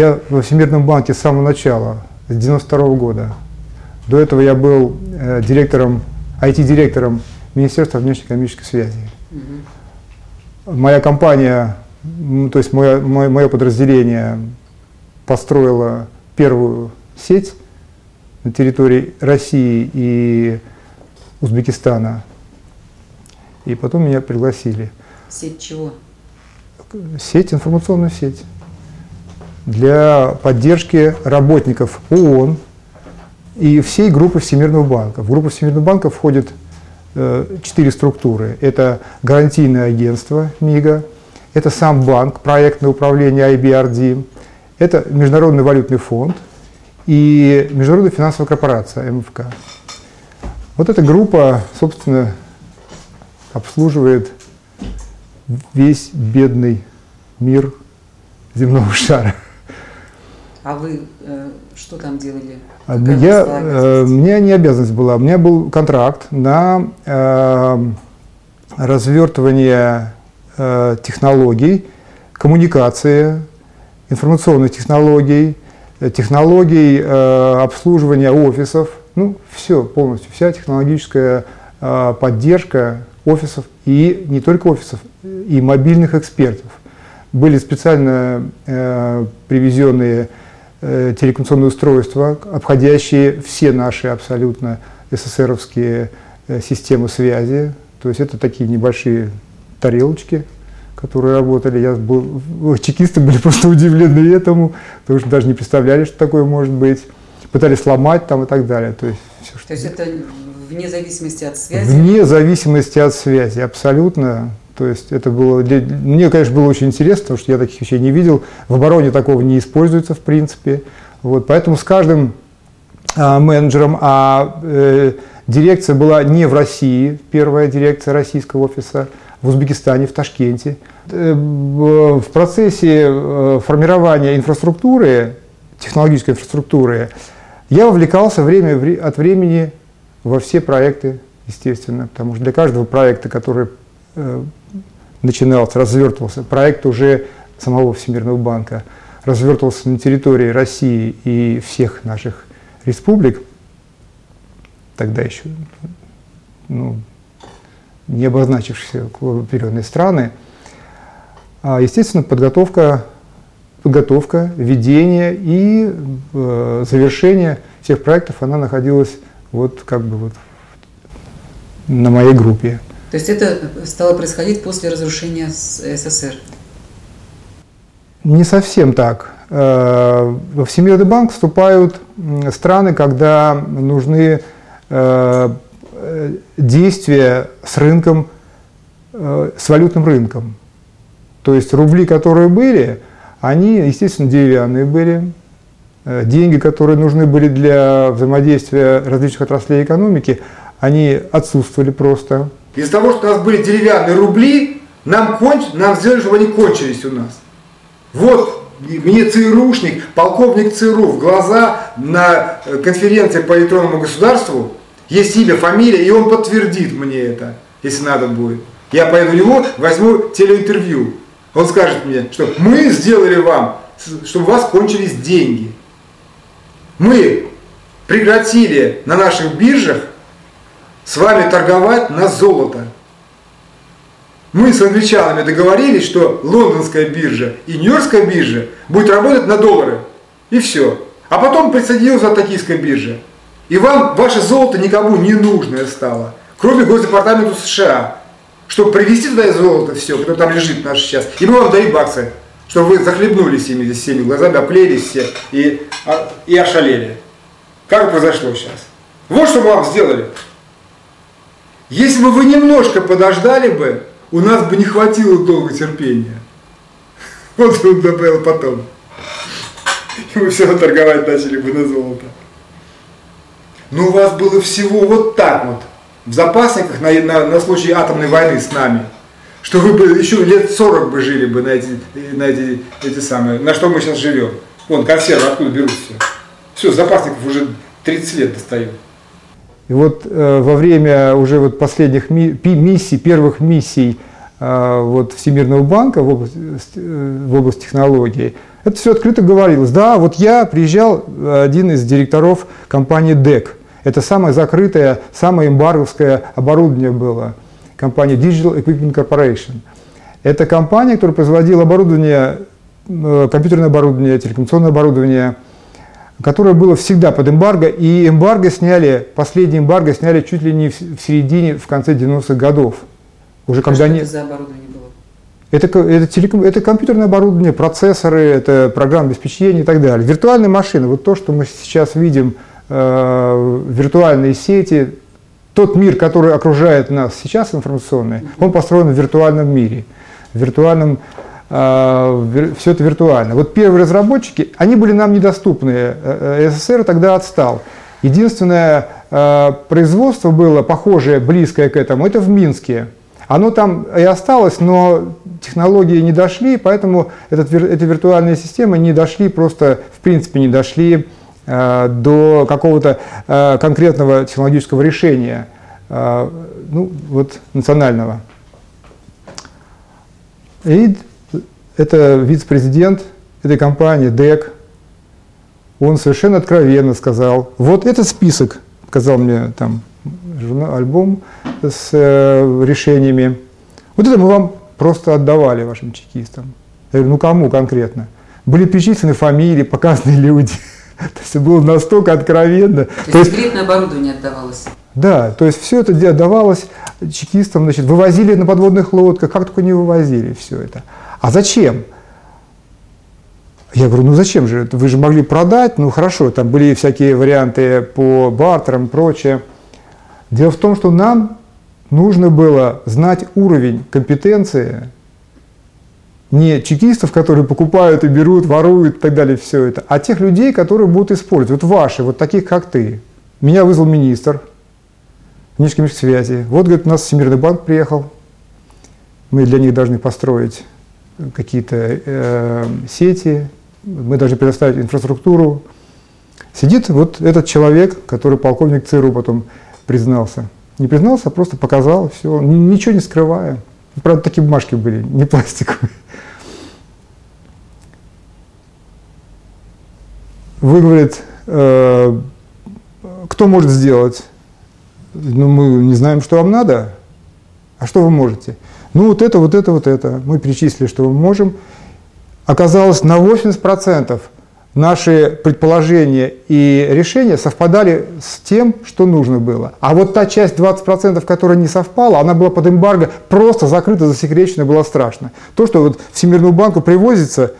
Я во Всемирном банке с самого начала, с 92 года. До этого я был э, директором, IT-директором Министерства внешнеэкономической связи. Угу. Моя компания, то есть мое, мое, мое подразделение построило первую сеть на территории России и Узбекистана. И потом меня пригласили. Сеть чего? Сеть, информационную сеть. Для поддержки работников ООН и всей группы Всемирного банка. В группу Всемирного банка входит э, четыре структуры. Это гарантийное агентство МИГа, это сам банк, проектное управление IBRD, это Международный валютный фонд и Международная финансовая корпорация МФК. Вот эта группа, собственно, обслуживает весь бедный мир земного шара. А вы э, что там делали? А я, э, меня не обязанность была, у меня был контракт на э, развертывание э, технологий, коммуникации, информационных технологий, технологий э, обслуживания офисов, ну, все полностью, вся технологическая э, поддержка офисов и не только офисов, и мобильных экспертов. Были специально э, привезенные телекоммуникационные устройства, обходящие все наши абсолютно СССРовские э, системы связи. То есть это такие небольшие тарелочки, которые работали. Я был, чекисты были просто удивлены этому, потому что даже не представляли, что такое может быть. Пытались сломать там и так далее. То есть, все, что... То есть это вне зависимости от связи? Вне зависимости от связи, абсолютно. То есть это было, для, мне, конечно, было очень интересно, потому что я таких вещей не видел. В обороне такого не используется, в принципе. Вот, поэтому с каждым а, менеджером, а э, дирекция была не в России, первая дирекция российского офиса, в Узбекистане, в Ташкенте. Э, в процессе э, формирования инфраструктуры, технологической инфраструктуры, я вовлекался время от времени во все проекты, естественно, потому что для каждого проекта, который э, начинался, развертывался, проект уже самого Всемирного банка развертывался на территории России и всех наших республик, тогда еще ну, не обозначившиеся определенные страны, а, естественно, подготовка, подготовка, ведение и э, завершение всех проектов, она находилась вот как бы вот на моей группе. То есть это стало происходить после разрушения СССР? Не совсем так. Э, во Всемирный банк вступают страны, когда нужны э, действия с рынком, э, с валютным рынком. То есть рубли, которые были, они, естественно, деревянные были. Деньги, которые нужны были для взаимодействия различных отраслей экономики, они отсутствовали просто. Из-за того, что у нас были деревянные рубли, нам, конч... нам сделали, чтобы они кончились у нас. Вот мне ЦРУшник, полковник ЦРУ в глаза на э, конференции по электронному государству, есть имя, фамилия, и он подтвердит мне это, если надо будет. Я поеду у него, возьму телеинтервью. Он скажет мне, что мы сделали вам, чтобы у вас кончились деньги. Мы прекратили на наших биржах с вами торговать на золото. Мы с англичанами договорились, что лондонская биржа и нью-йоркская биржа будет работать на доллары. И все. А потом присоединилась Атакийская биржа. И вам ваше золото никому не нужное стало, кроме Госдепартаменту США, чтобы привезти туда золото все, которое там лежит наше сейчас. И мы вам дали баксы, чтобы вы захлебнулись ими здесь всеми глазами, оплелись все и, а, и ошалели. Как произошло сейчас? Вот что мы вам сделали. Если бы вы немножко подождали бы, у нас бы не хватило долго терпения. Вот он добавил потом. И мы все торговать начали бы на золото. Но у вас было всего вот так вот, в запасниках на, на, на случай атомной войны с нами, что вы бы еще лет 40 бы жили бы на эти, на эти, эти самые, на что мы сейчас живем. Вон, консервы откуда берут все. Все, запасников уже 30 лет достают. И вот э, во время уже вот последних ми- миссий, первых миссий э, вот, Всемирного банка в области, в области технологий, это все открыто говорилось. Да, вот я приезжал, один из директоров компании DEC. Это самое закрытое, самое эмбарговское оборудование было. Компания Digital Equipment Corporation. Это компания, которая производила оборудование, компьютерное оборудование, телекоммуникационное оборудование – которое было всегда под эмбарго, и эмбарго сняли, последний эмбарго сняли чуть ли не в середине, в конце 90-х годов. Уже а когда что не... это за оборудование было? Это, это, телеком, это компьютерное оборудование, процессоры, это программное обеспечение и так далее. Виртуальные машины, вот то, что мы сейчас видим, э, виртуальные сети, тот мир, который окружает нас сейчас информационный, он построен в виртуальном мире, в виртуальном все это виртуально. Вот первые разработчики, они были нам недоступны. Э, э, СССР тогда отстал. Единственное производство было похожее, близкое к этому, это в Минске. Оно там и осталось, но технологии не дошли, поэтому этот, эти виртуальные системы не дошли, просто в принципе не дошли до какого-то конкретного технологического решения, ну, вот, национального. И это вице-президент этой компании, ДЭК, он совершенно откровенно сказал, вот этот список, показал мне там журнал, альбом с э, решениями, вот это мы вам просто отдавали вашим чекистам. Я говорю, ну кому конкретно? Были перечислены фамилии, показаны люди. То есть было настолько откровенно. То, то есть секретное оборудование отдавалось? Да, то есть все это отдавалось чекистам, значит, вывозили на подводных лодках, как только не вывозили все это. А зачем? Я говорю, ну зачем же? Вы же могли продать, ну хорошо, там были всякие варианты по бартерам и прочее. Дело в том, что нам нужно было знать уровень компетенции не чекистов, которые покупают и берут, воруют и так далее, все это, а тех людей, которые будут использовать, вот ваши, вот таких, как ты. Меня вызвал министр внешних связи. Вот, говорит, у нас Всемирный банк приехал, мы для них должны построить какие-то э, сети, мы должны предоставить инфраструктуру. Сидит вот этот человек, который полковник ЦРУ потом признался. Не признался, а просто показал все, ничего не скрывая. Правда, такие бумажки были, не пластиковые. Вы, говорит, э, кто может сделать? Ну, мы не знаем, что вам надо. А что вы можете? Ну, вот это, вот это, вот это. Мы перечислили, что мы можем. Оказалось, на 80% наши предположения и решения совпадали с тем, что нужно было. А вот та часть 20%, которая не совпала, она была под эмбарго, просто закрыта, засекречена, было страшно. То, что вот Всемирную банку привозится,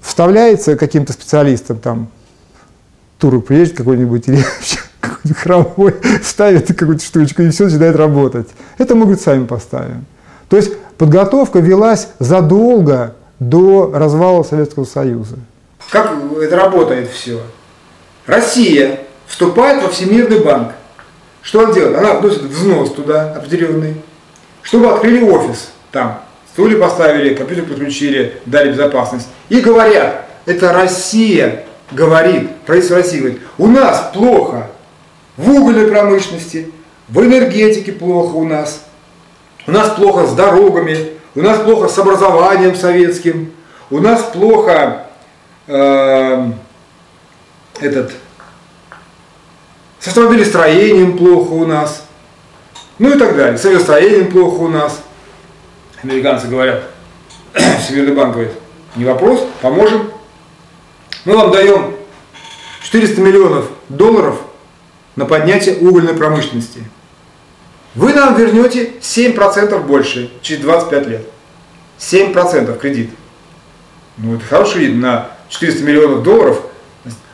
вставляется каким-то специалистом, там, туру приедет какой-нибудь или какой-нибудь хромой, ставит какую-то штучку и все начинает работать. Это мы, говорит, сами поставим. То есть подготовка велась задолго до развала Советского Союза. Как это работает все? Россия вступает во Всемирный банк. Что она делает? Она вносит взнос туда определенный, чтобы открыли офис там. Стулья поставили, компьютер подключили, дали безопасность. И говорят, это Россия говорит, правительство России говорит, у нас плохо в угольной промышленности, в энергетике плохо у нас, у нас плохо с дорогами, у нас плохо с образованием советским, у нас плохо э, этот, с автомобилестроением плохо у нас, ну и так далее, с авиастроением плохо у нас. Американцы говорят, Всемирный банк говорит, не вопрос, поможем. Мы вам даем 400 миллионов долларов на поднятие угольной промышленности – вы нам вернете 7% больше через 25 лет. 7% кредит. Ну, это хороший вид на 400 миллионов долларов.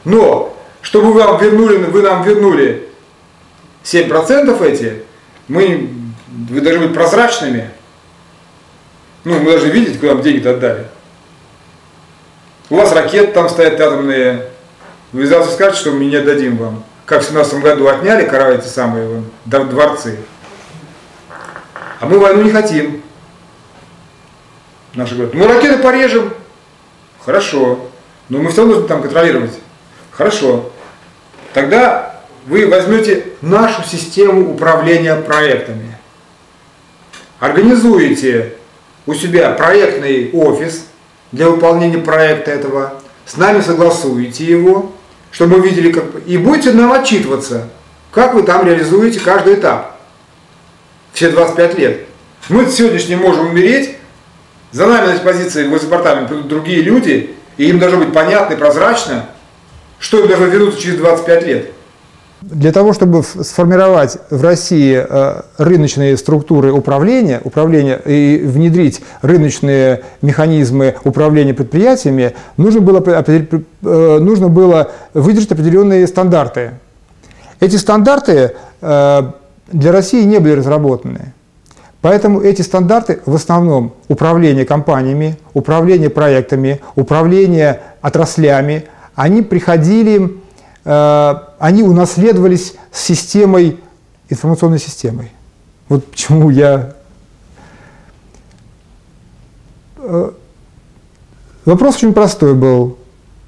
Но, чтобы вы, вам вернули, вы нам вернули 7% эти, мы, вы должны быть прозрачными. Ну, мы должны видеть, куда вам деньги-то отдали. У вас ракеты там стоят атомные. Вы завтра скажете, что мы не отдадим вам. Как в 17 году отняли эти самые дворцы. А мы войну не хотим. Наши говорят, мы ракеты порежем. Хорошо. Но мы все должны там контролировать. Хорошо. Тогда вы возьмете нашу систему управления проектами. Организуете у себя проектный офис для выполнения проекта этого, с нами согласуете его, чтобы мы видели, как, и будете нам отчитываться, как вы там реализуете каждый этап. Все 25 лет. Мы сегодняшний можем умереть, за нами на этой позиции в департамент придут другие люди, и им должно быть понятно и прозрачно, что им должно вернуться через 25 лет. Для того, чтобы сформировать в России э, рыночные структуры управления, управления и внедрить рыночные механизмы управления предприятиями, нужно было, э, нужно было выдержать определенные стандарты. Эти стандарты э, для России не были разработаны. Поэтому эти стандарты в основном управление компаниями, управление проектами, управление отраслями, они приходили Э, они унаследовались системой, информационной системой. Вот почему я... Э, вопрос очень простой был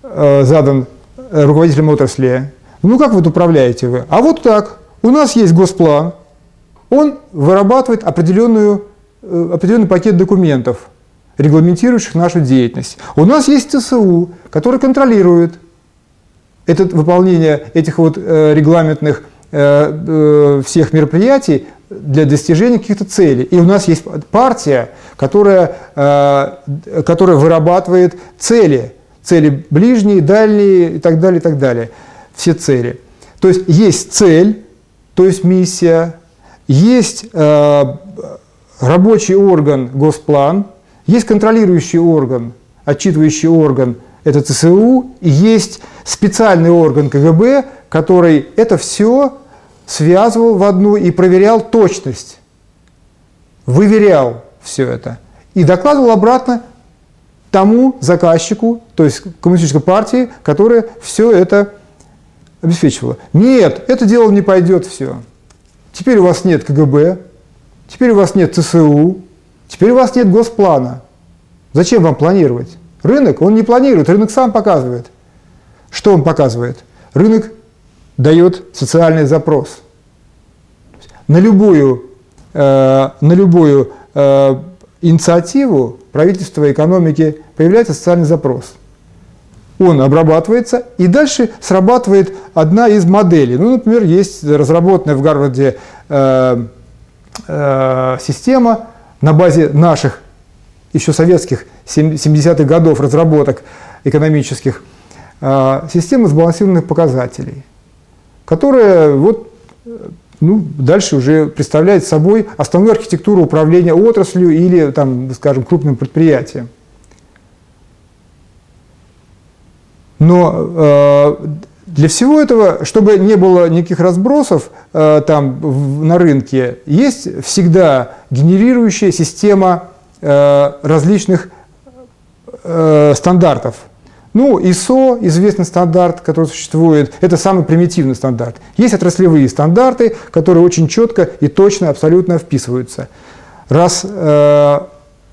э, задан руководителем отрасли. Ну как вот управляете вы? А вот так. У нас есть госплан, он вырабатывает определенную, определенный пакет документов, регламентирующих нашу деятельность. У нас есть ЦСУ, который контролирует это выполнение этих вот э, регламентных э, э, всех мероприятий для достижения каких-то целей. И у нас есть партия, которая, которая вырабатывает цели, цели ближние, дальние и так далее, и так далее. Все цели. То есть есть цель, то есть миссия, есть рабочий орган Госплан, есть контролирующий орган, отчитывающий орган это ЦСУ, и есть специальный орган КГБ, который это все связывал в одну и проверял точность, выверял все это. И докладывал обратно тому заказчику, то есть коммунистической партии, которая все это обеспечивала. Нет, это дело не пойдет все. Теперь у вас нет КГБ, теперь у вас нет ЦСУ, теперь у вас нет госплана. Зачем вам планировать? Рынок, он не планирует, рынок сам показывает. Что он показывает? Рынок дает социальный запрос. На любую, э, на любую э, инициативу правительства экономики появляется социальный запрос. Он обрабатывается, и дальше срабатывает одна из моделей. Ну, например, есть разработанная в Гарварде э, э, система на базе наших еще советских 70-х годов разработок экономических, а, система сбалансированных показателей, которая вот, ну, дальше уже представляет собой основную архитектуру управления отраслью или, там, скажем, крупным предприятием. Но э, для всего этого, чтобы не было никаких разбросов э, там на рынке, есть всегда генерирующая система э, различных стандартов. Ну, ISO, известный стандарт, который существует, это самый примитивный стандарт. Есть отраслевые стандарты, которые очень четко и точно абсолютно вписываются. Раз э,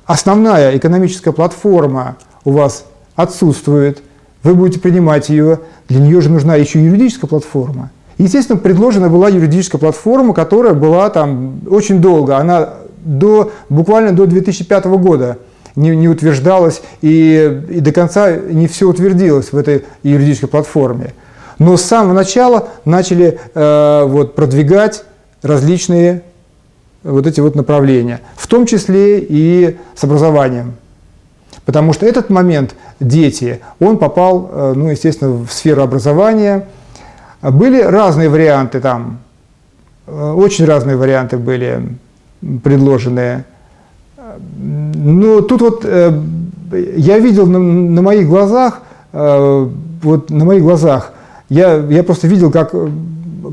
основная экономическая платформа у вас отсутствует, вы будете принимать ее, для нее же нужна еще юридическая платформа. Естественно, предложена была юридическая платформа, которая была там очень долго, она до, буквально до 2005 года не, не утверждалось и, и до конца не все утвердилось в этой юридической платформе. Но с самого начала начали э, вот, продвигать различные вот эти вот направления, в том числе и с образованием. Потому что этот момент дети, он попал, э, ну, естественно, в сферу образования. Были разные варианты там, э, очень разные варианты были предложенные. Но тут вот э, я видел на, на моих глазах, э, вот на моих глазах, я, я просто видел, как,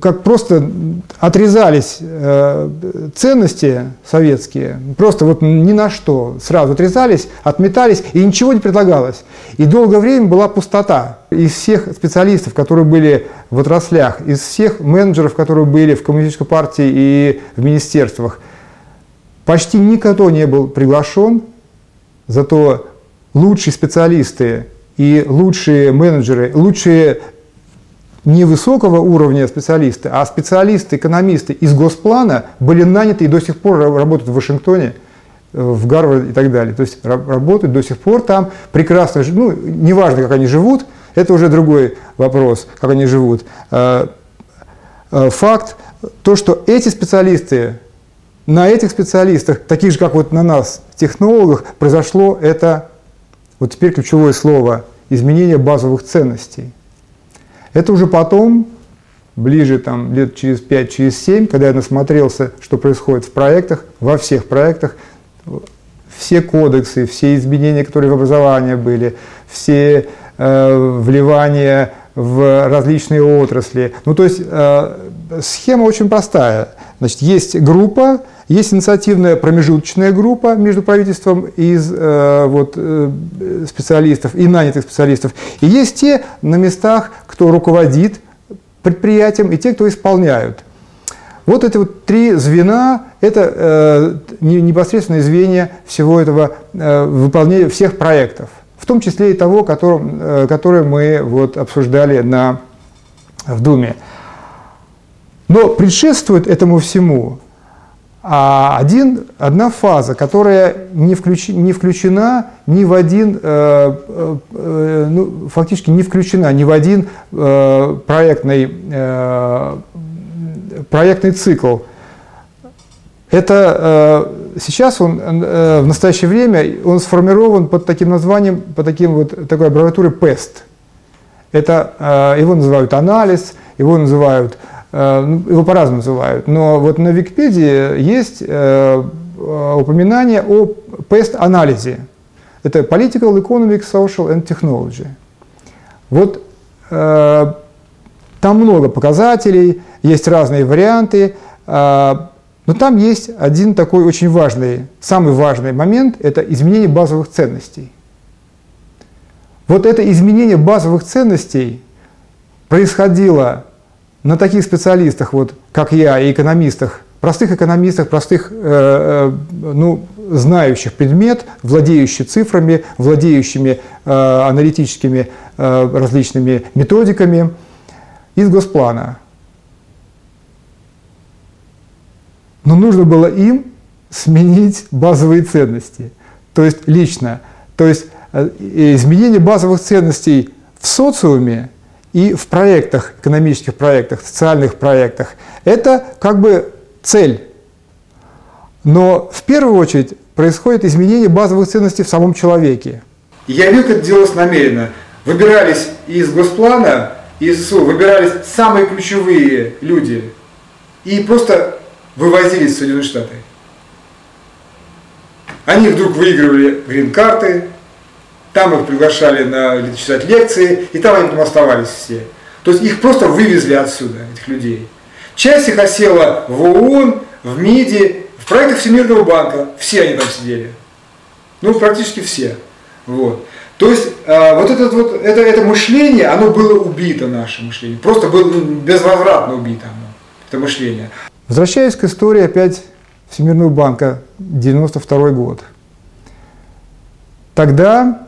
как просто отрезались э, ценности советские, просто вот ни на что, сразу отрезались, отметались, и ничего не предлагалось. И долгое время была пустота. Из всех специалистов, которые были в отраслях, из всех менеджеров, которые были в коммунистической партии и в министерствах, Почти никто не был приглашен, зато лучшие специалисты и лучшие менеджеры, лучшие невысокого уровня специалисты, а специалисты, экономисты из Госплана были наняты и до сих пор работают в Вашингтоне в Гарвард и так далее. То есть работают до сих пор там прекрасно, ну, неважно, как они живут, это уже другой вопрос, как они живут. А, а, факт, то, что эти специалисты, на этих специалистах, таких же, как вот на нас, технологах, произошло это, вот теперь ключевое слово, изменение базовых ценностей. Это уже потом, ближе там, лет через 5, через 7, когда я насмотрелся, что происходит в проектах, во всех проектах, все кодексы, все изменения, которые в образовании были, все э, вливания в различные отрасли. Ну, то есть э, схема очень простая. Значит, есть группа, есть инициативная промежуточная группа между правительством из э, вот, э, специалистов и нанятых специалистов. И есть те на местах, кто руководит предприятием, и те, кто исполняют. Вот эти вот три звена – это э, непосредственное звенья всего этого э, выполнения всех проектов, в том числе и того, которым, э, который мы вот обсуждали на, в Думе. Но предшествует этому всему а один, одна фаза, которая не, включи, не включена ни в один, э, э, ну, фактически не включена ни в один э, проектный, э, проектный цикл. Это э, сейчас он э, в настоящее время он сформирован под таким названием, под таким вот такой аббревиатурой PEST. Это э, его называют анализ, его называют Э, его по-разному называют, но вот на Википедии есть э, упоминание о PEST-анализе. Это Political, Economic, Social and Technology. Вот э, там много показателей, есть разные варианты, но там есть один такой очень важный, самый важный момент – это изменение базовых ценностей. Вот это изменение базовых ценностей происходило на таких специалистах, вот, как я, и экономистах, простых экономистах, простых, э, э, ну, знающих предмет, владеющих цифрами, владеющими э, аналитическими э, различными методиками из Госплана. Но нужно было им сменить базовые ценности, то есть лично. То есть э, изменение базовых ценностей в социуме и в проектах, экономических проектах, социальных проектах. Это как бы цель. Но в первую очередь происходит изменение базовых ценностей в самом человеке. Я как это делалось намеренно. Выбирались из госплана, из СУ, выбирались самые ключевые люди и просто вывозились в Соединенные Штаты. Они вдруг выигрывали грин-карты, там их приглашали на читать лекции, и там они там оставались все. То есть их просто вывезли отсюда, этих людей. Часть их осела в ООН, в МИДе, в проектах Всемирного банка. Все они там сидели. Ну, практически все. Вот. То есть э, вот, это, вот это, это мышление, оно было убито, наше мышление. Просто было ну, безвозвратно убито оно, это мышление. Возвращаясь к истории опять Всемирного банка, 92 год. Тогда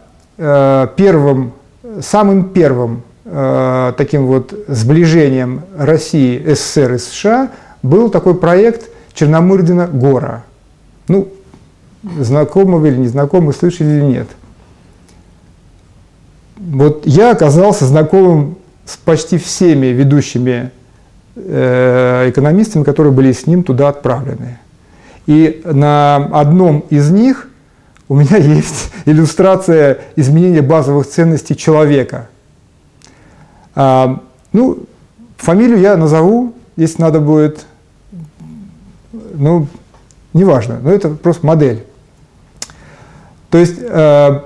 первым, самым первым э, таким вот сближением России, СССР и США был такой проект Черномырдина «Гора». Ну, знакомы вы или не знакомы, слышали или нет. Вот я оказался знакомым с почти всеми ведущими э, экономистами, которые были с ним туда отправлены. И на одном из них у меня есть иллюстрация изменения базовых ценностей человека. А, ну, фамилию я назову, если надо будет, ну, неважно, но это просто модель. То есть, э,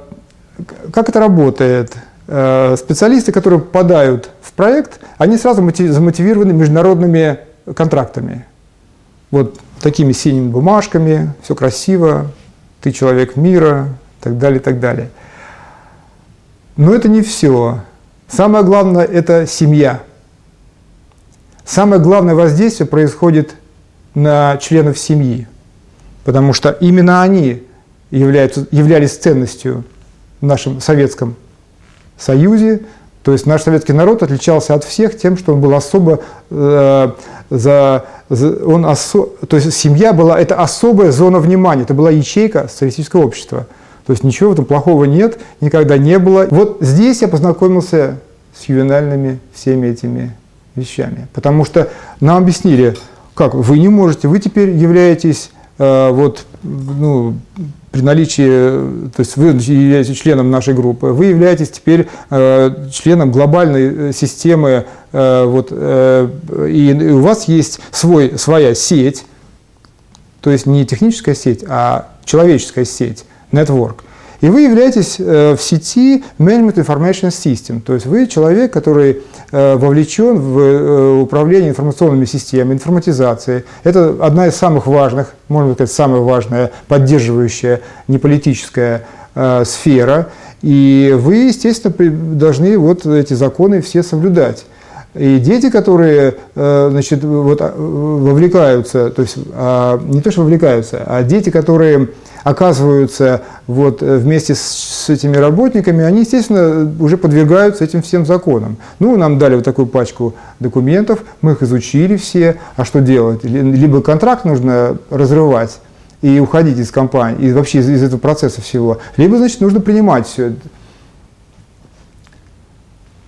как это работает? Э, специалисты, которые попадают в проект, они сразу замотивированы международными контрактами. Вот такими синими бумажками, все красиво, ты человек мира, и так далее, и так далее. Но это не все. Самое главное – это семья. Самое главное воздействие происходит на членов семьи, потому что именно они являются, являлись ценностью в нашем Советском Союзе, то есть наш советский народ отличался от всех тем, что он был особо э, за он осо... то есть семья была, это особая зона внимания, это была ячейка социалистического общества. То есть ничего в этом плохого нет, никогда не было. Вот здесь я познакомился с ювенальными всеми этими вещами. Потому что нам объяснили, как вы не можете, вы теперь являетесь э, вот, ну, при наличии, то есть вы являетесь членом нашей группы, вы являетесь теперь э, членом глобальной э, системы, э, вот, и у вас есть свой, своя сеть, то есть не техническая сеть, а человеческая сеть, network. И вы являетесь э, в сети Management Information System, то есть вы человек, который э, вовлечен в э, управление информационными системами, информатизацией. Это одна из самых важных, можно сказать, самая важная поддерживающая неполитическая сфера. И вы, естественно, должны вот эти законы все соблюдать. И дети, которые значит, вот, вовлекаются, то есть а, не то, что вовлекаются, а дети, которые оказываются вот э, вместе с этими работниками, они, естественно, уже подвергаются этим всем законам. Ну, нам дали вот такую пачку документов, мы их изучили все, а что делать? Либо контракт нужно разрывать, и уходить из компании, и вообще из, из этого процесса всего. Либо, значит, нужно принимать все это.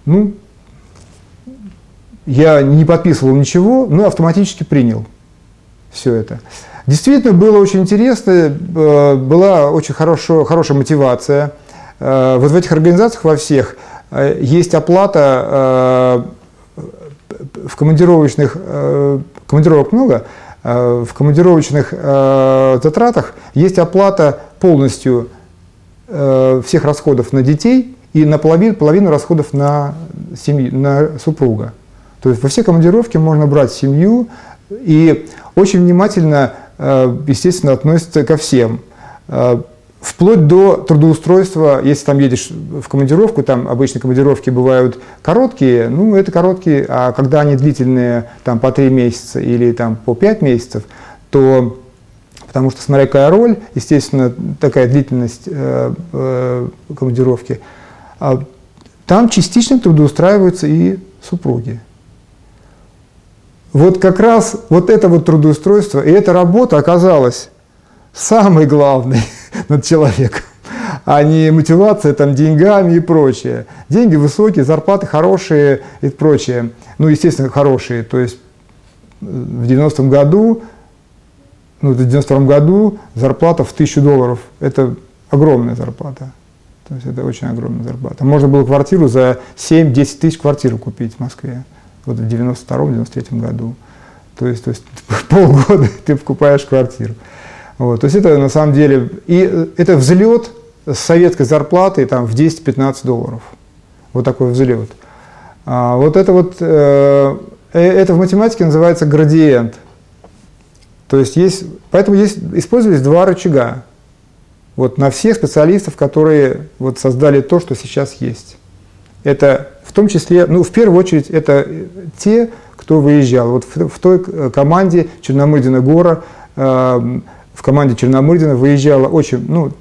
Ну, я не подписывал ничего, но автоматически принял все это. Действительно было очень интересно, э, была очень хорошо, хорошая мотивация. Э, вот в этих организациях во всех э, есть оплата в командировочных, командировок много, в командировочных затратах есть оплата полностью всех расходов на детей и на половину, половину расходов на, семью, на супруга. То есть во все командировки можно брать семью и очень внимательно Э, естественно, относится ко всем. Э, вплоть до трудоустройства, если там едешь в командировку, там обычно командировки бывают короткие, ну это короткие, а когда они длительные, там по три месяца или там по пять месяцев, то потому что смотря какая роль, естественно, такая длительность э, э, командировки, э, там частично трудоустраиваются и супруги. Вот как раз вот это вот трудоустройство и эта работа оказалась самой главной над человеком, а не мотивация там деньгами и прочее. Деньги высокие, зарплаты хорошие и прочее. Ну, естественно, хорошие. То есть э, в 90-м году, ну, в 92 году зарплата в 1000 долларов. Это огромная зарплата. То есть это очень огромная зарплата. Можно было квартиру за 7-10 тысяч квартиру купить в Москве вот в 92-93 году. То есть, то есть полгода ты покупаешь квартиру. Вот, то есть это на самом деле, и это взлет с советской зарплаты там, в 10-15 долларов. Вот такой взлет. А, вот это вот, э, э, это в математике называется градиент. То есть есть, поэтому есть, использовались два рычага. Вот на всех специалистов, которые вот создали то, что сейчас есть. Это том числе, ну, в первую очередь, это те, кто выезжал. Вот в, в той команде Черномырдина Гора, э, в команде Черномырдина выезжало очень, ну,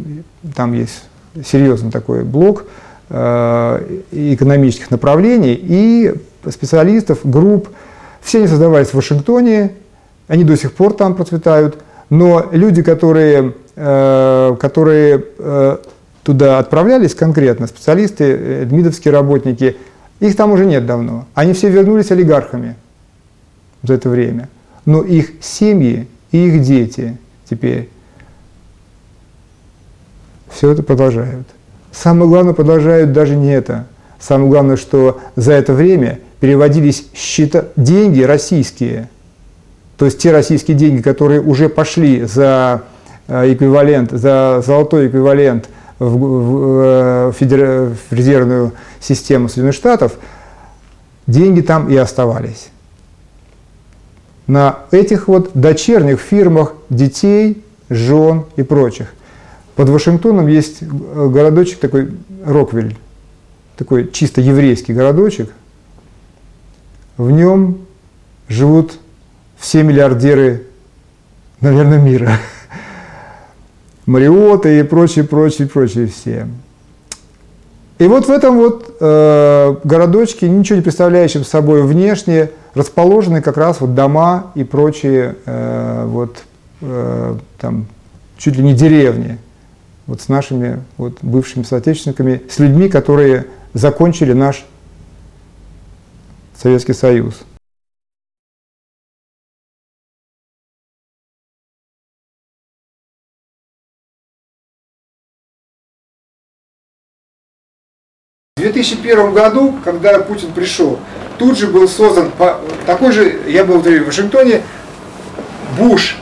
там есть серьезный такой блок э, экономических направлений и специалистов, групп. Все они создавались в Вашингтоне, они до сих пор там процветают, но люди, которые, э, которые э, туда отправлялись конкретно, специалисты, э, дмидовские работники, их там уже нет давно. Они все вернулись олигархами за это время. Но их семьи и их дети теперь все это продолжают. Самое главное, продолжают даже не это. Самое главное, что за это время переводились счета, деньги российские, то есть те российские деньги, которые уже пошли за э, эквивалент, за золотой эквивалент в, в, э, федер, в резервную систему Соединенных Штатов, деньги там и оставались. На этих вот дочерних фирмах детей, жен и прочих. Под Вашингтоном есть городочек такой Роквиль, такой чисто еврейский городочек. В нем живут все миллиардеры, наверное, мира. Мариоты и прочие, прочие, прочие все. И вот в этом вот э, городочке, ничего не представляющем собой внешне, расположены как раз вот дома и прочие э, вот э, там чуть ли не деревни вот с нашими вот бывшими соотечественниками, с людьми, которые закончили наш Советский Союз. 2001 году, когда Путин пришел, тут же был создан такой же, я был в Вашингтоне, Буш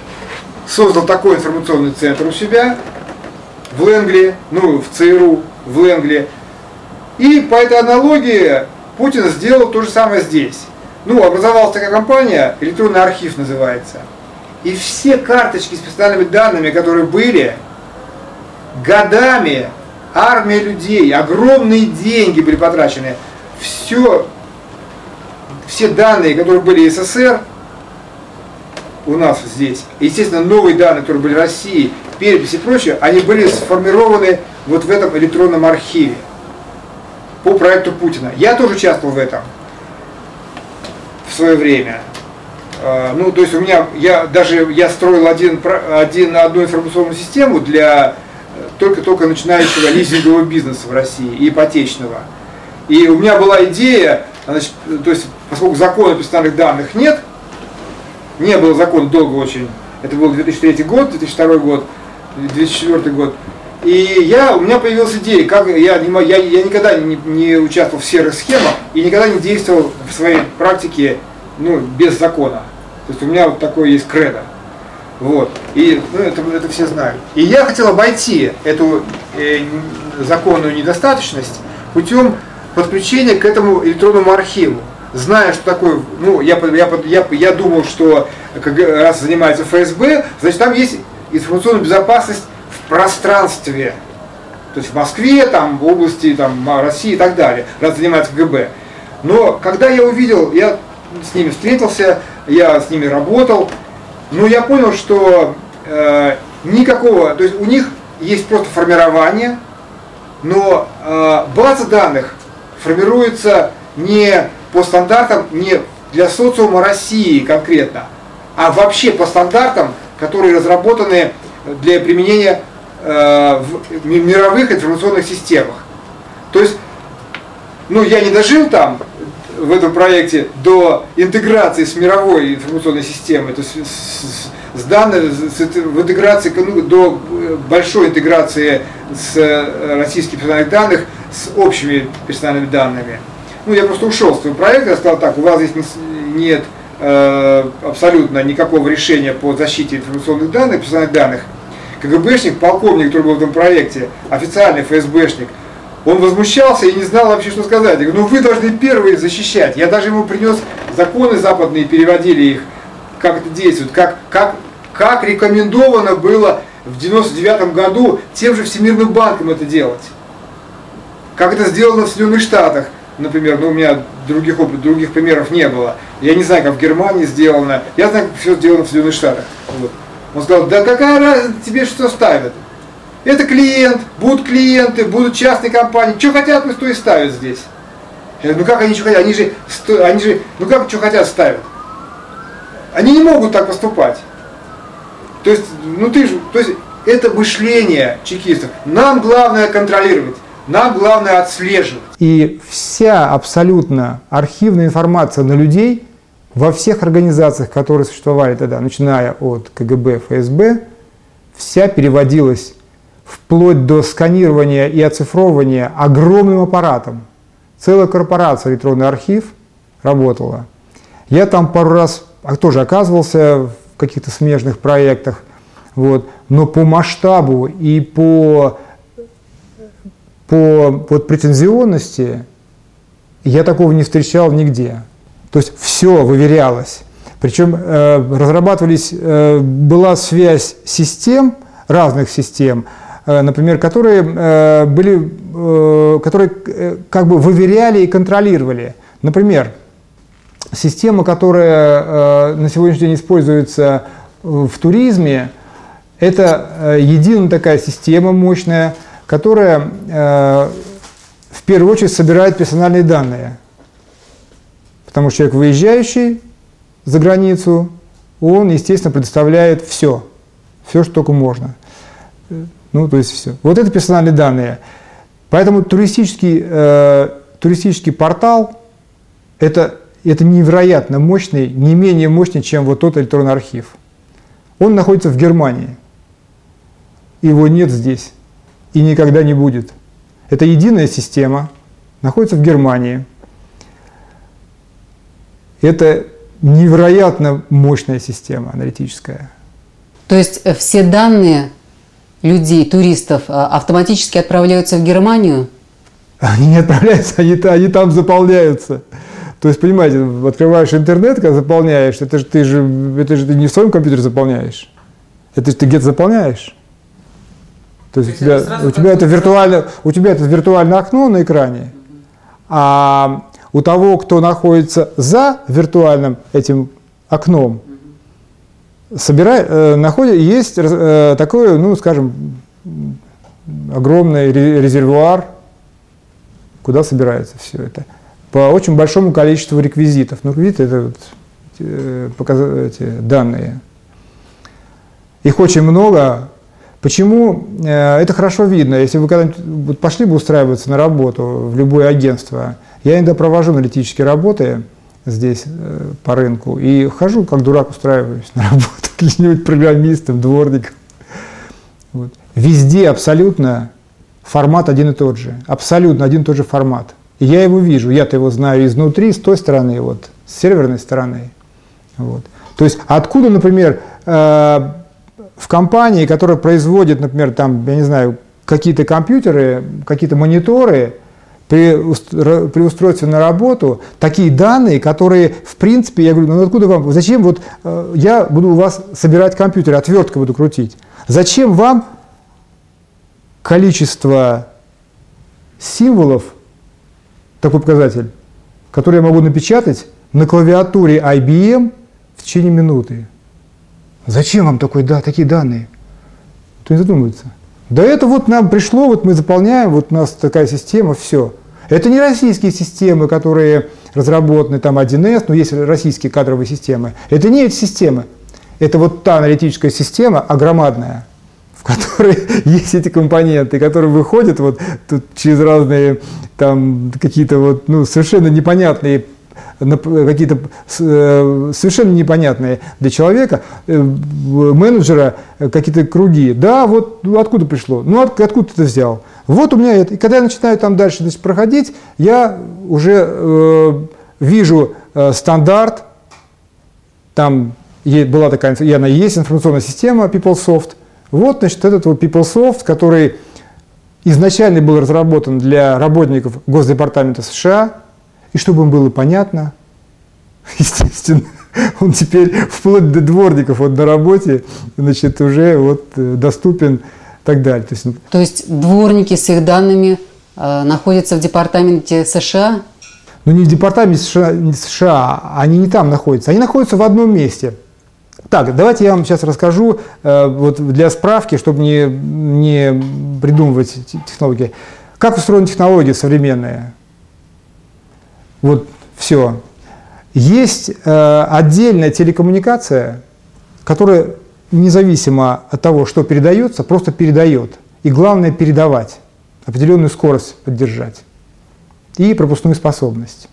создал такой информационный центр у себя в Ленгли, ну, в ЦРУ, в Ленгли. И по этой аналогии Путин сделал то же самое здесь. Ну, образовалась такая компания, электронный архив называется. И все карточки с персональными данными, которые были, годами армия людей, огромные деньги были потрачены. Все, все данные, которые были СССР, у нас здесь, естественно, новые данные, которые были в России, переписи и прочее, они были сформированы вот в этом электронном архиве по проекту Путина. Я тоже участвовал в этом в свое время. А, ну, то есть у меня, я даже, я строил один, один, одну информационную систему для только-только начинающего лизингового бизнеса в России ипотечного. И у меня была идея, значит, то есть, поскольку закона персональных данных нет, не было закона долго очень, это был 2003 год, 2002 год, 2004 год, и я, у меня появилась идея, как я, я, я никогда не, не участвовал в серых схемах и никогда не действовал в своей практике ну, без закона. То есть у меня вот такое есть кредо. Вот. И ну, это, это все знают. И я хотел обойти эту э, законную недостаточность путем подключения к этому электронному архиву. Зная, что такое, ну, я, я, я, я думал, что как раз занимается ФСБ, значит, там есть информационная безопасность в пространстве. То есть в Москве, там, в области там, России и так далее, раз занимается КГБ. Но когда я увидел, я с ними встретился, я с ними работал, но я понял, что э, никакого, то есть у них есть просто формирование, но э, база данных формируется не по стандартам, не для социума России конкретно, а вообще по стандартам, которые разработаны для применения э, в мировых информационных системах. То есть, ну я не дожил там, в этом проекте до интеграции с мировой информационной системой, то есть с, с данной, с, в интеграции, ну, до большой интеграции с э, российских персональных данных с общими персональными данными. Ну, я просто ушел с этого проекта, я сказал так, у вас здесь нет э, абсолютно никакого решения по защите информационных данных, персональных данных. КГБшник, полковник, который был в этом проекте, официальный ФСБшник – он возмущался и не знал вообще, что сказать. Я говорю, ну вы должны первые защищать. Я даже ему принес законы западные, переводили их, как это действует, как, как, как рекомендовано было в 99 году тем же Всемирным банком это делать. Как это сделано в Соединенных Штатах, например, ну у меня других, других примеров не было. Я не знаю, как в Германии сделано, я знаю, как все сделано в Соединенных Штатах. Вот. Он сказал, да какая разница, тебе что ставят? Это клиент, будут клиенты, будут частные компании. Что хотят, пусть то и ставят здесь. Я говорю, ну как они что хотят? Они же, они же, ну как что хотят ставят? Они не могут так поступать. То есть, ну ты же, то есть это мышление чекистов. Нам главное контролировать. Нам главное отслеживать. И вся абсолютно архивная информация на людей во всех организациях, которые существовали тогда, начиная от КГБ, ФСБ, вся переводилась вплоть до сканирования и оцифровывания огромным аппаратом. Целая корпорация «Электронный архив» работала. Я там пару раз тоже оказывался в каких-то смежных проектах, вот, но по масштабу и по, по вот, претензионности я такого не встречал нигде. То есть все выверялось. Причем э, разрабатывались, э, была связь систем, разных систем, например, которые э, были, э, которые как бы выверяли и контролировали. Например, система, которая на сегодняшний день используется в туризме, это единая такая система мощная, которая в первую очередь собирает персональные данные. Потому что человек, выезжающий за границу, он, естественно, предоставляет все. Все, что только можно. Ну, то есть все. Вот это персональные данные. Поэтому туристический, э, туристический портал это, это невероятно мощный, не менее мощный, чем вот тот электронный архив. Он находится в Германии. Его нет здесь и никогда не будет. Это единая система, находится в Германии. Это невероятно мощная система аналитическая. То есть э, все данные людей, туристов, а, автоматически отправляются в Германию? Они не отправляются, они, они там заполняются. То есть, понимаете, открываешь интернет, когда заполняешь, это же ты же, это же ты не в своем компьютере заполняешь. Это же ты где-то заполняешь. То есть, То есть у тебя, у тебя это виртуально, у тебя это виртуальное окно на экране, а у того, кто находится за виртуальным этим окном, собирает, э, находит, есть э, такой, ну, скажем, огромный резервуар, куда собирается все это. По очень большому количеству реквизитов. Ну, реквизиты – это вот, э, эти данные. Их очень много. Почему? Э, это хорошо видно. Если вы когда-нибудь пошли бы устраиваться на работу в любое агентство, я иногда провожу аналитические работы здесь э, по рынку и хожу как дурак устраиваюсь на работу каким-нибудь программистом, дворником. Вот. Везде абсолютно формат один и тот же. Абсолютно один и тот же формат. И я его вижу, я-то его знаю изнутри, с той стороны, вот, с серверной стороны. Вот. То есть откуда, например, э, в компании, которая производит, например, там, я не знаю, какие-то компьютеры, какие-то мониторы, при, при устройстве на работу такие данные, которые, в принципе, я говорю, ну откуда вам, зачем вот э, я буду у вас собирать компьютер, отверткой буду крутить. Зачем вам количество символов, такой показатель, который я могу напечатать на клавиатуре IBM в течение минуты? Зачем вам такой, да, такие данные? Кто не задумывается. Да это вот нам пришло, вот мы заполняем, вот у нас такая система, все. Это не российские системы, которые разработаны, там 1С, но есть российские кадровые системы. Это не эти системы. Это вот та аналитическая система огромадная, в которой есть эти компоненты, которые выходят вот тут через разные там какие-то вот ну, совершенно непонятные какие-то э, совершенно непонятные для человека, э, менеджера, э, какие-то круги. Да, вот ну, откуда пришло? Ну, от, откуда ты это взял? Вот у меня это. И когда я начинаю там дальше значит, проходить, я уже э, вижу э, стандарт, там была такая, и она есть информационная система PeopleSoft. Вот, значит, этот вот PeopleSoft, который изначально был разработан для работников Госдепартамента США, и чтобы им было понятно, естественно, он теперь вплоть до дворников вот на работе, значит, уже вот э, доступен и так далее. То есть, ну, То есть дворники с их данными э, находятся в департаменте США? Ну не в департаменте США, не США, они не там находятся, они находятся в одном месте. Так, давайте я вам сейчас расскажу, э, вот для справки, чтобы не, не придумывать технологии. Как устроены технологии современные? Вот все. Есть э, отдельная телекоммуникация, которая независимо от того, что передается, просто передает. И главное передавать, определенную скорость поддержать и пропускную способность.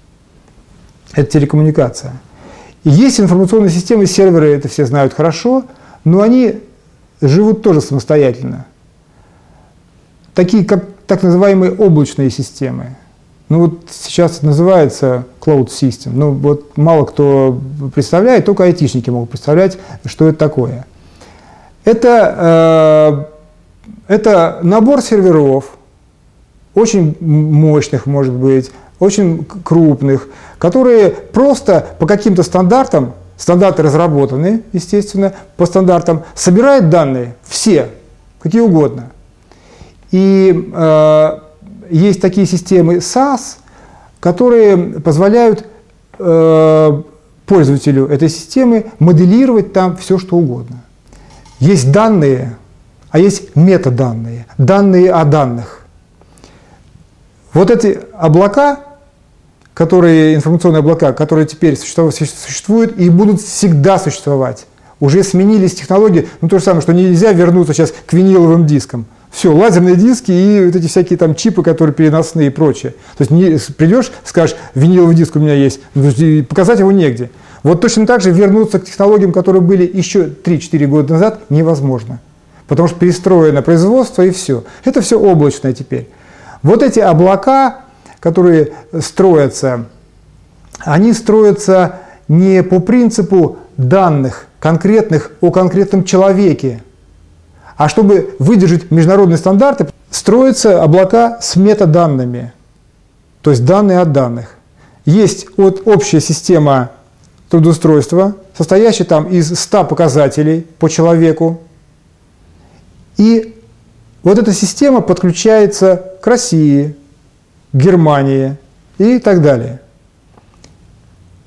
Это телекоммуникация. И есть информационные системы, серверы, это все знают хорошо, но они живут тоже самостоятельно. Такие, как так называемые облачные системы. Ну вот сейчас это называется cloud system. Ну вот мало кто представляет, только айтишники могут представлять, что это такое. Это, э, это набор серверов, очень мощных, может быть, очень крупных, которые просто по каким-то стандартам, стандарты разработаны, естественно, по стандартам, собирают данные, все, какие угодно. И э, есть такие системы SaaS, которые позволяют э, пользователю этой системы моделировать там все, что угодно. Есть данные, а есть метаданные, данные о данных. Вот эти облака, которые, информационные облака, которые теперь существуют и будут всегда существовать. Уже сменились технологии, ну то же самое, что нельзя вернуться сейчас к виниловым дискам. Все, лазерные диски и вот эти всякие там чипы, которые переносные и прочее. То есть не, придешь, скажешь, виниловый диск у меня есть, ну, показать его негде. Вот точно так же вернуться к технологиям, которые были еще 3-4 года назад, невозможно. Потому что перестроено производство и все. Это все облачное теперь. Вот эти облака, которые строятся, они строятся не по принципу данных конкретных о конкретном человеке, а чтобы выдержать международные стандарты, строятся облака с метаданными, то есть данные от данных. Есть вот общая система трудоустройства, состоящая там из 100 показателей по человеку. И вот эта система подключается к России, к Германии и так далее.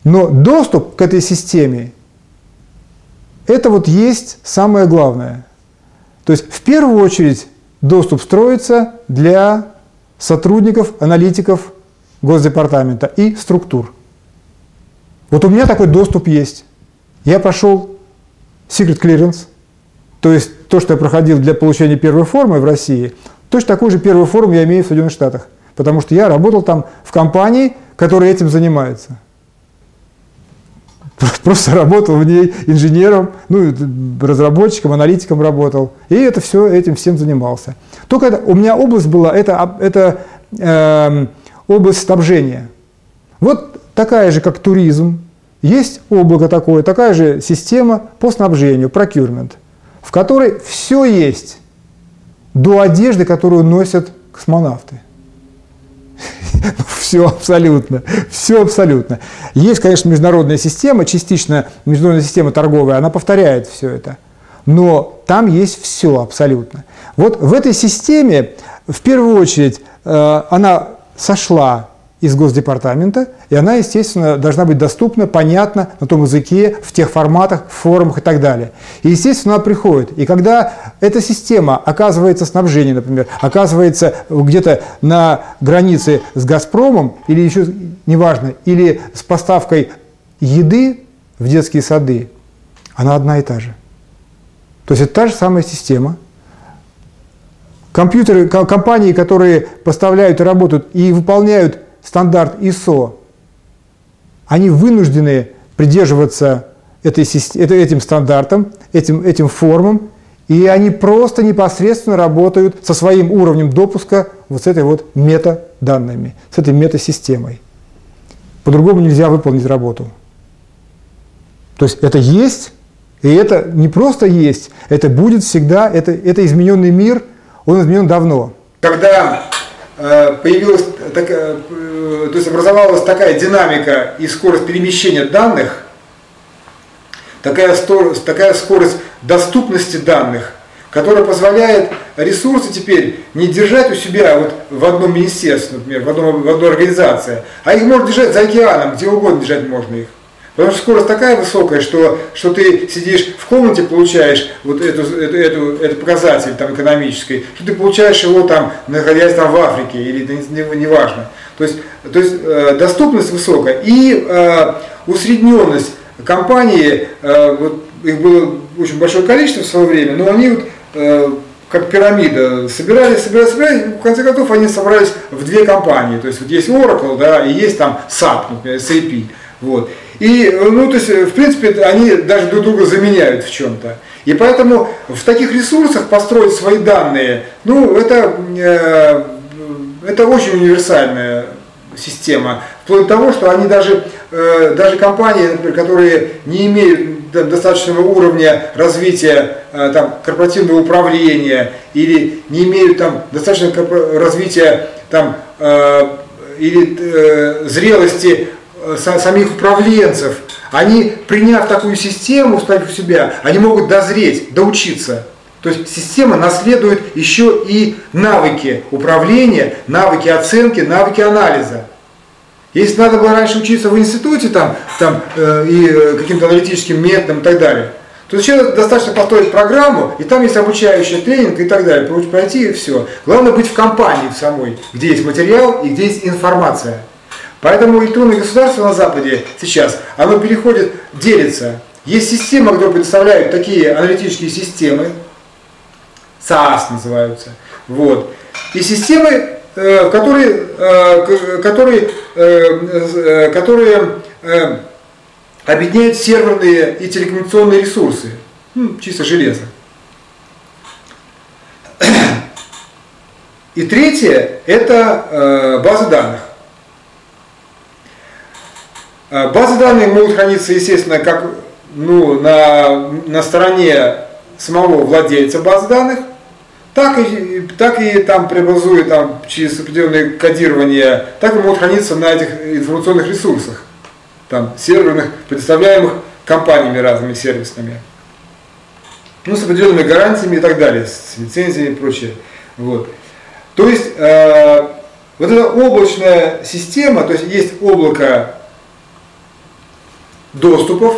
Но доступ к этой системе – это вот есть самое главное – то есть в первую очередь доступ строится для сотрудников, аналитиков Госдепартамента и структур. Вот у меня такой доступ есть. Я прошел Secret Clearance, то есть то, что я проходил для получения первой формы в России, точно такой же первую форму я имею в Соединенных Штатах, потому что я работал там в компании, которая этим занимается. Просто работал в ней инженером, ну, разработчиком, аналитиком работал. И это все, этим всем занимался. Только это, у меня область была, это, это э, область снабжения. Вот такая же, как туризм. Есть облако такое, такая же система по снабжению, procurement, в которой все есть до одежды, которую носят космонавты. Все абсолютно, все абсолютно. Есть, конечно, международная система, частично международная система торговая, она повторяет все это. Но там есть все абсолютно. Вот в этой системе, в первую очередь, э, она сошла из Госдепартамента, и она, естественно, должна быть доступна, понятна на том языке, в тех форматах, в форумах и так далее. И, естественно, она приходит. И когда эта система оказывается снабжение, например, оказывается где-то на границе с «Газпромом», или еще, неважно, или с поставкой еды в детские сады, она одна и та же. То есть это та же самая система, Компьютеры, компании, которые поставляют и работают и выполняют стандарт ISO, они вынуждены придерживаться этой, этим стандартам, этим, этим формам, и они просто непосредственно работают со своим уровнем допуска вот с этой вот метаданными, с этой метасистемой. По-другому нельзя выполнить работу. То есть это есть, и это не просто есть, это будет всегда, это, это измененный мир, он изменен давно. Когда появилась такая, э, то есть образовалась такая динамика и скорость перемещения данных, такая, такая скорость доступности данных, которая позволяет ресурсы теперь не держать у себя вот в одном министерстве, например, в, одном, в одной организации, а их можно держать за океаном, где угодно держать можно их. Потому что скорость такая высокая, что, что ты сидишь в комнате, получаешь вот эту, эту, эту, эту показатель там, экономический, что ты получаешь его там, находясь там в Африке или неважно. Не, важно. то есть, то есть э, доступность высокая и э, усредненность компании, э, вот, их было очень большое количество в свое время, но они вот, э, как пирамида, собирались, собирались, собирались, в конце концов они собрались в две компании. То есть вот есть Oracle, да, и есть там SAP, например, SAP. Вот. И, ну, то есть, в принципе, они даже друг друга заменяют в чем-то. И поэтому в таких ресурсах построить свои данные, ну, это, э, это очень универсальная система. Вплоть до того, что они даже, э, даже компании, например, которые не имеют достаточного уровня развития э, там, корпоративного управления или не имеют там, достаточного развития там, э, или э, зрелости самих управленцев, они, приняв такую систему, ставив себя, они могут дозреть, доучиться. То есть система наследует еще и навыки управления, навыки оценки, навыки анализа. Если надо было раньше учиться в институте там, там, э, и э, каким-то аналитическим методам и так далее, то сейчас достаточно построить программу, и там есть обучающий тренинг и так далее, пройти и все. Главное быть в компании в самой, где есть материал и где есть информация. Поэтому электронное государство на Западе сейчас, оно переходит, делится. Есть системы, которые предоставляют такие аналитические системы, SaaS называются. Вот. И системы, э, которые, э, которые, э, которые объединяют серверные и телекоммуникационные ресурсы, ну, чисто железо. И третье – это базы данных. Базы данных могут храниться, естественно, как ну, на, на стороне самого владельца баз данных, так и, так и там преобразуя там, через определенное кодирование, так и могут храниться на этих информационных ресурсах, там, серверных, предоставляемых компаниями разными сервисными. Ну, с определенными гарантиями и так далее, с лицензией и прочее. Вот. То есть, э, вот эта облачная система, то есть есть облако доступов,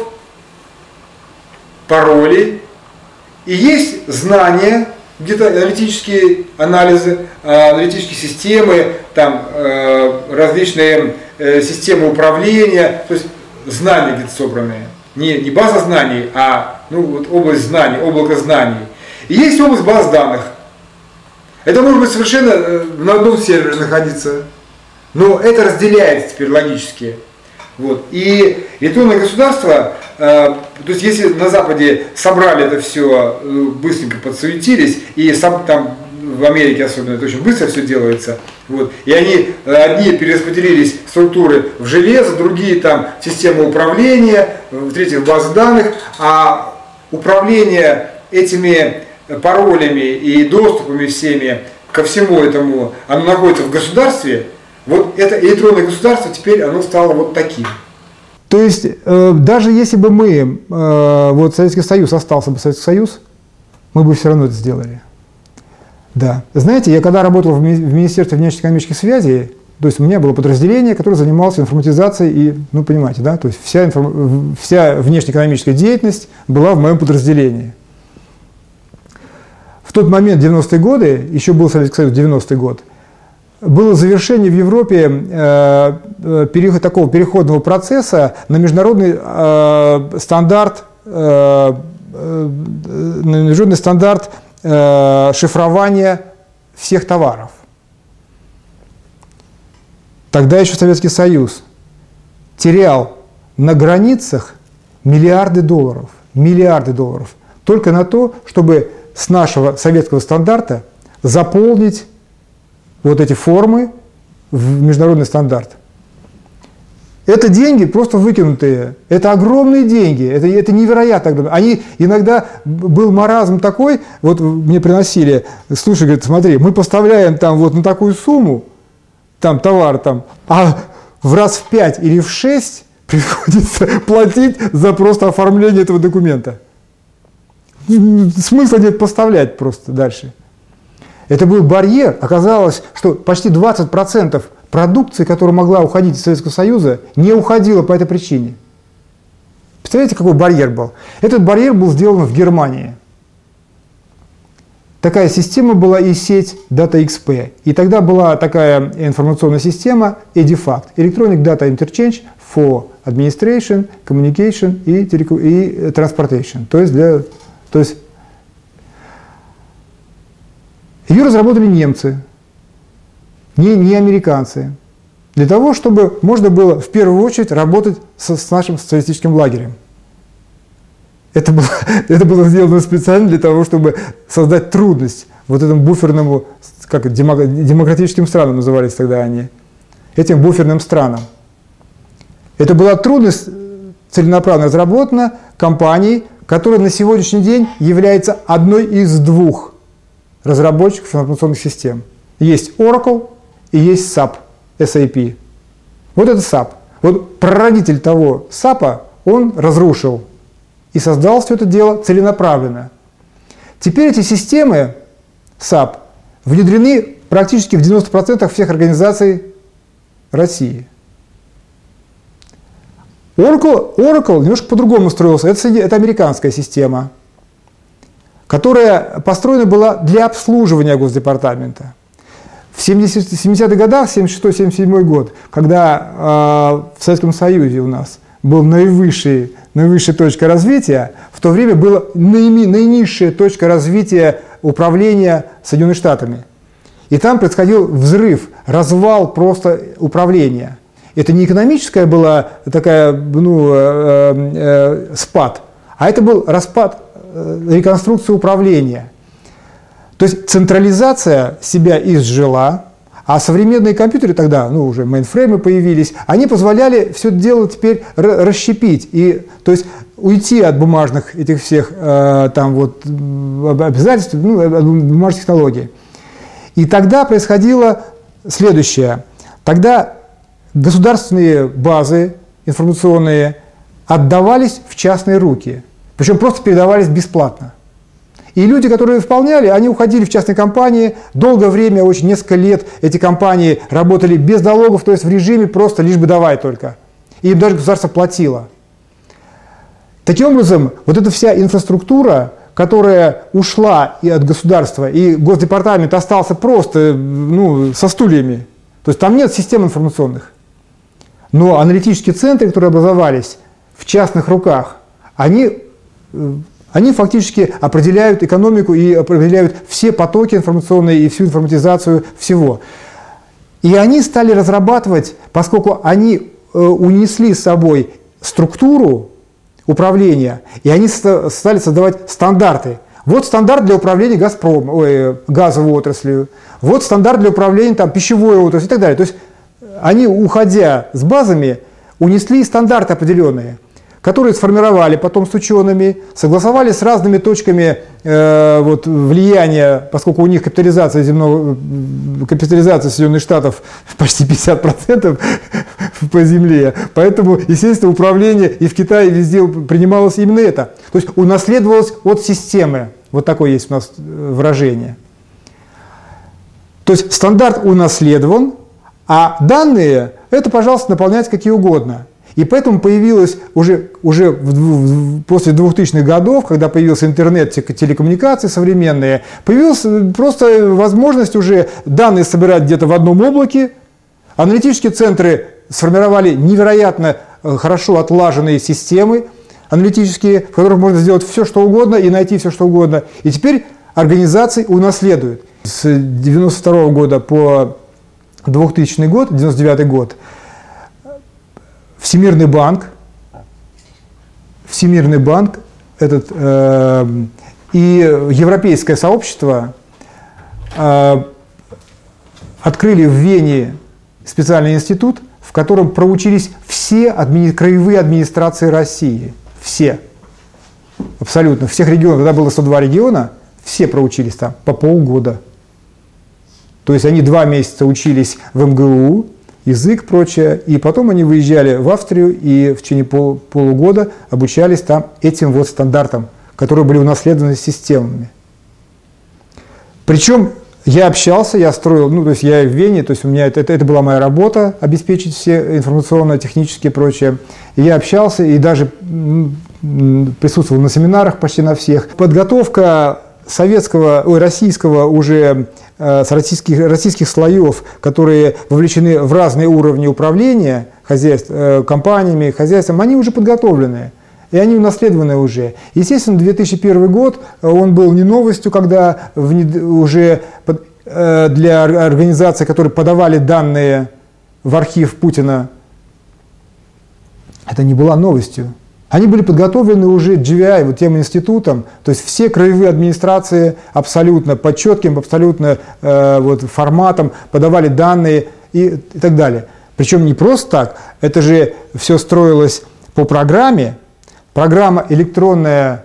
паролей, и есть знания, где-то аналитические анализы, а, аналитические системы, там э, различные э, системы управления, то есть знания где-то собранные. Не, не база знаний, а ну, вот область знаний, облако знаний. И есть область баз данных. Это может быть совершенно э, на одном сервере находиться, но это разделяется теперь логически. Вот. И электронное государство, э, то есть если на Западе собрали это все, э, быстренько подсуетились, и сам там в Америке особенно это очень быстро все делается, вот, и они э, одни перераспределились структуры в железо, другие там системы управления, в-третьих базы данных, а управление этими паролями и доступами всеми ко всему этому, оно находится в государстве, вот это электронное государство теперь оно стало вот таким. То есть э, даже если бы мы, э, вот Советский Союз остался бы Советский Союз, мы бы все равно это сделали. Да. Знаете, я когда работал в, ми в Министерстве внешнеэкономических связей, то есть у меня было подразделение, которое занималось информатизацией и, ну понимаете, да, то есть вся, информ... вся внешнеэкономическая деятельность была в моем подразделении. В тот момент, 90-е годы, еще был Советский Союз, 90-й год – было завершение в Европе э, э, переход, такого переходного процесса на международный э, стандарт, э, э, на международный стандарт э, шифрования всех товаров. Тогда еще Советский Союз терял на границах миллиарды долларов, миллиарды долларов только на то, чтобы с нашего советского стандарта заполнить вот эти формы в международный стандарт. Это деньги просто выкинутые. Это огромные деньги. Это, это невероятно. Они иногда был маразм такой, вот мне приносили, слушай, говорит, смотри, мы поставляем там вот на такую сумму, там товар там, а в раз в пять или в шесть приходится платить за просто оформление этого документа. Смысла нет поставлять просто дальше. Это был барьер. Оказалось, что почти 20% продукции, которая могла уходить из Советского Союза, не уходила по этой причине. Представляете, какой барьер был? Этот барьер был сделан в Германии. Такая система была и сеть DataXP. И тогда была такая информационная система EDIFACT – Electronic Data Interchange for Administration, Communication и, и Transportation. То есть, для, то есть ее разработали немцы, не, не американцы, для того, чтобы можно было в первую очередь работать со, с нашим социалистическим лагерем. Это было, это было сделано специально для того, чтобы создать трудность вот этому буферному, как демократическим странам назывались тогда они, этим буферным странам. Это была трудность целенаправленно разработана компанией, которая на сегодняшний день является одной из двух разработчиков информационных систем. Есть Oracle и есть SAP, SAP. Вот это SAP. Вот прародитель того SAP, он разрушил и создал все это дело целенаправленно. Теперь эти системы SAP внедрены практически в 90% всех организаций России. Oracle, Oracle немножко по-другому строился. Это, это американская система которая построена была для обслуживания Госдепартамента. В 70 70-х годах, 76-77 год, когда э, в Советском Союзе у нас был наивысший, наивысшая точка развития, в то время была наими, наинизшая точка развития управления Соединенными Штатами. И там происходил взрыв, развал просто управления. Это не экономическая была такая, ну, э, э, спад, а это был распад э, реконструкции управления. То есть централизация себя изжила, а современные компьютеры тогда, ну уже мейнфреймы появились, они позволяли все это дело теперь расщепить. И, то есть уйти от бумажных этих всех э, там вот обязательств, ну, от бумажных технологий. И тогда происходило следующее. Тогда государственные базы информационные отдавались в частные руки. Причем просто передавались бесплатно. И люди, которые выполняли, они уходили в частные компании. Долгое время, очень несколько лет, эти компании работали без налогов, то есть в режиме просто лишь бы давай только. И им даже государство платило. Таким образом, вот эта вся инфраструктура, которая ушла и от государства, и Госдепартамент остался просто ну, со стульями. То есть там нет систем информационных. Но аналитические центры, которые образовались в частных руках, они, они фактически определяют экономику и определяют все потоки информационные и всю информатизацию всего. И они стали разрабатывать, поскольку они э, унесли с собой структуру управления, и они стали создавать стандарты. Вот стандарт для управления Газпром, ой, газовой отраслью, вот стандарт для управления там, пищевой отраслью и так далее. То есть они, уходя с базами, унесли стандарты определенные которые сформировали потом с учеными, согласовали с разными точками э, вот, влияния, поскольку у них капитализация, земного, капитализация Соединенных Штатов почти 50% по земле. Поэтому, естественно, управление и в Китае везде принималось именно это. То есть унаследовалось от системы. Вот такое есть у нас э, выражение. То есть стандарт унаследован, а данные это, пожалуйста, наполнять какие угодно. И поэтому появилось уже, уже в, после 2000-х годов, когда появился интернет, телекоммуникации современные, появилась э, просто возможность уже данные собирать где-то в одном облаке. Аналитические центры сформировали невероятно э, хорошо отлаженные системы аналитические, в которых можно сделать все, что угодно и найти все, что угодно. И теперь организации унаследуют. С 1992 года по 2000 год, 99 год, Всемирный банк, Всемирный банк этот, э, и Европейское сообщество э, открыли в Вене специальный институт, в котором проучились все админи... краевые администрации России. Все. Абсолютно. Всех регионов. Тогда было 102 региона, все проучились там по полгода. То есть они два месяца учились в МГУ, язык, прочее, и потом они выезжали в Австрию и в течение пол, полугода обучались там этим вот стандартам, которые были унаследованы системами. Причем я общался, я строил, ну, то есть я в Вене, то есть у меня это, это, это была моя работа, обеспечить все информационно-технические и прочее. И я общался и даже присутствовал на семинарах почти на всех. Подготовка советского, ой, российского уже э, с российских, российских слоев, которые вовлечены в разные уровни управления хозяйств, э, компаниями, хозяйством, они уже подготовлены. И они унаследованы уже. Естественно, 2001 год, э, он был не новостью, когда уже для организаций, которые подавали данные в архив Путина, это не была новостью. Они были подготовлены уже GVI, вот тем институтом, то есть все краевые администрации абсолютно по четким, абсолютно э, вот, форматам подавали данные и, и так далее. Причем не просто так, это же все строилось по программе. Программа «Электронное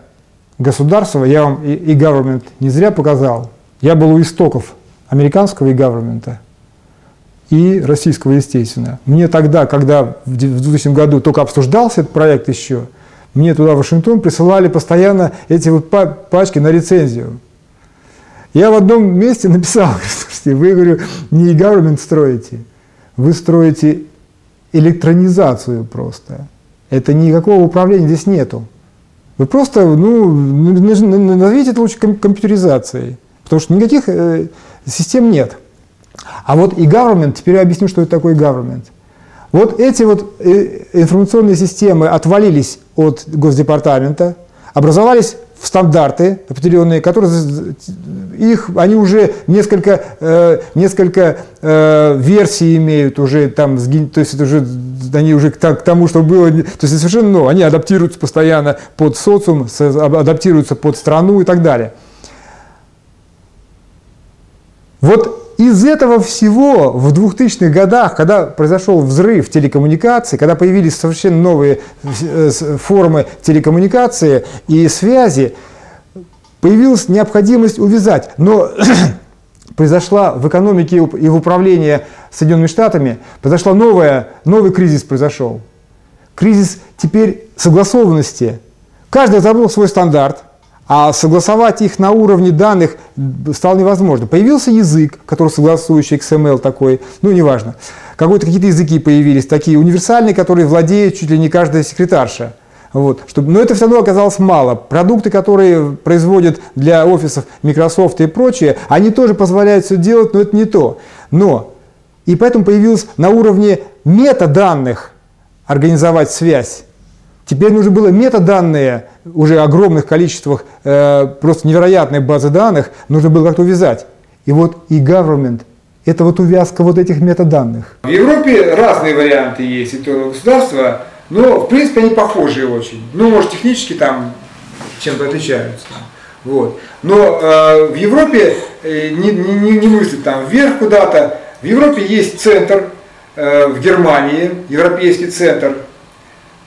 государство», я вам и government не зря показал. Я был у истоков американского и government и российского, естественно. Мне тогда, когда в 2000 году только обсуждался этот проект еще – мне туда, в Вашингтон, присылали постоянно эти вот пачки на рецензию. Я в одном месте написал, слушайте, вы, говорю, не government строите, вы строите электронизацию просто. Это никакого управления здесь нету. Вы просто, ну, назовите это лучше компьютеризацией, потому что никаких э, систем нет. А вот и government, теперь я объясню, что это такое government. Вот эти вот э, информационные системы отвалились от Госдепартамента, образовались стандарты определенные, которые их, они уже несколько, э, несколько э, версий имеют уже там, то есть это уже они уже к тому, что было, то есть совершенно ну, они адаптируются постоянно под социум, адаптируются под страну и так далее. Вот из этого всего в 2000-х годах, когда произошел взрыв телекоммуникаций, когда появились совершенно новые э, формы телекоммуникации и связи, появилась необходимость увязать. Но произошла в экономике и в управлении Соединенными Штатами, произошла новая, новый кризис произошел. Кризис теперь согласованности. Каждый разработал свой стандарт, а согласовать их на уровне данных стало невозможно. Появился язык, который согласующий XML такой, ну неважно. Какие-то языки появились, такие универсальные, которые владеет чуть ли не каждая секретарша. Вот, но это все равно оказалось мало. Продукты, которые производят для офисов Microsoft и прочее, они тоже позволяют все делать, но это не то. Но, и поэтому появилось на уровне метаданных организовать связь. Теперь нужно было метаданные уже огромных количествах, э, просто невероятной базы данных, нужно было как-то увязать. И вот и government – это вот увязка вот этих метаданных. В Европе разные варианты есть электронного государства, но в принципе они похожие очень. Ну, может, технически там чем-то отличаются. Вот. Но э, в Европе э, не, не, не мыслить там вверх куда-то. В Европе есть центр, э, в Германии, европейский центр –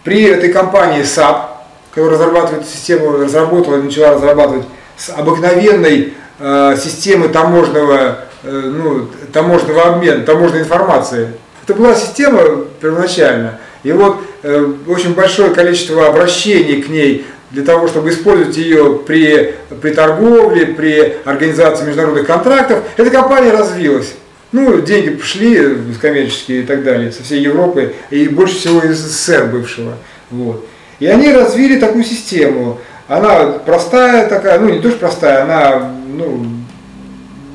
при этой компании SAP, которая разрабатывает систему, разработала и начала разрабатывать с обыкновенной э, системы таможенного, э, ну, таможенного обмена, таможенной информации. Это была система первоначально. И вот э, очень большое количество обращений к ней для того, чтобы использовать ее при, при торговле, при организации международных контрактов, эта компания развилась. Ну, деньги пошли коммерческие и так далее, со всей Европы, и больше всего из СССР бывшего. Вот. И они развили такую систему. Она простая такая, ну не то, что простая, она, ну,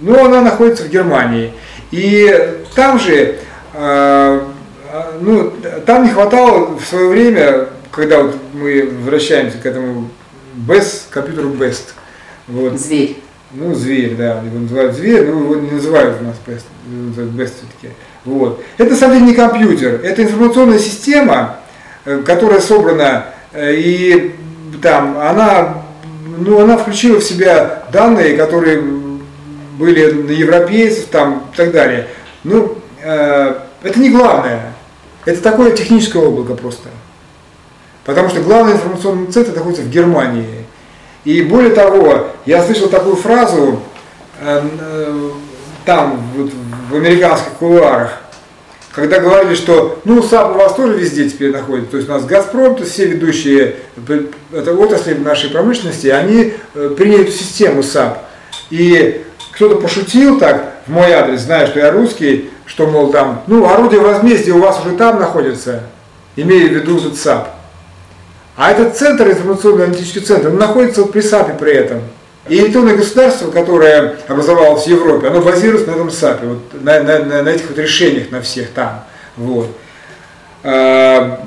ну она находится в Германии. И там же, э, ну, там не хватало в свое время, когда вот мы возвращаемся к этому Best, компьютеру Best. Вот. Зверь. Ну, зверь, да, его называют зверь, но его не называют у нас best, называют best все-таки. Вот. Это, на самом деле, не компьютер, это информационная система, э, которая собрана, э, и там она, ну, она включила в себя данные, которые были на европейцев там, и так далее. Ну, э, это не главное, это такое техническое облако просто. Потому что главный информационный центр находится в Германии. И более того, я слышал такую фразу э, э, там, вот, в американских кулуарах, когда говорили, что ну SAP у вас тоже везде теперь находится, то есть у нас Газпром, то есть все ведущие это отрасли нашей промышленности, они э, приняли эту систему SAP. И кто-то пошутил так в мой адрес, зная, что я русский, что, мол, там, ну, орудие возмездия у вас уже там находится, имея в виду этот SAP. А этот центр, информационный аналитический центр, он находится при SAP е при этом. И электронное государство, которое образовалось в Европе, оно базируется на этом SAP е, вот, на, на, на, этих вот решениях, на всех там. Вот. А,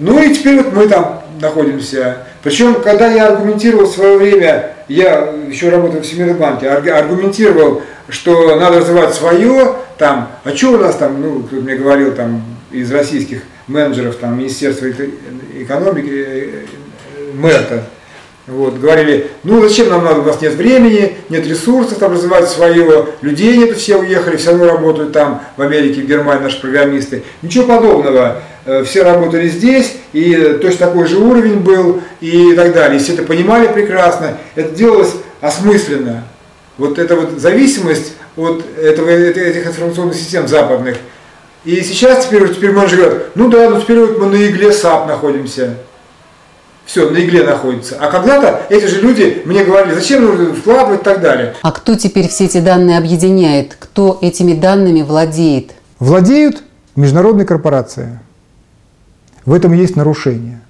ну и теперь вот мы там находимся. Причем, когда я аргументировал в свое время, я еще работал в Всемирном банке, аргументировал, что надо развивать свое, там, а что у нас там, ну, кто мне говорил там из российских менеджеров там, Министерства экономики, э, э, МЭРТа, вот, говорили, ну зачем нам надо, у нас нет времени, нет ресурсов там развивать свое, людей нет, все уехали, все равно работают там, в Америке, в Германии наши программисты. Ничего подобного. Э, все работали здесь, и точно такой же уровень был, и так далее. Все это понимали прекрасно. Это делалось осмысленно. Вот эта вот зависимость от этого, этих информационных систем западных – и сейчас теперь, теперь менеджер говорит, ну да, ну теперь вот мы на игле SAP находимся. Все, на игле находится. А когда-то эти же люди мне говорили, зачем нужно вкладывать и так далее. А кто теперь все эти данные объединяет? Кто этими данными владеет? Владеют международные корпорации. В этом есть нарушение.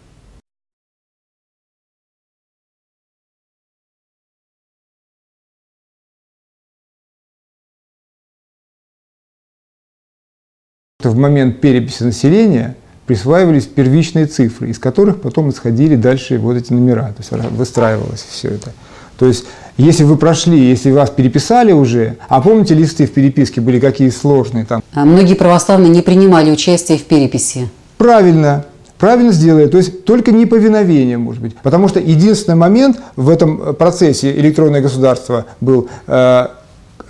В момент переписи населения присваивались первичные цифры, из которых потом исходили дальше вот эти номера, то есть выстраивалось все это. То есть, если вы прошли, если вас переписали уже, а помните, листы в переписке были какие сложные там? А многие православные не принимали участие в переписи. Правильно, правильно сделали, то есть только неповиновение, может быть. Потому что единственный момент в этом процессе электронное государство был, э,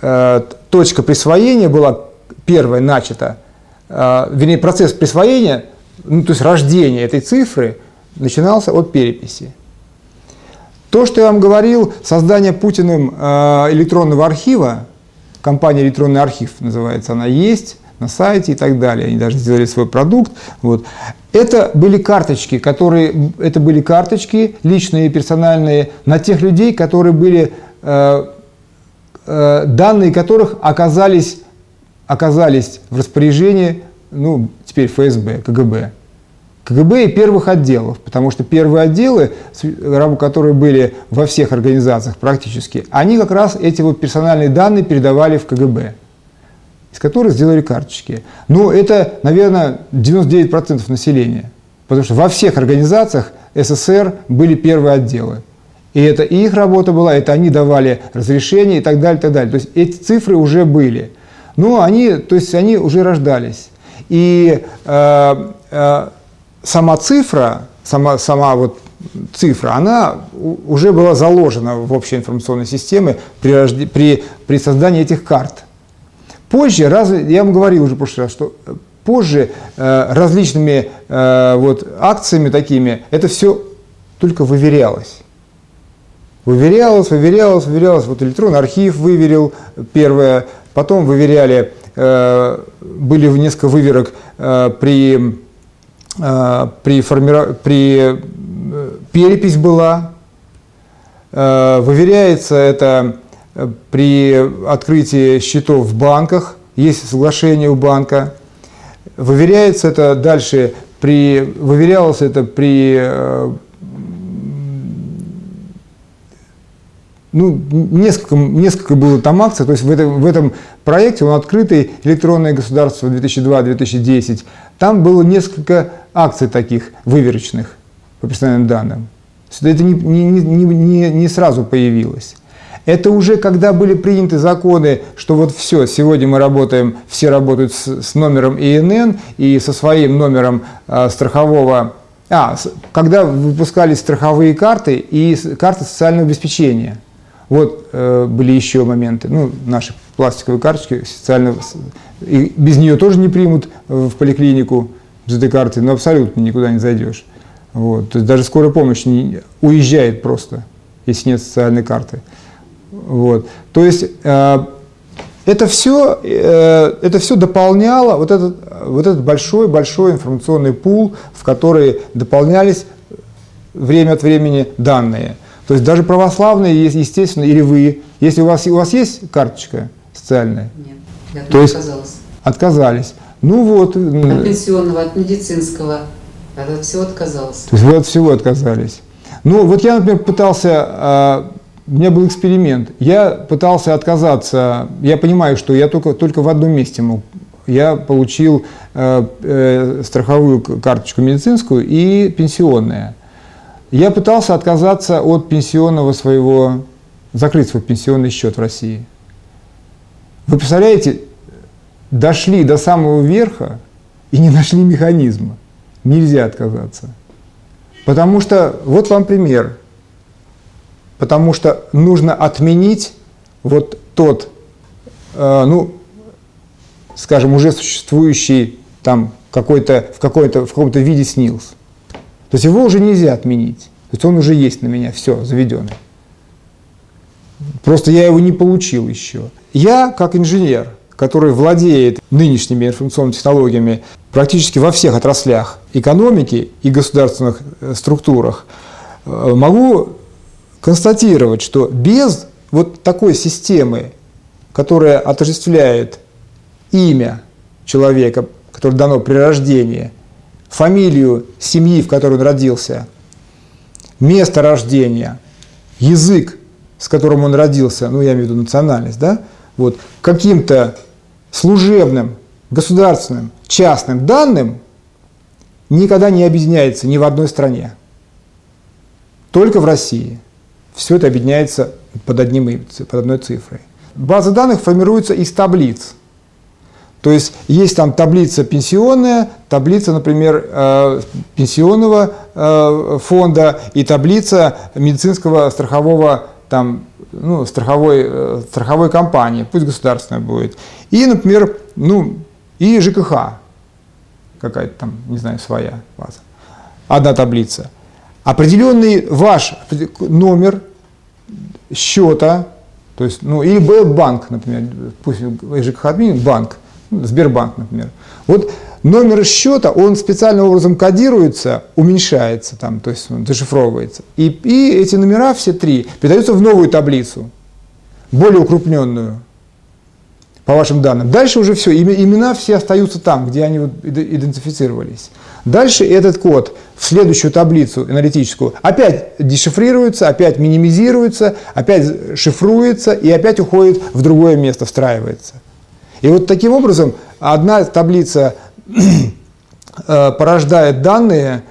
э, точка присвоения была первая начата, э, вернее, процесс присвоения, ну, то есть рождение этой цифры начинался от переписи. То, что я вам говорил, создание Путиным э, электронного архива, компания «Электронный архив» называется, она есть на сайте и так далее, они даже сделали свой продукт. Вот. Это были карточки, которые, это были карточки личные, персональные, на тех людей, которые были, э, э, данные которых оказались, оказались в распоряжении, ну, теперь ФСБ, КГБ. КГБ и первых отделов, потому что первые отделы, которые были во всех организациях практически, они как раз эти вот персональные данные передавали в КГБ, из которых сделали карточки. Но это, наверное, 99% населения, потому что во всех организациях СССР были первые отделы. И это их работа была, это они давали разрешение и так далее, и так далее. То есть эти цифры уже были. Но они, то есть они уже рождались. И э, э, сама цифра, сама, сама вот цифра, она уже была заложена в общей информационной системе при, при, при создании этих карт. Позже, раз, я вам говорил уже в прошлый раз, что позже э, различными э, вот, акциями такими это все только выверялось. Выверялось, выверялось, выверялось. Вот электронный архив выверил первое, потом выверяли, э, были несколько выверок э, при Э, при, формиров... при э, перепись была, э, выверяется это при открытии счетов в банках, есть соглашение у банка, выверяется это дальше при, выверялось это при ну, несколько, несколько было там акций, то есть в этом, в этом проекте, он открытый, электронное государство 2002-2010, там было несколько акций таких выверочных по персональным данным. Это не, не, не, не, не сразу появилось. Это уже когда были приняты законы, что вот все, сегодня мы работаем, все работают с, с номером ИНН и со своим номером э, страхового, а, когда выпускались страховые карты и карты социального обеспечения. Вот э, были еще моменты, ну, наши пластиковые карточки социально, и без нее тоже не примут в поликлинику с этой картой, но абсолютно никуда не зайдешь. Вот. То есть даже скорая помощь не, уезжает просто, если нет социальной карты. Вот. То есть э, это все, э, это все дополняло вот этот, вот этот большой-большой информационный пул, в который дополнялись время от времени данные. То есть даже православные, естественно, или вы, если у вас, у вас есть карточка социальная? Нет, я то есть отказалась. Отказались. Ну вот. От пенсионного, от медицинского, от всего отказался. То есть вы от всего отказались. Ну вот я, например, пытался, а, у меня был эксперимент, я пытался отказаться, я понимаю, что я только, только в одном месте мог. Я получил э, э, страховую карточку медицинскую и пенсионная. Я пытался отказаться от пенсионного своего, закрыть свой пенсионный счет в России. Вы представляете, дошли до самого верха и не нашли механизма. Нельзя отказаться. Потому что, вот вам пример. Потому что нужно отменить вот тот, э, ну, скажем, уже существующий там какой-то, в, какой-то, в каком-то виде снилс. То есть его уже нельзя отменить. То есть он уже есть на меня, все, заведенный. Просто я его не получил еще. Я, как инженер, который владеет нынешними информационными технологиями практически во всех отраслях экономики и государственных э, структурах, э, могу констатировать, что без вот такой системы, которая отождествляет имя человека, которое дано при рождении, фамилию семьи, в которой он родился, место рождения, язык, с которым он родился, ну я имею в виду национальность, да, вот, каким-то служебным государственным, частным данным никогда не объединяется ни в одной стране. Только в России. Все это объединяется под, одним, под одной цифрой. База данных формируется из таблиц. То есть есть там таблица пенсионная, таблица, например, э, пенсионного э, фонда и таблица медицинского страхового там, ну, страховой, э, страховой компании, пусть государственная будет. И, например, ну, и ЖКХ, какая-то там, не знаю, своя база. Одна таблица. Определенный ваш номер счета, то есть, ну, или банк, например, пусть ЖКХ админ, банк, ну, Сбербанк, например. Вот номер счета, он специальным образом кодируется, уменьшается там, то есть он зашифровывается. И, и эти номера, все три, передаются в новую таблицу, более укрупненную, по вашим данным. Дальше уже все, имена все остаются там, где они вот идентифицировались. Дальше этот код в следующую таблицу аналитическую опять дешифрируется, опять минимизируется, опять шифруется и опять уходит в другое место, встраивается. И вот таким образом одна таблица э, порождает данные,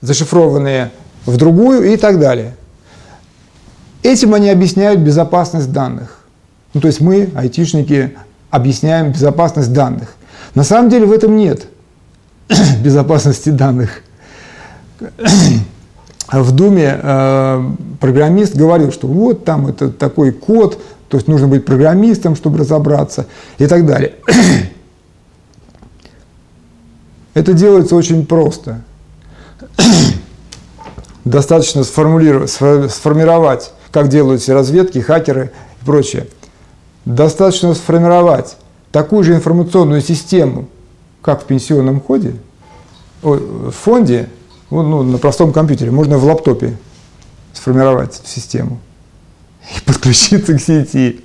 зашифрованные в другую и так далее. Этим они объясняют безопасность данных. Ну, то есть мы, айтишники, объясняем безопасность данных. На самом деле в этом нет безопасности данных. В Думе э, программист говорил, что вот там это такой код, то есть нужно быть программистом, чтобы разобраться и так далее. Это делается очень просто. Достаточно сформулировать, сформировать, как делают все разведки, хакеры и прочее. Достаточно сформировать такую же информационную систему, как в пенсионном ходе, в фонде, ну, на простом компьютере, можно в лаптопе сформировать систему и подключиться к сети.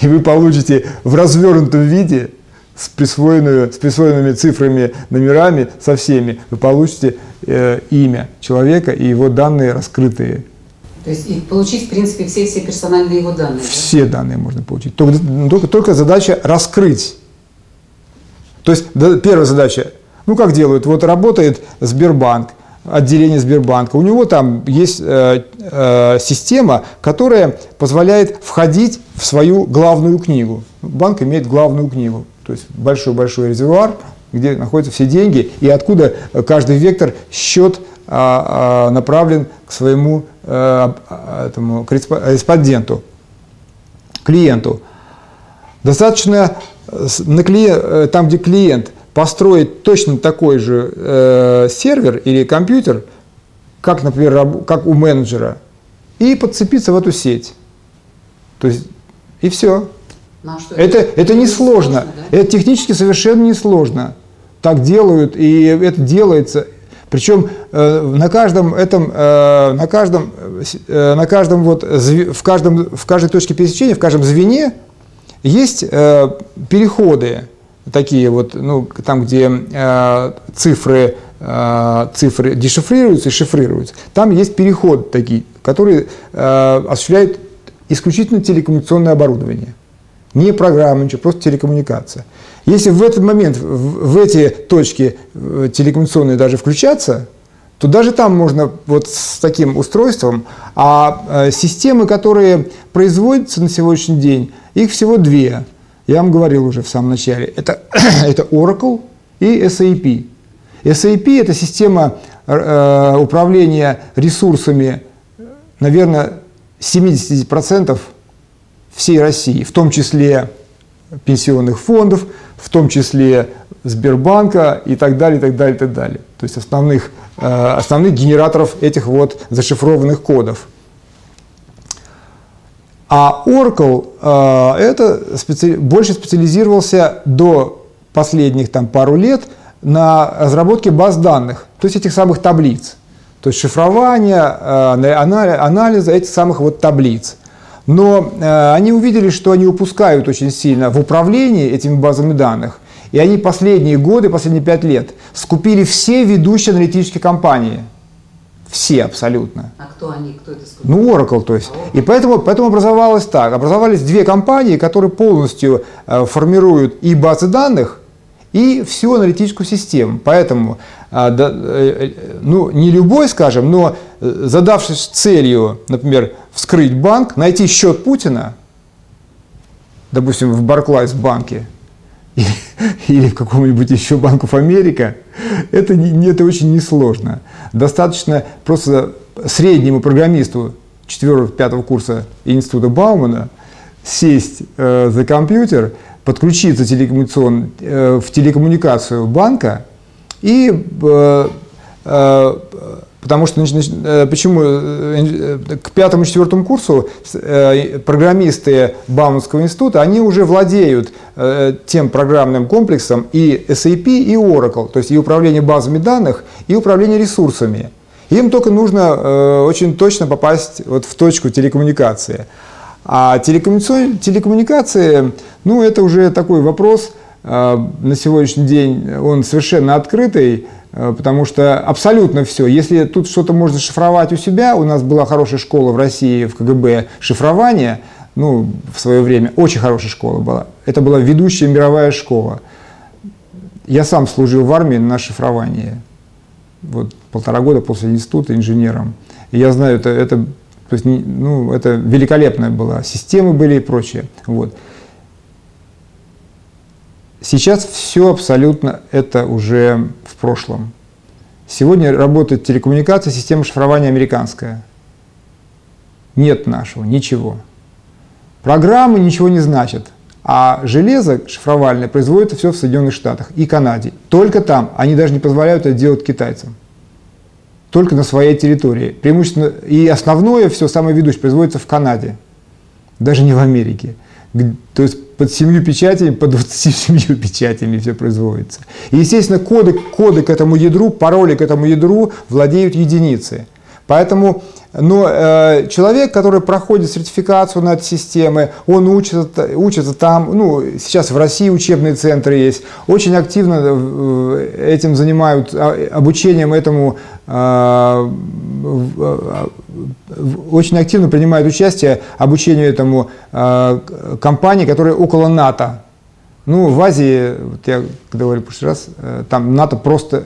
И вы получите в развернутом виде с, присвоенную, с присвоенными цифрами, номерами, со всеми, вы получите э, имя человека и его данные раскрытые. То есть и получить, в принципе, все-все персональные его данные? Все да? данные можно получить. Только, только, только задача раскрыть. То есть да, первая задача, ну как делают, вот работает Сбербанк – отделение Сбербанка. У него там есть э, э, система, которая позволяет входить в свою главную книгу. Банк имеет главную книгу, то есть большой-большой резервуар, где находятся все деньги, и откуда каждый вектор счет а, а, направлен к своему э, этому корреспонденту, клиенту. Достаточно на клиент, э, там, где клиент – построить точно такой же э, сервер или компьютер, как, например, как у менеджера, и подцепиться в эту сеть. То есть, и все. Ну, а это, это, это не сложно. сложно да? Это технически совершенно не сложно. Так делают, и это делается. Причем э, на каждом этом, э, на каждом, э, на каждом вот, в, каждом, в каждой точке пересечения, в каждом звене есть э, переходы такие вот, ну, там, где э, цифры, э, цифры дешифрируются и шифрируются, там есть переход такие, который э, осуществляет исключительно телекоммуникационное оборудование. Не программа, ничего, просто телекоммуникация. Если в этот момент, в, в эти точки э, телекоммуникационные даже включаться, то даже там можно вот с таким устройством, а э, системы, которые производятся на сегодняшний день, их всего две. Я вам говорил уже в самом начале, это, это Oracle и SAP. SAP – это система э, управления ресурсами, наверное, 70% всей России, в том числе пенсионных фондов, в том числе Сбербанка и так далее, и так далее, и так далее. То есть основных, э, основных генераторов этих вот зашифрованных кодов – а Oracle э, это специ... больше специализировался до последних там, пару лет на разработке баз данных, то есть этих самых таблиц. То есть шифрование, э, анализа этих самых вот таблиц. Но э, они увидели, что они упускают очень сильно в управлении этими базами данных. И они последние годы, последние пять лет скупили все ведущие аналитические компании – все абсолютно. А кто они? Кто это сколько? Ну, Oracle, то есть. А И поэтому, поэтому образовалось так. Образовались две компании, которые полностью э, формируют и базы данных, и всю аналитическую систему. Поэтому а, да, э, ну, не любой, скажем, но э, задавшись целью, например, вскрыть банк, найти счет Путина, допустим, в Барклайс банке, или в каком-нибудь еще Банков Америка, это, не, это очень несложно. Достаточно просто среднему программисту 4-5 курса института Баумана сесть э, за компьютер, подключиться телекоммуникацион, э, в телекоммуникацию банка и э, э, Потому что э, почему э, к пятому-четвертому курсу э, программисты Бауманского института, они уже владеют тем программным комплексом и SAP, и Oracle, то есть и управление базами данных, и управление ресурсами. Им только нужно очень точно попасть вот в точку телекоммуникации. А телекоммуникации, ну это уже такой вопрос на сегодняшний день, он совершенно открытый, Э, потому что абсолютно все. Если тут что-то можно шифровать у себя, у нас была хорошая школа в России, в КГБ, шифрование, ну, в свое время, очень хорошая школа была. Это была ведущая мировая школа. Я сам служил в армии на шифровании. Вот полтора года после института инженером. И я знаю, это, это, то есть, ну, это великолепная была. Системы были и прочее. Вот. Сейчас все абсолютно это уже в прошлом. Сегодня работает телекоммуникация, система шифрования американская. Нет нашего, ничего. Программы ничего не значат. А железо шифровальное производится все в Соединенных Штатах и Канаде. Только там. Они даже не позволяют это делать китайцам. Только на своей территории. Преимущественно и основное все, самое ведущее, производится в Канаде. Даже не в Америке. То есть под семью печатями, под 27 печатями все производится. И, естественно, коды, коды к этому ядру, пароли к этому ядру владеют единицы. Поэтому но э, человек, который проходит сертификацию на этой системы, он учится, учится там, ну, сейчас в России учебные центры есть, очень активно э, этим занимают, а, обучением этому, э, э, очень активно принимают участие обучению этому э, компании, которые около НАТО. Ну, в Азии, вот я говорил в прошлый раз, э, там НАТО просто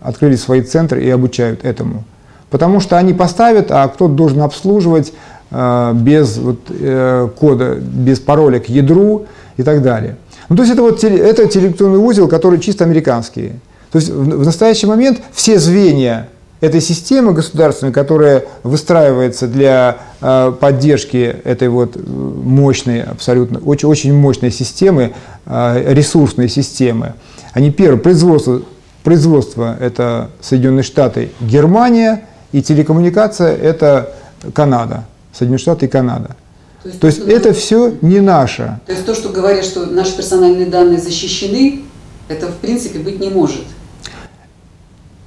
открыли свои центры и обучают этому. Потому что они поставят, а кто-то должен обслуживать э, без вот, э, кода, без пароля к ядру и так далее. Ну, то есть это, вот, это телеэлектронный узел, который чисто американский. То есть в, в настоящий момент все звенья этой системы государственной, которая выстраивается для э, поддержки этой вот мощной, абсолютно очень, очень мощной системы, э, ресурсной системы, они первое, производство, производство это Соединенные Штаты, Германия – и телекоммуникация – это Канада, Соединенные Штаты и Канада. То есть, то есть это все не наше. То есть то, что говорят, что наши персональные данные защищены, это в принципе быть не может.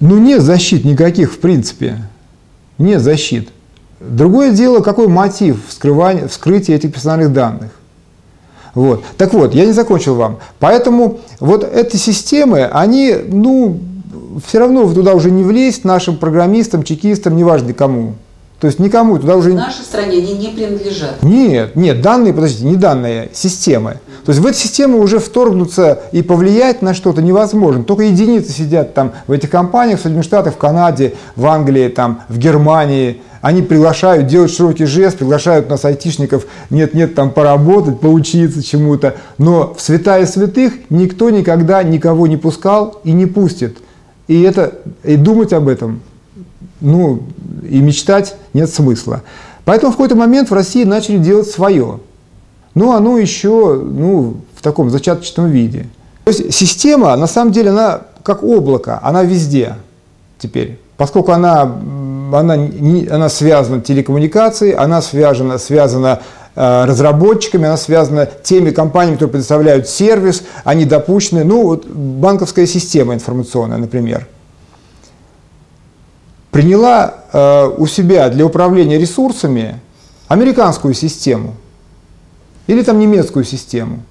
Ну нет защит никаких в принципе. Нет защит. Другое дело, какой мотив вскрытия этих персональных данных. Вот. Так вот, я не закончил вам. Поэтому вот эти системы, они, ну, все равно туда уже не влезть нашим программистам, чекистам, неважно кому. То есть никому туда уже... В нашей стране они не принадлежат. Нет, нет, данные, подождите, не данные, системы. То есть в эти системы уже вторгнуться и повлиять на что-то невозможно. Только единицы сидят там в этих компаниях, в Соединенных Штатах, в Канаде, в Англии, там, в Германии. Они приглашают, делают широкий жест, приглашают нас айтишников, нет-нет, там поработать, поучиться чему-то. Но в святая святых никто никогда никого не пускал и не пустит. И, это, и думать об этом, ну, и мечтать нет смысла. Поэтому в какой-то момент в России начали делать свое. Но оно еще ну, в таком зачаточном виде. То есть система, на самом деле, она как облако, она везде теперь. Поскольку она, она, она связана телекоммуникацией, она связана, связана Э, разработчиками, она связана теми компаниями, которые предоставляют сервис, они допущены, ну, вот банковская система информационная, например, приняла э, у себя для управления ресурсами американскую систему или там немецкую систему.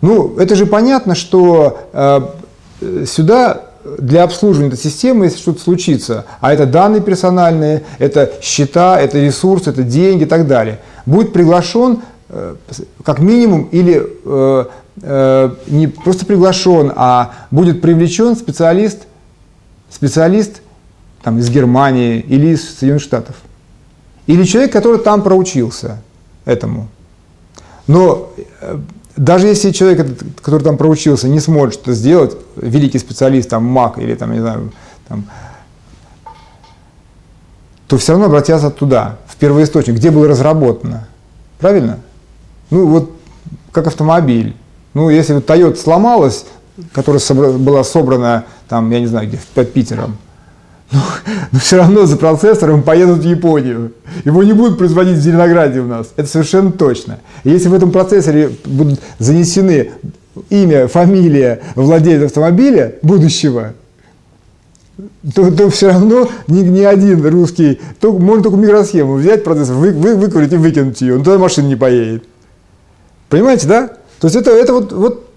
Ну, это же понятно, что э, сюда для обслуживания этой системы, если что-то случится, а это данные персональные, это счета, это ресурсы, это деньги и так далее, будет приглашен э, как минимум или э, э, не просто приглашен, а будет привлечен специалист, специалист там, из Германии или из Соединенных Штатов. Или человек, который там проучился этому. Но э, даже если человек, который там проучился, не сможет это сделать, великий специалист, там, МАК или там, не знаю, там, то все равно обратятся туда, в первоисточник, где было разработано. Правильно? Ну вот как автомобиль. Ну если вот Toyota сломалась, которая была собрана там, я не знаю, где, под Питером, но, но все равно за процессором поедут в Японию. Его не будут производить в Зеленограде у нас. Это совершенно точно. Если в этом процессоре будут занесены имя, фамилия владельца автомобиля будущего, то, то все равно ни, ни один русский, то, можно только микросхему взять, процессор, вы, вы, выкурить и выкинуть ее, он туда машина не поедет. Понимаете, да? То есть это, это вот, вот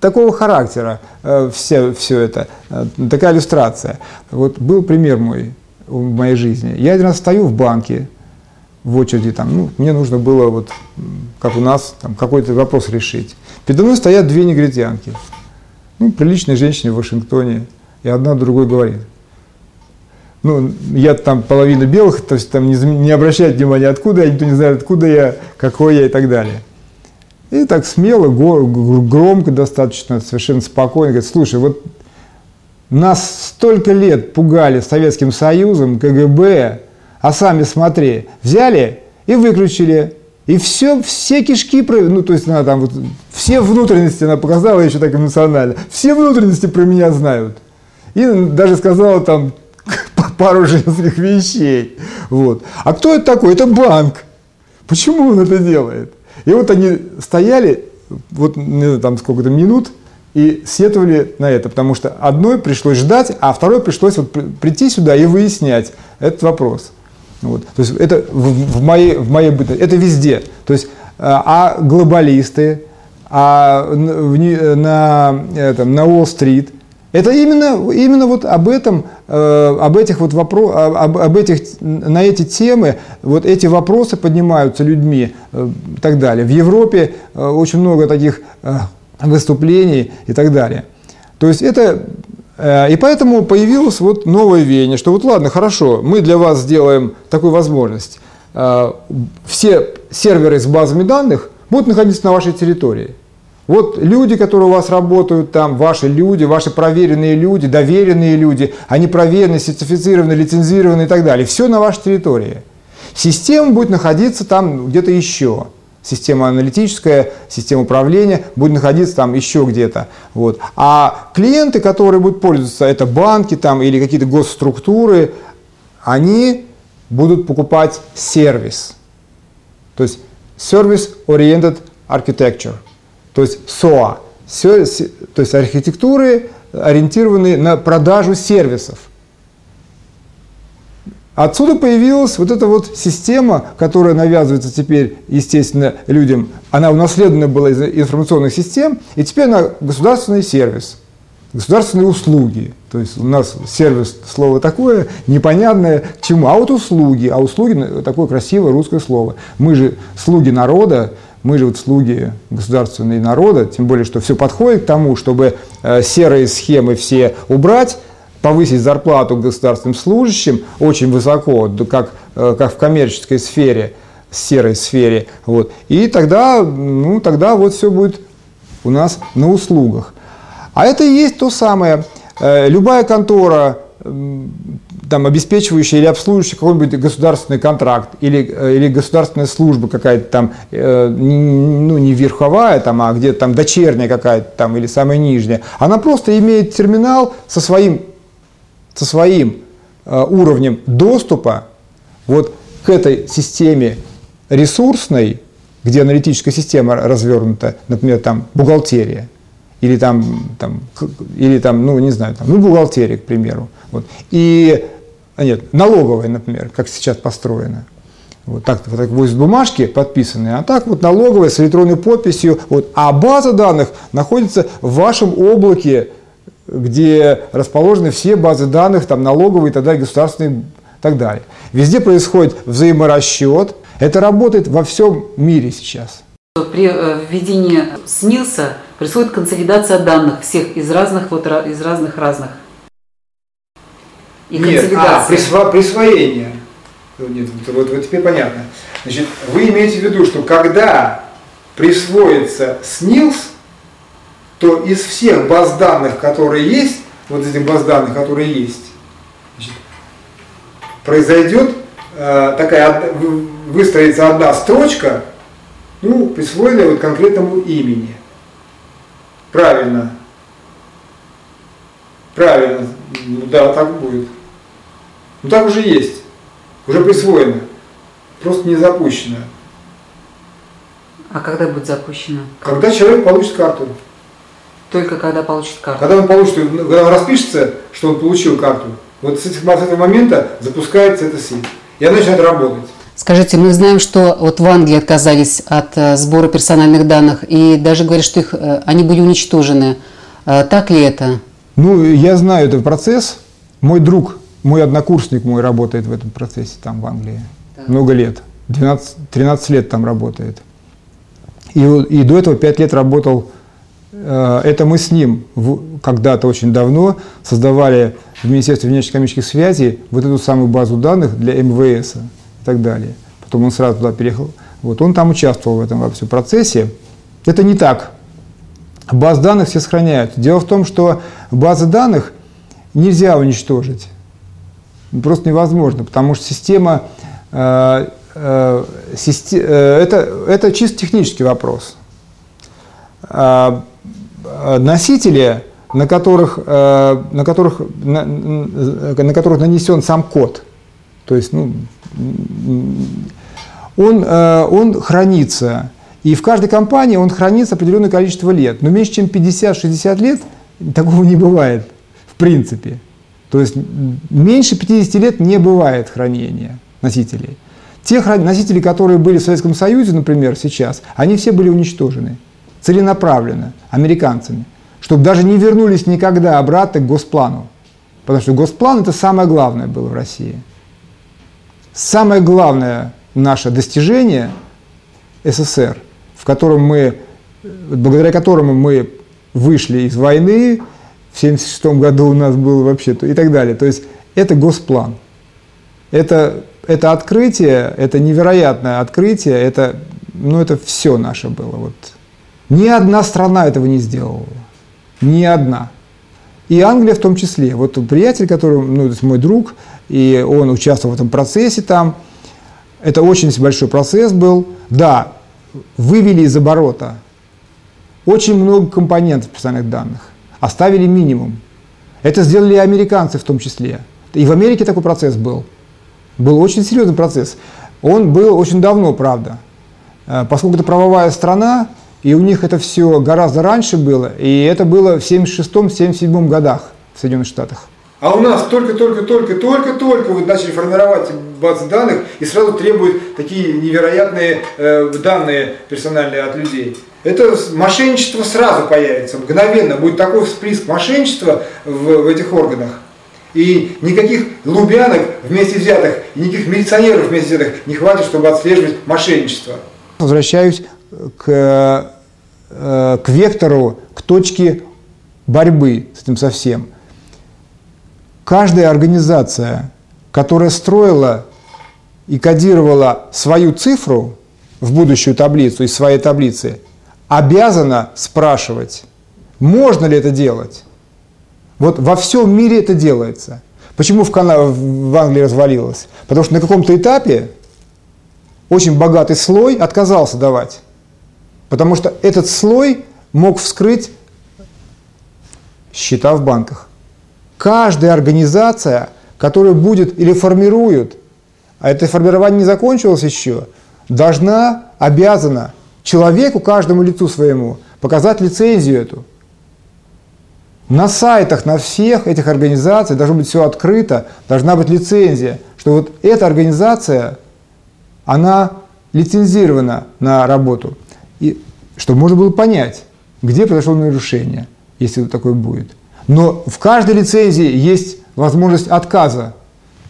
такого характера э, все, все это, э, такая иллюстрация. Вот был пример мой в моей жизни. Я один раз стою в банке, в очереди, там, ну, мне нужно было, вот, как у нас, там, какой-то вопрос решить. Передо мной стоят две негритянки, ну, приличные женщины в Вашингтоне, и одна другой говорит. Ну, я там половина белых, то есть там не, не обращать внимания, откуда я, никто не знает, откуда я, какой я и так далее. И так смело, громко достаточно, совершенно спокойно говорит, слушай, вот нас столько лет пугали Советским Союзом, КГБ, а сами смотри, взяли и выключили. И все, все кишки, ну, то есть она там вот, все внутренности, она показала еще так эмоционально, все внутренности про меня знают. И даже сказала там пару женских вещей. Вот. А кто это такой? Это банк. Почему он это делает? И вот они стояли, вот там сколько-то минут, и сетовали на это, потому что одной пришлось ждать, а второй пришлось вот прийти сюда и выяснять этот вопрос. Вот. То есть это в, в моей, в моей это везде. То есть, а, а глобалисты, а в, на, этом, на Уолл-стрит – это именно, именно вот об этом, э, об этих вот вопросах, об, об этих, на эти темы, вот эти вопросы поднимаются людьми э, и так далее. В Европе э, очень много таких э, выступлений и так далее. То есть это, э, и поэтому появилось вот новое веяние, что вот ладно, хорошо, мы для вас сделаем такую возможность. Э, все серверы с базами данных будут находиться на вашей территории. Вот люди, которые у вас работают там, ваши люди, ваши проверенные люди, доверенные люди, они проверены, сертифицированы, лицензированы и так далее. Все на вашей территории. Система будет находиться там где-то еще. Система аналитическая, система управления будет находиться там еще где-то. Вот. А клиенты, которые будут пользоваться, это банки там, или какие-то госструктуры, они будут покупать сервис. То есть Service Oriented Architecture – то есть SOA, то есть архитектуры, ориентированные на продажу сервисов. Отсюда появилась вот эта вот система, которая навязывается теперь, естественно, людям. Она унаследована была из информационных систем, и теперь она государственный сервис, государственные услуги. То есть у нас сервис слово такое непонятное к чему. А вот услуги, а услуги такое красивое русское слово. Мы же слуги народа, мы же вот слуги государственные народа, тем более, что все подходит к тому, чтобы э, серые схемы все убрать, повысить зарплату государственным служащим очень высоко, как, э, как в коммерческой сфере, серой сфере. Вот. И тогда, ну, тогда вот все будет у нас на услугах. А это и есть то самое. Э, любая контора, там, обеспечивающая или обслуживающая какой-нибудь государственный контракт или, э, или государственная служба какая-то там, э, ну не верховая, там, а где-то там дочерняя какая-то там или самая нижняя, она просто имеет терминал со своим, со своим э, уровнем доступа вот к этой системе ресурсной, где аналитическая система развернута, например, там бухгалтерия, или там, там, или там, ну, не знаю, там, ну, бухгалтерия, к примеру. Вот. И а нет, налоговая, например, как сейчас построена. Вот так, вот так возят бумажки подписанные, а так вот налоговая с электронной подписью. Вот, а база данных находится в вашем облаке, где расположены все базы данных, там налоговые далее, государственные и так далее. Везде происходит взаиморасчет. Это работает во всем мире сейчас. При э, введении СНИЛСа происходит консолидация данных всех из разных вот из разных разных. И Нет, а, присво, присвоение. Нет, вот, вот теперь понятно. Значит, вы имеете в виду, что когда присвоится СНИЛС, то из всех баз данных, которые есть, вот этих баз данных, которые есть, значит, произойдет э, такая, выстроится одна строчка, ну, присвоенная вот конкретному имени. Правильно. Правильно. Ну, да, так будет. Ну так уже есть. Уже присвоено. Просто не запущено. А когда будет запущено? Когда человек получит карту. Только когда получит карту? Когда он получит, когда он распишется, что он получил карту, вот с, этих, с этого момента запускается эта сеть. И она начинает работать. Скажите, мы знаем, что вот в Англии отказались от э, сбора персональных данных и даже говорят, что их, э, они были уничтожены. Э, так ли это? Ну, я знаю этот процесс. Мой друг, мой однокурсник мой работает в этом процессе там в Англии. Да. Много лет. 12, 13 лет там работает. И, и до этого 5 лет работал, это мы с ним когда-то очень давно создавали в Министерстве внешнеэкономических связей вот эту самую базу данных для МВС и так далее. Потом он сразу туда переехал. Вот он там участвовал в этом во всем процессе. Это не так. Баз данных все сохраняют. Дело в том, что базы данных нельзя уничтожить. Просто невозможно, потому что система, э, э, э, это, это чисто технический вопрос. Э, носители, на которых, на, которых, на, на которых нанесен сам код, то есть ну, он, он хранится. И в каждой компании он хранится определенное количество лет. Но меньше чем 50-60 лет такого не бывает, в принципе. То есть меньше 50 лет не бывает хранения носителей. Те носители, которые были в Советском Союзе, например, сейчас, они все были уничтожены целенаправленно американцами, чтобы даже не вернулись никогда обратно к госплану. Потому что госплан – это самое главное было в России – самое главное наше достижение СССР, в котором мы, благодаря которому мы вышли из войны, в 1976 году у нас был вообще-то и так далее. То есть это госплан. Это, это открытие, это невероятное открытие, это, ну, это все наше было. Вот. Ни одна страна этого не сделала. Ни одна. И Англия в том числе. Вот приятель, который, ну, это мой друг, и он участвовал в этом процессе там. Это очень большой процесс был. Да, вывели из оборота очень много компонентов персональных данных, оставили минимум. Это сделали и американцы в том числе. И в Америке такой процесс был. Был очень серьезный процесс. Он был очень давно, правда. Э, поскольку это правовая страна, и у них это все гораздо раньше было, и это было в 76-77 годах в Соединенных Штатах. А у нас только-только-только-только-только вот начали формировать базы данных и сразу требуют такие невероятные э, данные персональные от людей. Это мошенничество сразу появится, мгновенно. Будет такой всплеск мошенничества в, в этих органах. И никаких лубянок вместе взятых, и никаких милиционеров вместе взятых не хватит, чтобы отслеживать мошенничество. Возвращаюсь к, э, к вектору, к точке борьбы с этим совсем. Каждая организация, которая строила и кодировала свою цифру в будущую таблицу из своей таблицы, обязана спрашивать, можно ли это делать. Вот во всем мире это делается. Почему в, Кана... в Англии развалилось? Потому что на каком-то этапе очень богатый слой отказался давать. Потому что этот слой мог вскрыть счета в банках. Каждая организация, которая будет или формирует, а это формирование не закончилось еще, должна, обязана человеку, каждому лицу своему, показать лицензию эту. На сайтах, на всех этих организаций должно быть все открыто, должна быть лицензия, что вот эта организация, она лицензирована на работу и чтобы можно было понять, где произошло нарушение, если такое будет. Но в каждой лицензии есть возможность отказа.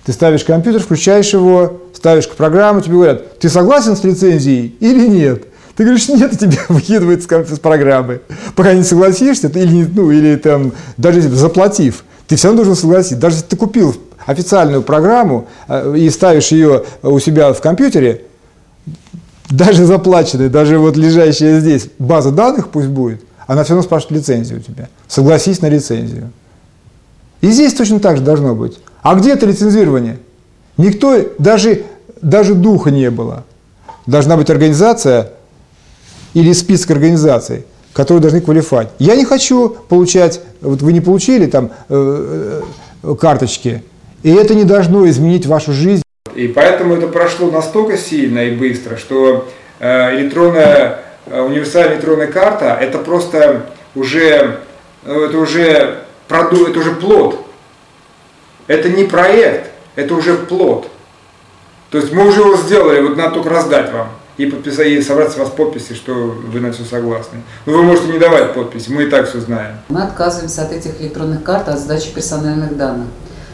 Ты ставишь компьютер, включаешь его, ставишь программу, тебе говорят, ты согласен с лицензией или нет? Ты говоришь, нет, тебе выкидывают с программы. Пока не согласишься, или, ну, или там, даже заплатив, ты все равно должен согласиться. Даже если ты купил официальную программу э, и ставишь ее у себя в компьютере, даже заплаченная, даже вот лежащая здесь база данных пусть будет, она все равно спрашивает лицензию у тебя. Согласись на лицензию. И здесь точно так же должно быть. А где это лицензирование? Никто, даже, даже духа не было. Должна быть организация или список организаций, которые должны квалифовать. Я не хочу получать, вот вы не получили там э, э, карточки, и это не должно изменить вашу жизнь. И поэтому это прошло настолько сильно и быстро, что э, электронная, универсальная электронная карта это просто уже, это уже, проду, это уже плод. Это не проект, это уже плод. То есть мы уже его сделали, вот надо только раздать вам и подписать, и собрать с вас подписи, что вы на все согласны. Но вы можете не давать подписи, мы и так все знаем. Мы отказываемся от этих электронных карт, от сдачи персональных данных.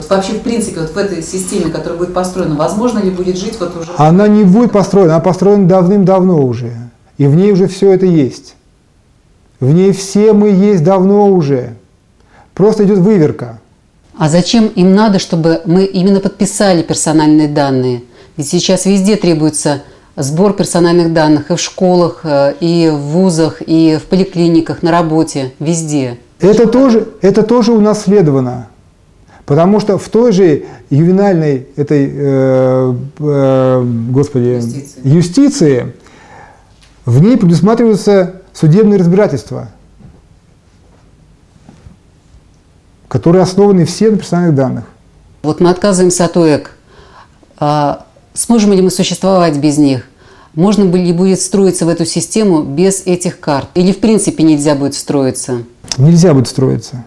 Вообще, в принципе, вот в этой системе, которая будет построена, возможно ли будет жить вот уже... Она не будет построена, она построена давным-давно уже. И в ней уже все это есть. В ней все мы есть давно уже. Просто идет выверка. А зачем им надо, чтобы мы именно подписали персональные данные? Ведь сейчас везде требуется сбор персональных данных и в школах, э, и в вузах, и в поликлиниках, на работе, везде. Это тоже, это тоже унаследовано. Потому что в той же ювенальной этой, э, э, господи, юстиции. юстиции в ней предусматриваются судебные разбирательства, которые основаны все на персональных данных. Вот мы отказываемся от ОЭК. А сможем ли мы существовать без них? Можно ли будет строиться в эту систему без этих карт? Или в принципе нельзя будет строиться? Нельзя будет строиться.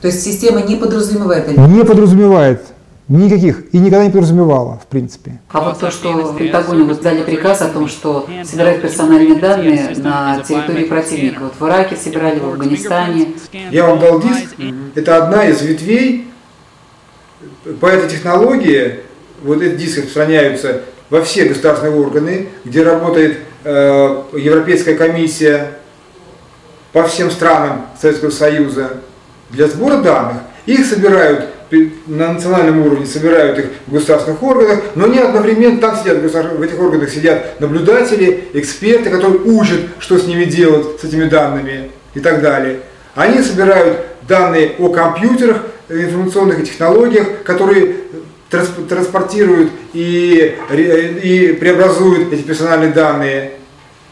То есть система не подразумевает? Не подразумевает никаких и никогда не подразумевала, в принципе. А вот то, что в Пентагоне вы дали приказ о том, что собирать персональные данные на территории противника. Вот в Ираке собирали, в Афганистане. Я вам дал диск. Это одна из ветвей по этой технологии. Вот эти диски распространяются во все государственные органы, где работает э, Европейская комиссия по всем странам Советского Союза для сбора данных. Их собирают на национальном уровне, собирают их в государственных органах, но не одновременно там сидят, в этих органах сидят наблюдатели, эксперты, которые учат, что с ними делать, с этими данными и так далее. Они собирают данные о компьютерах, информационных технологиях, которые транспортируют и, и преобразуют эти персональные данные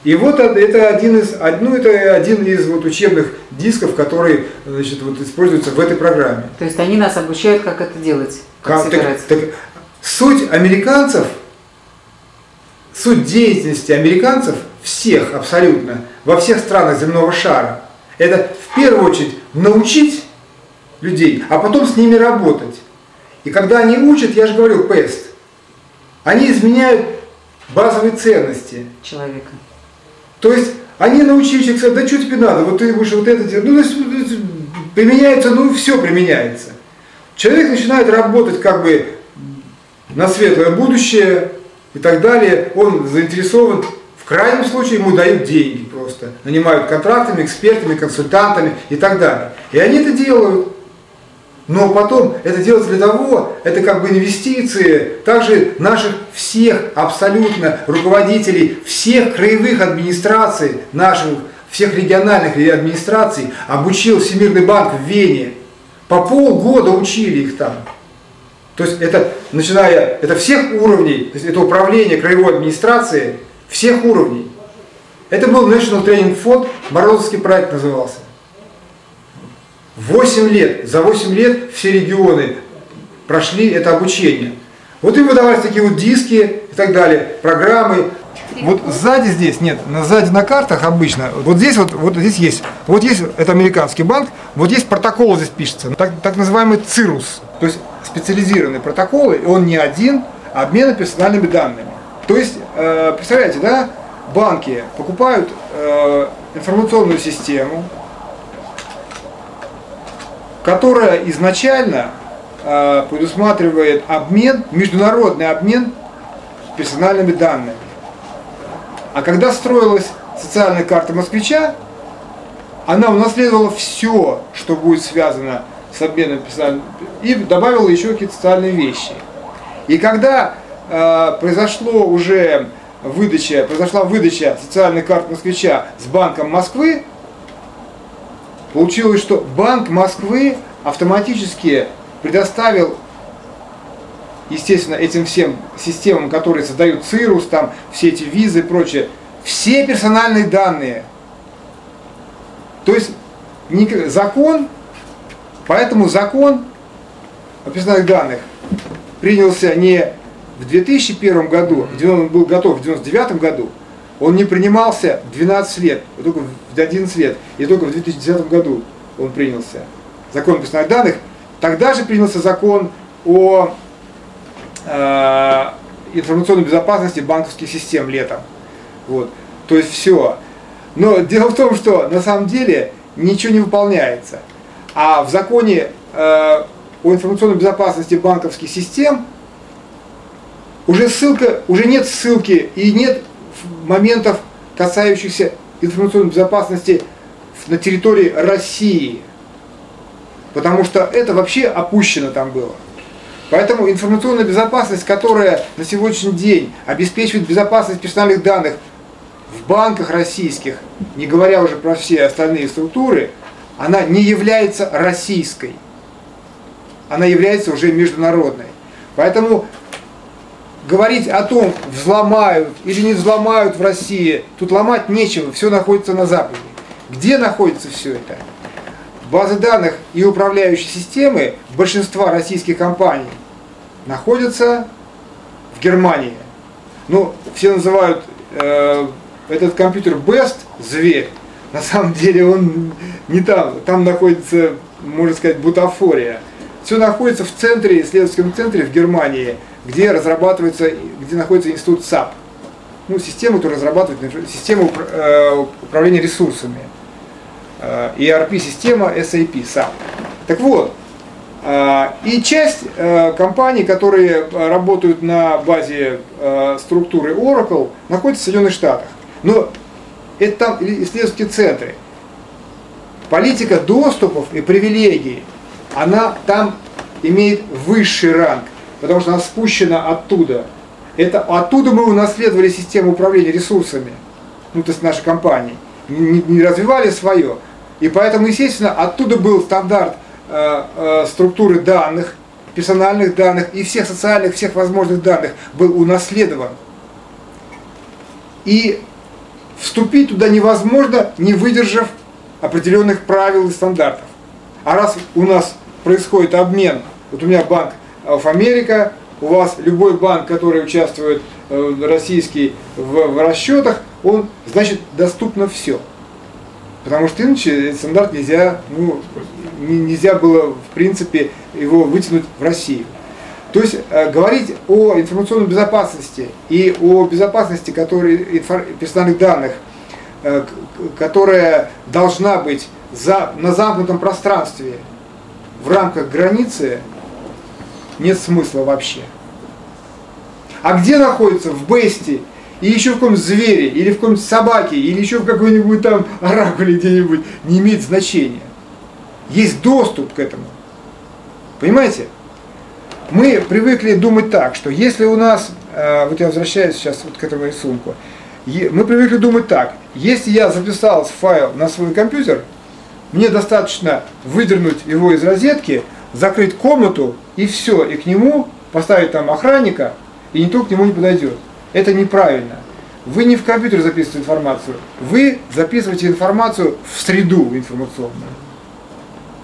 и вот это один из, ну, это один из вот учебных дисков, который значит, вот используется в этой программе. То есть они нас обучают, как это делать, как, как так, так, суть американцев, суть деятельности американцев всех абсолютно во всех странах земного шара, это в первую очередь научить людей, а потом с ними работать. И когда они учат, я же говорил, пест, они изменяют базовые ценности человека. То есть они научили человека сказать, да что тебе надо, вот ты будешь вот это делать, ну, то применяется, ну все применяется. Человек начинает работать как бы на светлое будущее и так далее, он заинтересован, в крайнем случае ему дают деньги просто, нанимают контрактами, экспертами, консультантами и так далее. И они это делают. Но потом это делается для того, это как бы инвестиции, также наших всех абсолютно руководителей, всех краевых администраций, наших всех региональных администраций обучил Всемирный банк в Вене. По полгода учили их там. То есть это, начиная, это всех уровней, то есть это управление краевой администрации всех уровней. Это был National Training Fund, Морозовский проект назывался. 8 лет, за 8 лет все регионы прошли это обучение. Вот им выдавались такие вот диски и так далее, программы. Вот сзади здесь, нет, сзади на картах обычно, вот здесь вот, вот здесь есть, вот есть, это американский банк, вот есть протокол здесь пишется, так, так называемый ЦИРУС, то есть специализированные протоколы, и он не один, а обмена персональными данными. То есть, э, представляете, да, банки покупают э, информационную систему, которая изначально э, предусматривает обмен, международный обмен персональными данными. А когда строилась социальной карты москвича, она унаследовала все, что будет связано с обменом персональным, и добавила еще какие-то социальные вещи. И когда э, произошло уже выдача, произошла выдача социальной карты москвича с Банком Москвы, получилось, что Банк Москвы автоматически предоставил, естественно, этим всем системам, которые создают ЦИРУС, там все эти визы и прочее, все персональные данные. То есть закон, поэтому закон о персональных данных принялся не в 2001 году, где он был готов в 1999 году, он не принимался 12 лет, только в 11 лет, и только в 2010 году он принялся. Закон о данных. Тогда же принялся закон о э, информационной безопасности банковских систем летом. Вот. То есть все. Но дело в том, что на самом деле ничего не выполняется. А в законе э, о информационной безопасности банковских систем уже ссылка, уже нет ссылки и нет моментов, касающихся информационной безопасности на территории России. Потому что это вообще опущено там было. Поэтому информационная безопасность, которая на сегодняшний день обеспечивает безопасность персональных данных в банках российских, не говоря уже про все остальные структуры, она не является российской. Она является уже международной. Поэтому говорить о том, взломают или не взломают в России, тут ломать нечего, все находится на Западе. Где находится все это? Базы данных и управляющие системы большинства российских компаний находятся в Германии. Ну, все называют э, этот компьютер Beast, зверь. На самом деле он не там. Там находится, можно сказать, бутафория. Все находится в центре, исследовательском центре в Германии, где разрабатывается, где находится институт SAP. Ну, система, которая разрабатывает систему э, управления ресурсами. Э, ERP-система SAP, SAP. Так вот, э, и часть компаний, которые работают на базе структуры Oracle, находится в Соединенных Штатах. Но это там исследовательские центры. Политика доступов и привилегий, она там имеет высший ранг потому что она спущена оттуда. Это оттуда мы унаследовали систему управления ресурсами, ну, то есть нашей компании, не, не развивали свое. И поэтому, естественно, оттуда был стандарт э, э, структуры данных, персональных данных и всех социальных, всех возможных данных был унаследован. И вступить туда невозможно, не выдержав определенных правил и стандартов. А раз у нас происходит обмен, вот у меня банк в Америка, у вас любой банк, который участвует э, российский в, в расчетах, он, значит, доступно все. Потому что иначе этот стандарт нельзя, ну, нельзя было, в принципе, его вытянуть в Россию. То есть э, говорить о информационной безопасности и о безопасности который, инфор, персональных данных, э, которая должна быть за, на замкнутом пространстве в рамках границы, нет смысла вообще. А где находится? В бесте, и еще в каком-нибудь звере, или в каком-нибудь собаке, или еще в какой-нибудь там оракуле где-нибудь, не имеет значения. Есть доступ к этому. Понимаете? Мы привыкли думать так, что если у нас, э, вот я возвращаюсь сейчас вот к этому рисунку, мы привыкли думать так, если я записал файл на свой компьютер, мне достаточно выдернуть его из розетки, закрыть комнату и все, и к нему поставить там охранника, и никто к нему не подойдет. Это неправильно. Вы не в компьютер записываете информацию, вы записываете информацию в среду информационную.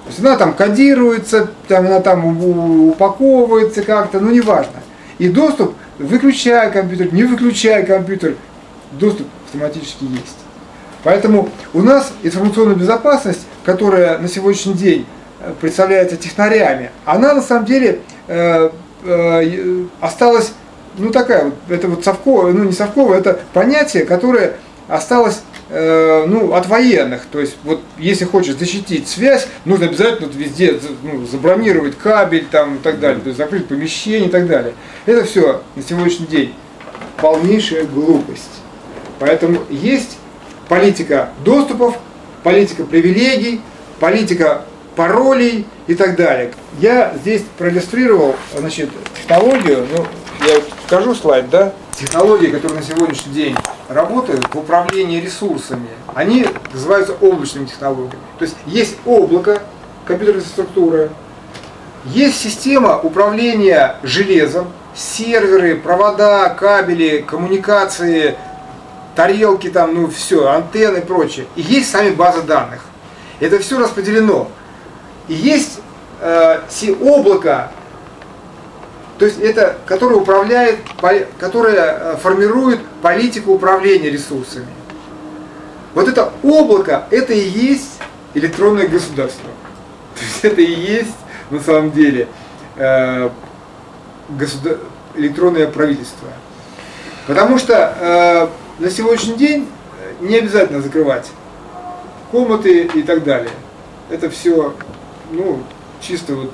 То есть она там кодируется, там, она там упаковывается как-то, ну неважно. И доступ, выключая компьютер, не выключая компьютер, доступ автоматически есть. Поэтому у нас информационная безопасность, которая на сегодняшний день представляется технарями, она на самом деле э, э, осталась, ну такая вот, это вот совковое, ну не совковое, это понятие, которое осталось э, ну, от военных. То есть, вот если хочешь защитить связь, нужно обязательно везде ну, забронировать кабель там, и так далее, то есть закрыть помещение и так далее. Это все на сегодняшний день полнейшая глупость. Поэтому есть политика доступов, политика привилегий, политика паролей и так далее. Я здесь проиллюстрировал значит, технологию, ну, я покажу слайд, да? Технологии, которые на сегодняшний день работают в управлении ресурсами, они называются облачными технологиями. То есть есть облако, компьютерная структура, есть система управления железом, серверы, провода, кабели, коммуникации, тарелки там, ну все, антенны и прочее. И есть сами базы данных. Это все распределено. И есть э, облако, то есть это, которое управляет, которое э, формирует политику управления ресурсами. Вот это облако, это и есть электронное государство. То есть это и есть на самом деле э, государ... электронное правительство. Потому что э, на сегодняшний день не обязательно закрывать комнаты и так далее. Это все ну, чисто вот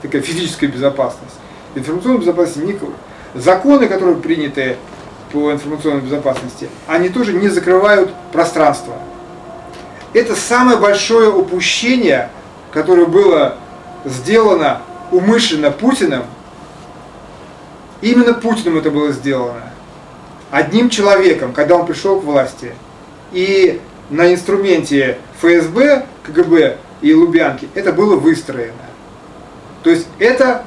такая физическая безопасность. Информационной безопасности никого. Законы, которые приняты по информационной безопасности, они тоже не закрывают пространство. Это самое большое упущение, которое было сделано умышленно Путиным. Именно Путиным это было сделано. Одним человеком, когда он пришел к власти. И на инструменте ФСБ, КГБ и Лубянки это было выстроено. То есть это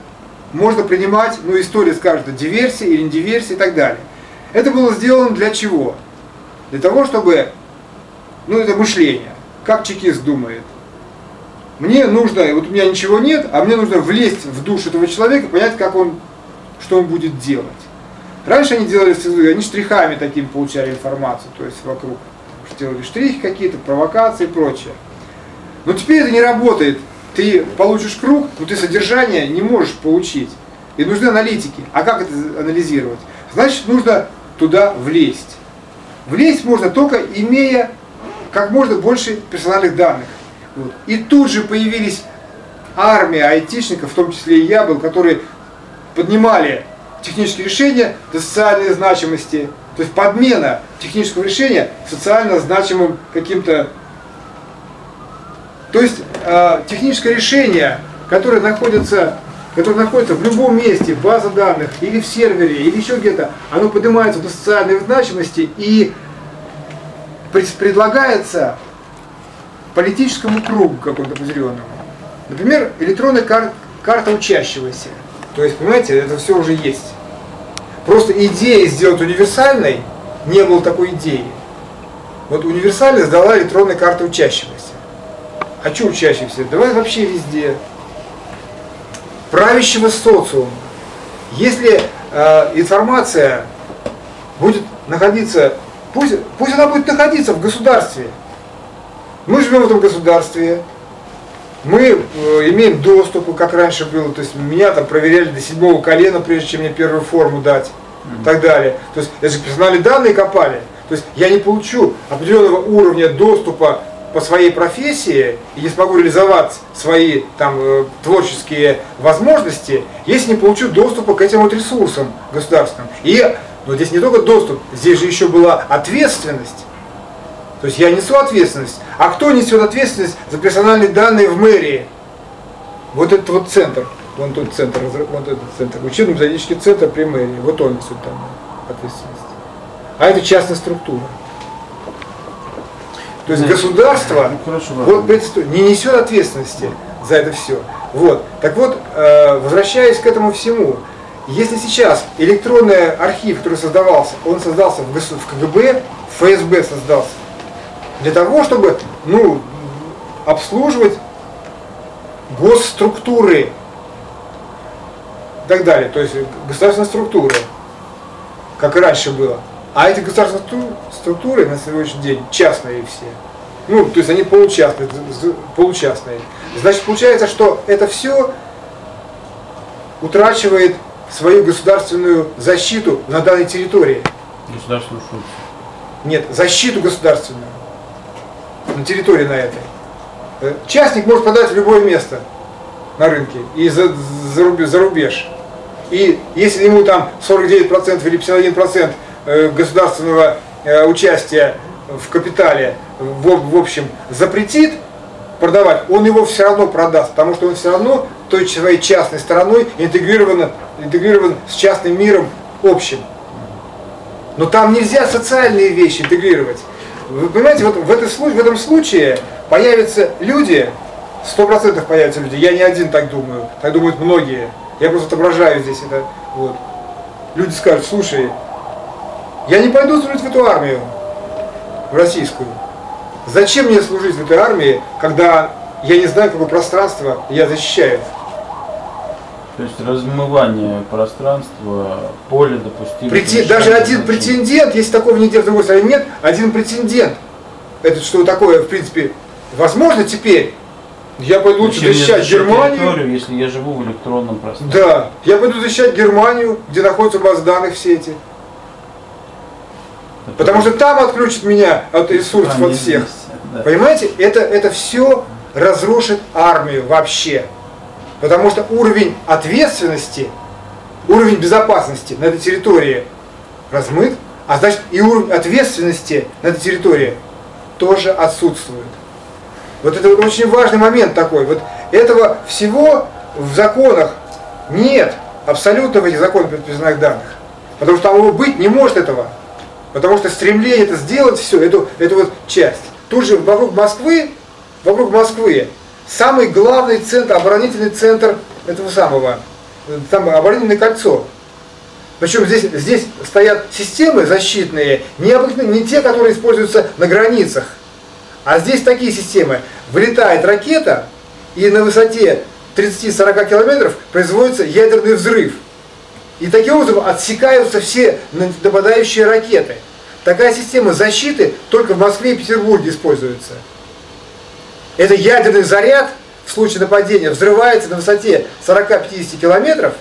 можно принимать, ну история скажет, диверсия или не диверсия и так далее. Это было сделано для чего? Для того, чтобы, ну это мышление, как чекист думает. Мне нужно, вот у меня ничего нет, а мне нужно влезть в душу этого человека, понять, как он, что он будет делать. Раньше они делали, они штрихами такими получали информацию, то есть вокруг делали штрихи какие-то, провокации и прочее. Но теперь это не работает. Ты получишь круг, но ты содержание не можешь получить. И нужны аналитики. А как это анализировать? Значит, нужно туда влезть. Влезть можно только имея как можно больше персональных данных. Вот. И тут же появились армия айтишников, в том числе и я был, которые поднимали технические решения до социальной значимости, то есть подмена технического решения социально значимым каким-то то есть э, техническое решение, которое находится, которое находится в любом месте, база данных, или в сервере, или еще где-то, оно поднимается до социальной значимости и предлагается политическому кругу какому-то определенному. Например, электронная кар карта учащегося. То есть, понимаете, это все уже есть. Просто идея сделать универсальной не было такой идеи. Вот универсальность дала электронная карта учащегося. А что учащихся? Давай вообще везде. Правящего социума. Если э, информация будет находиться, пусть, пусть она будет находиться в государстве. Мы живем в этом государстве, мы э, имеем доступ, как раньше было, то есть меня там проверяли до седьмого колена, прежде чем мне первую форму дать, и так далее. То есть это же персональные данные копали. То есть я не получу определенного уровня доступа по своей профессии и не смогу реализовать свои там, э, творческие возможности, если не получу доступа к этим вот ресурсам государственным. И но здесь не только доступ, здесь же еще была ответственность. То есть я несу ответственность. А кто несет ответственность за персональные данные в мэрии? Вот этот вот центр, вон тот центр, вот этот центр, учебно-методический центр при мэрии, вот он несет там ответственность. А это частная структура. То есть государство ну, хорошо, вот, не несет ответственности за это все. Вот. Так вот, э, возвращаясь к этому всему, если сейчас электронный архив, который создавался, он создался в, в КГБ, в ФСБ создался, для того, чтобы ну, обслуживать госструктуры и так далее, то есть государственные структуры, как и раньше было. А эти государственные структуры на сегодняшний день частные все. Ну, то есть они получастные, получастные. Значит, получается, что это все утрачивает свою государственную защиту на данной территории. Государственную функцию. Нет, защиту государственную на территории на этой. Э, частник может продать в любое место на рынке и за, за рубеж. И если ему там 49% или 51% Э, государственного э, участия в капитале, в общем, запретит продавать, он его все равно продаст, потому что он все равно той своей частной стороной интегрирован, интегрирован с частным миром общим. Но там нельзя социальные вещи интегрировать. Вы понимаете, вот в, этой, в этом случае появятся люди, сто процентов появятся люди, я не один так думаю, так думают многие. Я просто отображаю здесь это. Вот. Люди скажут, слушай, я не пойду служить в эту армию, в российскую. Зачем мне служить в этой армии, когда я не знаю, какое пространство я защищаю? То есть размывание пространства, поле допустимо. Прети... Даже один претендент, если такого нигде в другой стране нет, один претендент. Это что такое, в принципе, возможно теперь. Я пойду лучше защищать Германию. если я живу в электронном пространстве. Да, я пойду защищать Германию, где находятся базы данных все эти. Потому что там отключат меня от ресурсов от всех. Понимаете, это, это все разрушит армию вообще. Потому что уровень ответственности, уровень безопасности на этой территории размыт, а значит и уровень ответственности на этой территории тоже отсутствует. Вот это очень важный момент такой. Вот этого всего в законах нет, абсолютно в этих законах предписанных данных. Потому что там его быть не может этого. Потому что стремление это сделать все, эту, эту вот часть. Тут же вокруг Москвы, вокруг Москвы самый главный центр, оборонительный центр этого самого, там оборонительное кольцо. Причем здесь, здесь стоят системы защитные, не, не те, которые используются на границах, а здесь такие системы. Вылетает ракета, и на высоте 30-40 километров производится ядерный взрыв. И таким образом отсекаются все нападающие ракеты. Такая система защиты только в Москве и Петербурге используется. Это ядерный заряд в случае нападения взрывается на высоте 40-50 километров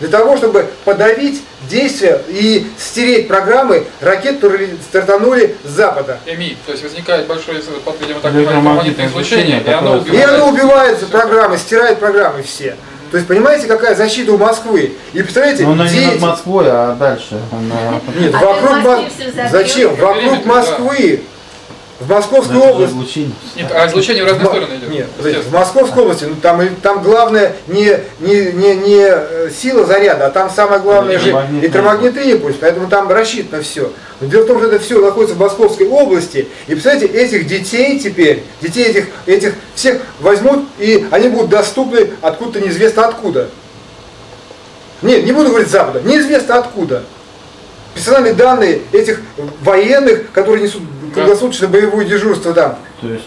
для того, чтобы подавить действия и стереть программы ракет, которые стартанули с запада. ЭМИ, то есть возникает большое, видимо, так электромагнитное излучение, и оно убивает. И оно убивает программы, стирает программы все. То есть понимаете, какая защита у Москвы? И представляете, Но она дети... не над Москвой, а дальше. Она... Нет, а вокруг Москвы. Зачем? Вокруг Москвы в Московской области... Нет, а излучение в разные в... стороны идет. Нет, в Московской области, ну, там, там главное не, не, не, не э, сила заряда, а там самое главное же электромагнитный импульс, поэтому там рассчитано все. Но дело в том, что это все находится в Московской области, и представляете, этих детей теперь, детей этих, этих всех возьмут, и они будут доступны откуда-то неизвестно откуда. Нет, не буду говорить Запада, неизвестно откуда. Персональные данные этих военных, которые несут круглосуточно боевое дежурство там. То есть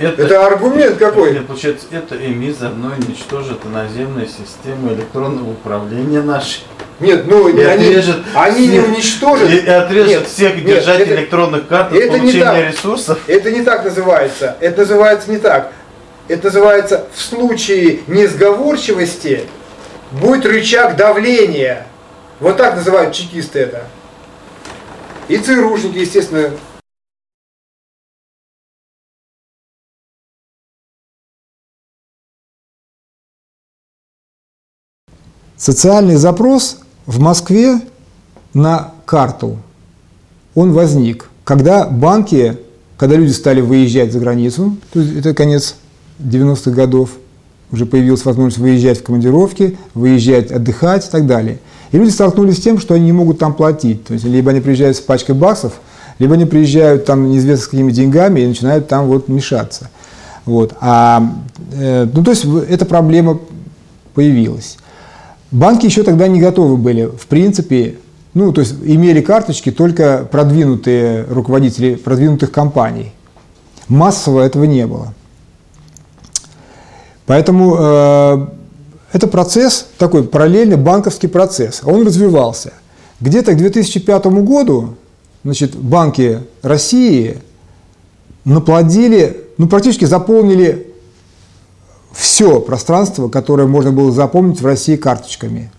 это, это аргумент какой? Нет, получается, это ЭМИ заодно уничтожит наземные системы электронного управления нашей. Нет, ну и они, отрежет они всех, не уничтожат. И, и отрежет нет, всех нет, держателей это, электронных карт это получения ресурсов. Это не так называется. Это называется не так. Это называется в случае несговорчивости будет рычаг давления. Вот так называют чекисты это. И ЦРУшники, естественно, Социальный запрос в Москве на карту, он возник, когда банки, когда люди стали выезжать за границу, то есть это конец 90-х годов, уже появилась возможность выезжать в командировки, выезжать отдыхать и так далее. И люди столкнулись с тем, что они не могут там платить. То есть либо они приезжают с пачкой баксов, либо они приезжают там неизвестно с какими деньгами и начинают там вот мешаться. Вот. А, э, ну, то есть эта проблема появилась. Банки еще тогда не готовы были, в принципе, ну, то есть имели карточки только продвинутые руководители продвинутых компаний. Массово этого не было. Поэтому э, это процесс, такой параллельный банковский процесс, он развивался. Где-то к 2005 году значит, банки России наплодили, ну, практически заполнили все пространство, которое можно было запомнить в России карточками.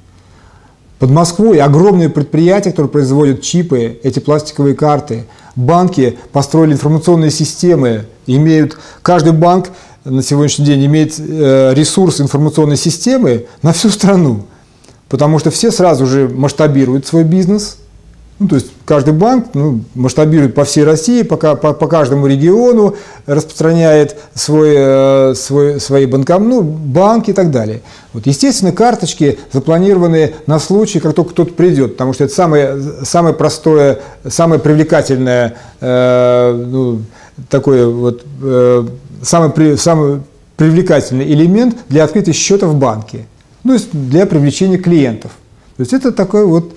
Под Москвой огромные предприятия, которые производят чипы, эти пластиковые карты. Банки построили информационные системы, имеют, каждый банк на сегодняшний день имеет э, ресурс информационной системы на всю страну. Потому что все сразу же масштабируют свой бизнес, Ну, то есть каждый банк ну, масштабирует по всей России, по, по, по каждому региону, распространяет свой, э, свой, свои банком, ну, банки и так далее. Вот, естественно, карточки запланированы на случай, как только кто-то придет, потому что это самое, самое простое, самое привлекательное, э, ну, такое вот, э, самый, самый привлекательный элемент для открытия счета в банке, ну, для привлечения клиентов. То есть это такой вот.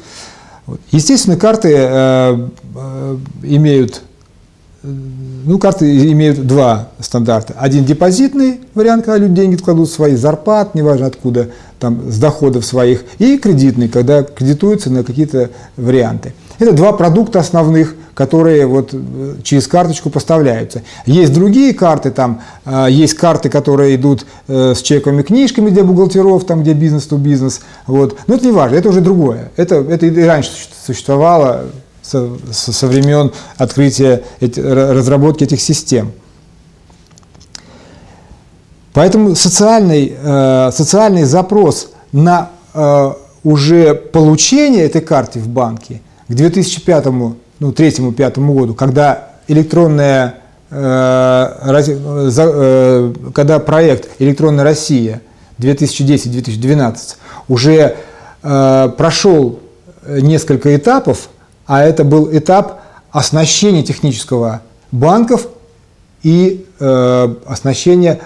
Естественно, карты э, э, имеют э, ну, карты имеют два стандарта. Один депозитный вариант, когда люди деньги кладут свои зарплат, неважно откуда, там, с доходов своих, и кредитный, когда кредитуются на какие-то варианты. Это два продукта основных, которые вот э, через карточку поставляются. Есть другие карты, там э, есть карты, которые идут э, с чековыми книжками для бухгалтеров, там где бизнес-то-бизнес. Вот. Но это не важно, это уже другое. Это, это и раньше существовало со, со времен открытия, разработки этих систем. Поэтому социальный, социальный запрос на уже получение этой карты в банке к 2005 ну, третьему-пятому году, когда электронная, э, э, когда проект «Электронная Россия» 2010-2012 уже э, прошел несколько этапов, а это был этап оснащения технического банков и оснащения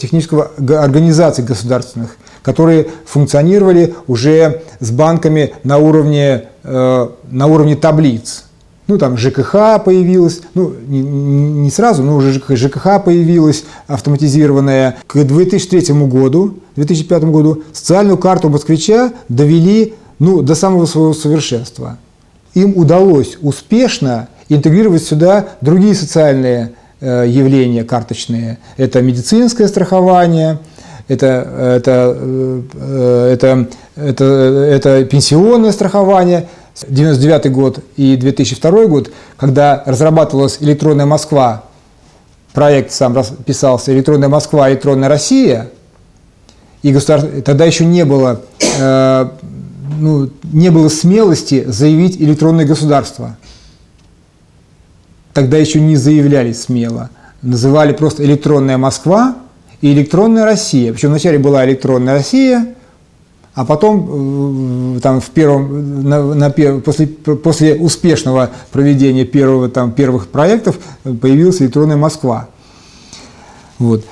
технического организаций государственных, которые функционировали уже с банками на уровне, э, на уровне таблиц ну там ЖКХ появилась, ну не, не сразу, но уже ЖКХ появилась автоматизированная. К 2003 году, 2005 году социальную карту москвича довели ну, до самого своего совершенства. Им удалось успешно интегрировать сюда другие социальные э, явления карточные. Это медицинское страхование, это, это, э, это, это, это пенсионное страхование – 1999 год и 2002 год, когда разрабатывалась электронная Москва, проект сам писался «Электронная Москва, электронная Россия», и государство, тогда еще не было, э, ну, не было смелости заявить электронное государство. Тогда еще не заявляли смело. Называли просто электронная Москва и электронная Россия. Причем вначале была электронная Россия, а потом э, там в первом, на, на, после, после успешного проведения первого, там, первых проектов появилась электронная Москва. Вот.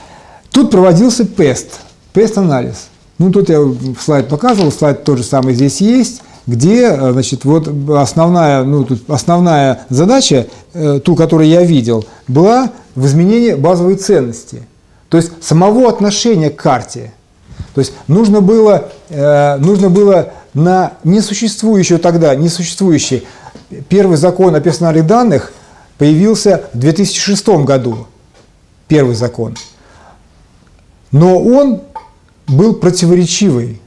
Тут проводился ПЕСТ, ПЕСТ-анализ. Ну, тут я слайд показывал, слайд тот же самый здесь есть, где, э, значит, вот основная, ну, тут основная задача, э, ту, которую я видел, была в изменении базовой ценности. То есть самого отношения к карте – то есть нужно было, э, нужно было на несуществующую тогда, несуществующий первый закон о персональных данных появился в 2006 году, первый закон. Но он был противоречивый.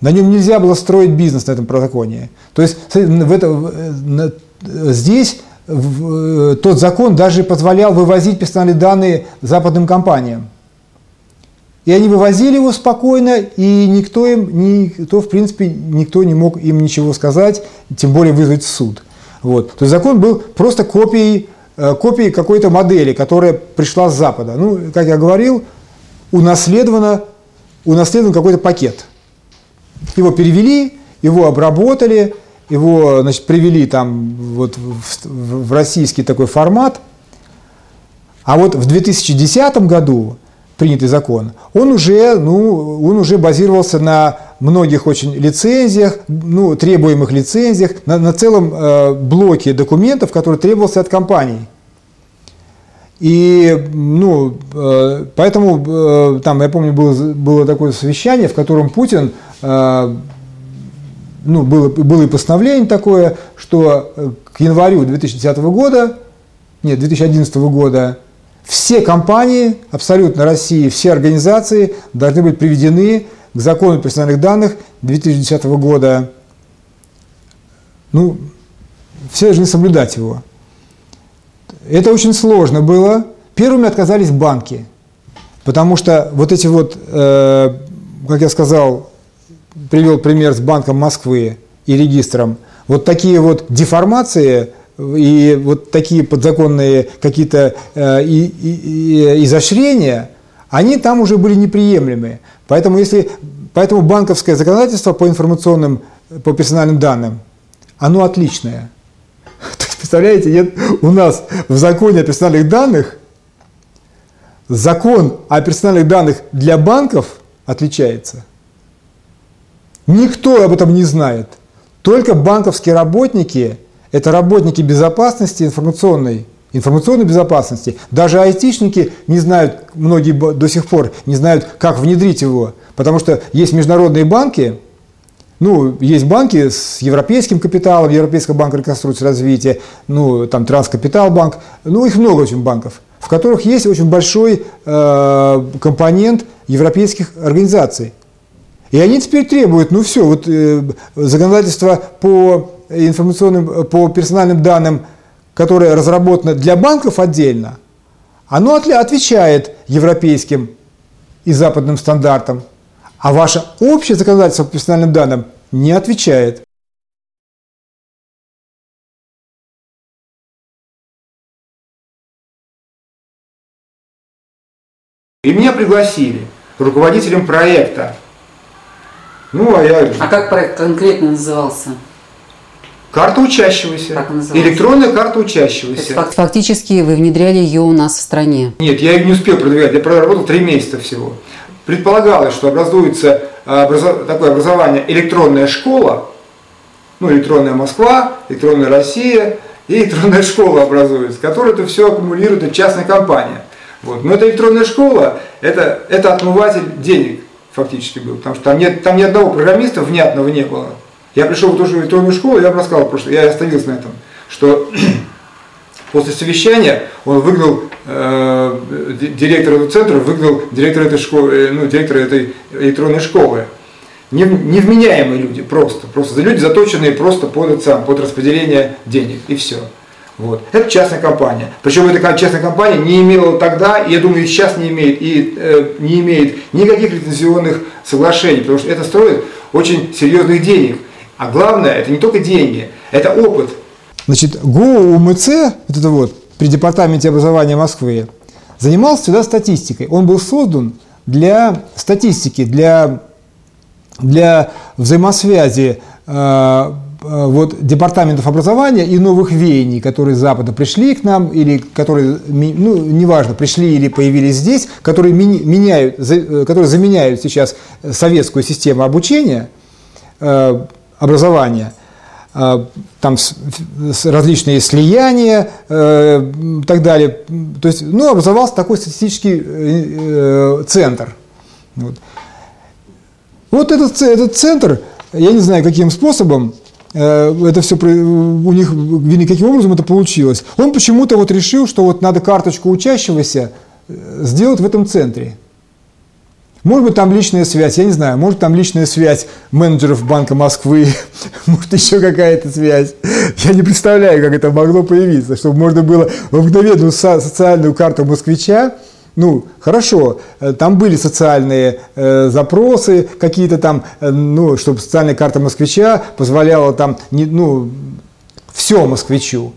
На нем нельзя было строить бизнес на этом законе. То есть в это, здесь тот закон даже позволял вывозить персональные данные западным компаниям. И они вывозили его спокойно, и никто им, никто, в принципе, никто не мог им ничего сказать, тем более вызвать суд. Вот. То есть закон был просто копией, э, копией какой-то модели, которая пришла с Запада. Ну, как я говорил, унаследовано, унаследован какой-то пакет. Его перевели, его обработали, его значит, привели там вот в, в российский такой формат. А вот в 2010 году принятый закон, он уже, ну, он уже базировался на многих очень лицензиях, ну, требуемых лицензиях, на, на целом э, блоке документов, который требовался от компаний. И, ну, э, поэтому, э, там, я помню, было, было такое совещание, в котором Путин, э, ну, было, было и постановление такое, что э, к январю 2010 года, нет, 2011 года, все компании, абсолютно России, все организации должны быть приведены к закону персональных данных 2010 года. Ну, все должны соблюдать его. Это очень сложно было. Первыми отказались банки, потому что вот эти вот, э, как я сказал, привел пример с Банком Москвы и регистром, вот такие вот деформации и вот такие подзаконные какие-то э, и, и, и изощрения, они там уже были неприемлемые. Поэтому, если, поэтому банковское законодательство по информационным, по персональным данным, оно отличное. То есть, представляете, нет, у нас в законе о персональных данных закон о персональных данных для банков отличается. Никто об этом не знает. Только банковские работники – это работники безопасности информационной, информационной безопасности. Даже айтишники не знают, многие до сих пор не знают, как внедрить его. Потому что есть международные банки, ну, есть банки с европейским капиталом, Европейского банка реконструкции и развития, ну, там Транскапитал банк, ну, их много очень банков, в которых есть очень большой э, компонент европейских организаций. И они теперь требуют, ну все, вот э, законодательство по информационным, по персональным данным, которое разработано для банков отдельно, оно отвечает европейским и западным стандартам, а ваше общее законодательство по персональным данным не отвечает. И меня пригласили руководителем проекта. Ну, а я... А как проект конкретно назывался? Карта учащегося. Как Электронная карта учащегося. Есть, фактически вы внедряли ее у нас в стране. Нет, я ее не успел продвигать, я проработал три месяца всего. Предполагалось, что образуется а, образов... такое образование электронная школа, ну, электронная Москва, электронная Россия и электронная школа образуется, которая это все аккумулирует, это частная компания. Вот. Но эта электронная школа, это, это отмыватель денег фактически был, потому что там, нет, там ни одного программиста внятного не было. Я пришел в ту же электронную школу, я вам рассказал, просто я остановился на этом, что после совещания он выгнал, э, директор этого центра выгнал директора этой школы, э, ну, директора этой электронной школы. Не, невменяемые люди просто, просто люди заточенные просто под, сам, под распределение денег и все. Вот. Это частная компания. Причем эта частная компания не имела тогда, я думаю, и сейчас не имеет, и э, не имеет никаких лицензионных соглашений, потому что это стоит очень серьезных денег. А главное, это не только деньги, это опыт. Значит, ГУ вот это вот, при Департаменте образования Москвы, занимался всегда статистикой. Он был создан для статистики, для, для взаимосвязи э, вот, департаментов образования и новых веяний, которые с Запада пришли к нам, или которые, ну, неважно, пришли или появились здесь, которые, меняют, э, которые заменяют сейчас советскую систему обучения, э, образования, там различные слияния э, и так далее. То есть, ну, образовался такой статистический э, центр. Вот, вот этот, этот центр, я не знаю, каким способом, э, это все у них, каким образом это получилось. Он почему-то вот решил, что вот надо карточку учащегося сделать в этом центре. Может быть, там личная связь, я не знаю, может, там личная связь менеджеров Банка Москвы, может, еще какая-то связь. Я не представляю, как это могло появиться, чтобы можно было в обыкновенную социальную карту москвича, ну, хорошо, э, там были социальные э, запросы какие-то там, э, ну, чтобы социальная карта москвича позволяла там, не, ну, все москвичу.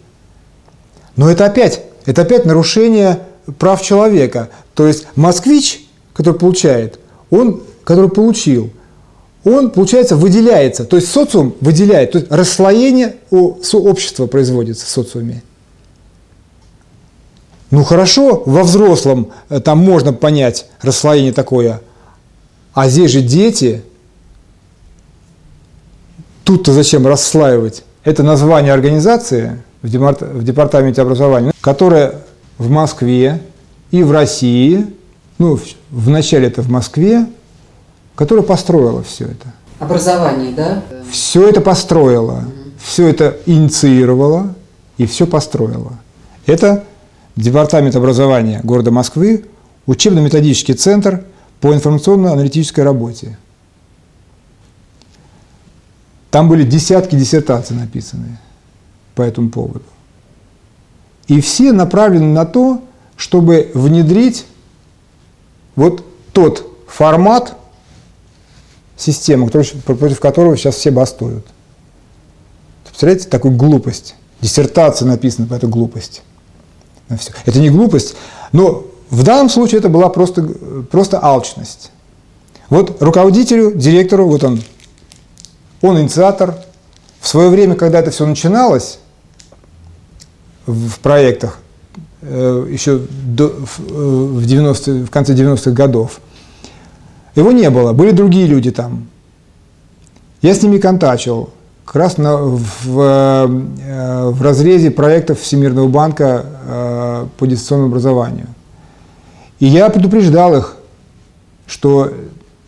Но это опять, это опять нарушение прав человека. То есть москвич – который получает, он, который получил, он, получается, выделяется, то есть социум выделяет, то есть расслоение общества производится в социуме. Ну хорошо, во взрослом э, там можно понять расслоение такое, а здесь же дети, тут-то зачем расслаивать? Это название организации в департаменте образования, которая в Москве и в России ну, вначале это в Москве, которая построила все это. Образование, да? Все это построила, все это инициировала и все построила. Это Департамент образования города Москвы, учебно-методический центр по информационно-аналитической работе. Там были десятки диссертаций написаны по этому поводу. И все направлены на то, чтобы внедрить вот тот формат системы, против которого сейчас все бастуют. Представляете, такую глупость. Диссертация написана по этой глупости. Это не глупость, но в данном случае это была просто, просто алчность. Вот руководителю, директору, вот он, он инициатор. В свое время, когда это все начиналось в проектах, э, еще до, в, 90, э, в конце 90-х годов, его не было, были другие люди там. Я с ними контачил, как раз на, в, э, в разрезе проектов Всемирного банка э, по дистанционному образованию. И я предупреждал их, что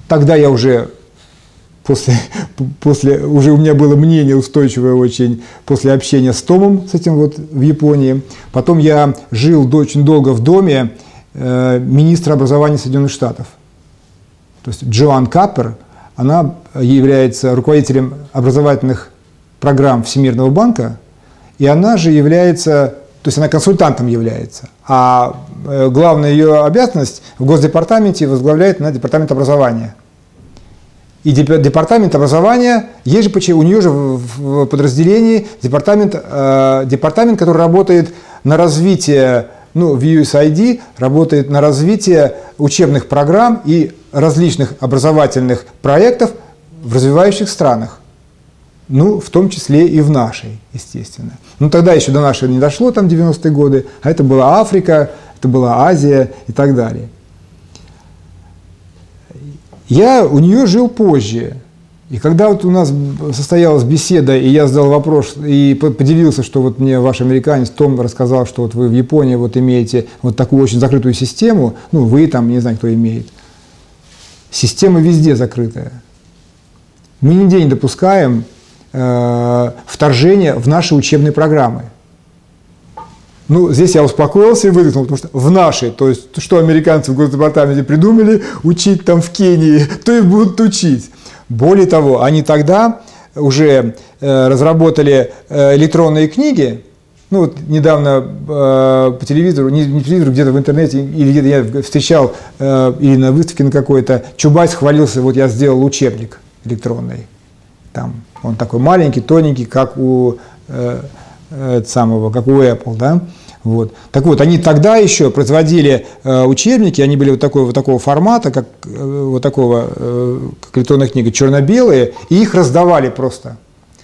тогда я уже после, после уже у меня было мнение устойчивое очень после общения с Томом, с этим вот в Японии. Потом я жил очень долго в доме э, министра образования Соединенных Штатов. То есть Джоан Каппер, она является руководителем образовательных программ Всемирного банка, и она же является, то есть она консультантом является, а э, главная ее обязанность в Госдепартаменте возглавляет на департамент образования. И департамент образования, есть же, у нее же в подразделении департамент, э, департамент, который работает на развитие, ну, в USID, работает на развитие учебных программ и различных образовательных проектов в развивающих странах. Ну, в том числе и в нашей, естественно. Ну, тогда еще до нашей не дошло, там 90-е годы, а это была Африка, это была Азия и так далее. Я у нее жил позже. И когда вот у нас состоялась беседа, и я задал вопрос, и поделился, что вот мне ваш американец Том рассказал, что вот вы в Японии вот имеете вот такую очень закрытую систему, ну, вы там, не знаю, кто имеет. Система везде закрытая. Мы нигде не допускаем э, вторжения в наши учебные программы. Ну, здесь я успокоился и выдохнул, потому что в нашей, то есть что американцы в Госдепартаменте придумали учить там в Кении, то и будут учить. Более того, они тогда уже э, разработали э, электронные книги, ну вот недавно э, по телевизору, не, не по телевизору, где-то в интернете, или где-то я встречал, э, или на выставке на какой-то, Чубайс хвалился, вот я сделал учебник электронный. Там он такой маленький, тоненький, как у э, э, самого, как у Apple, да. Вот. Так вот, они тогда еще производили э, учебники, они были вот такого, вот такого формата, как э, вот такого, э, как электронная книга, черно-белые, и их раздавали просто.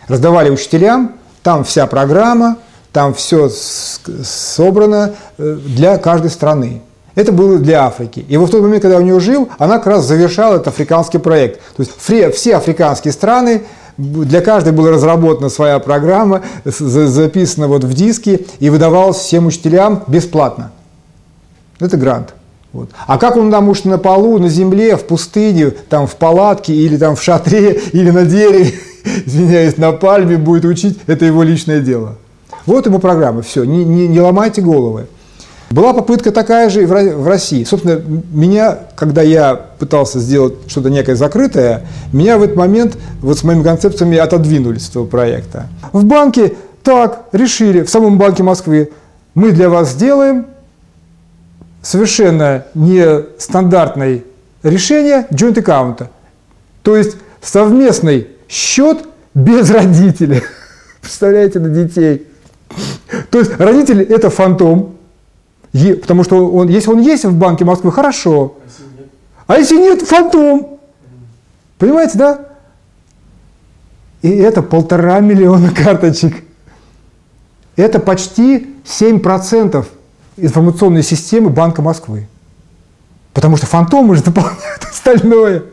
Раздавали учителям, там вся программа, там все собрано э, для каждой страны. Это было для Африки. И вот в тот момент, когда я у нее жил, она как раз завершала этот африканский проект. То есть все африканские страны для каждой была разработана своя программа, записана вот в диске и выдавалась всем учителям бесплатно. Это грант. Вот. А как он там уж на полу, на земле, в пустыне, там в палатке или там в шатре, или на дереве, извиняюсь, на пальме будет учить, это его личное дело. Вот ему программа, все, не, не, не ломайте головы. Была попытка такая же и в России. Собственно, меня, когда я пытался сделать что-то некое закрытое, меня в этот момент вот с моими концепциями отодвинули с этого проекта. В банке так решили, в самом банке Москвы, мы для вас сделаем совершенно нестандартное решение joint аккаунта. То есть совместный счет без родителей. Представляете, на детей. То есть родители это фантом, потому что он, если он есть в банке Москвы, хорошо. А если нет, фантом. Понимаете, да? И это полтора миллиона карточек. Это почти 7% информационной системы Банка Москвы. Потому что фантомы же дополняют остальное.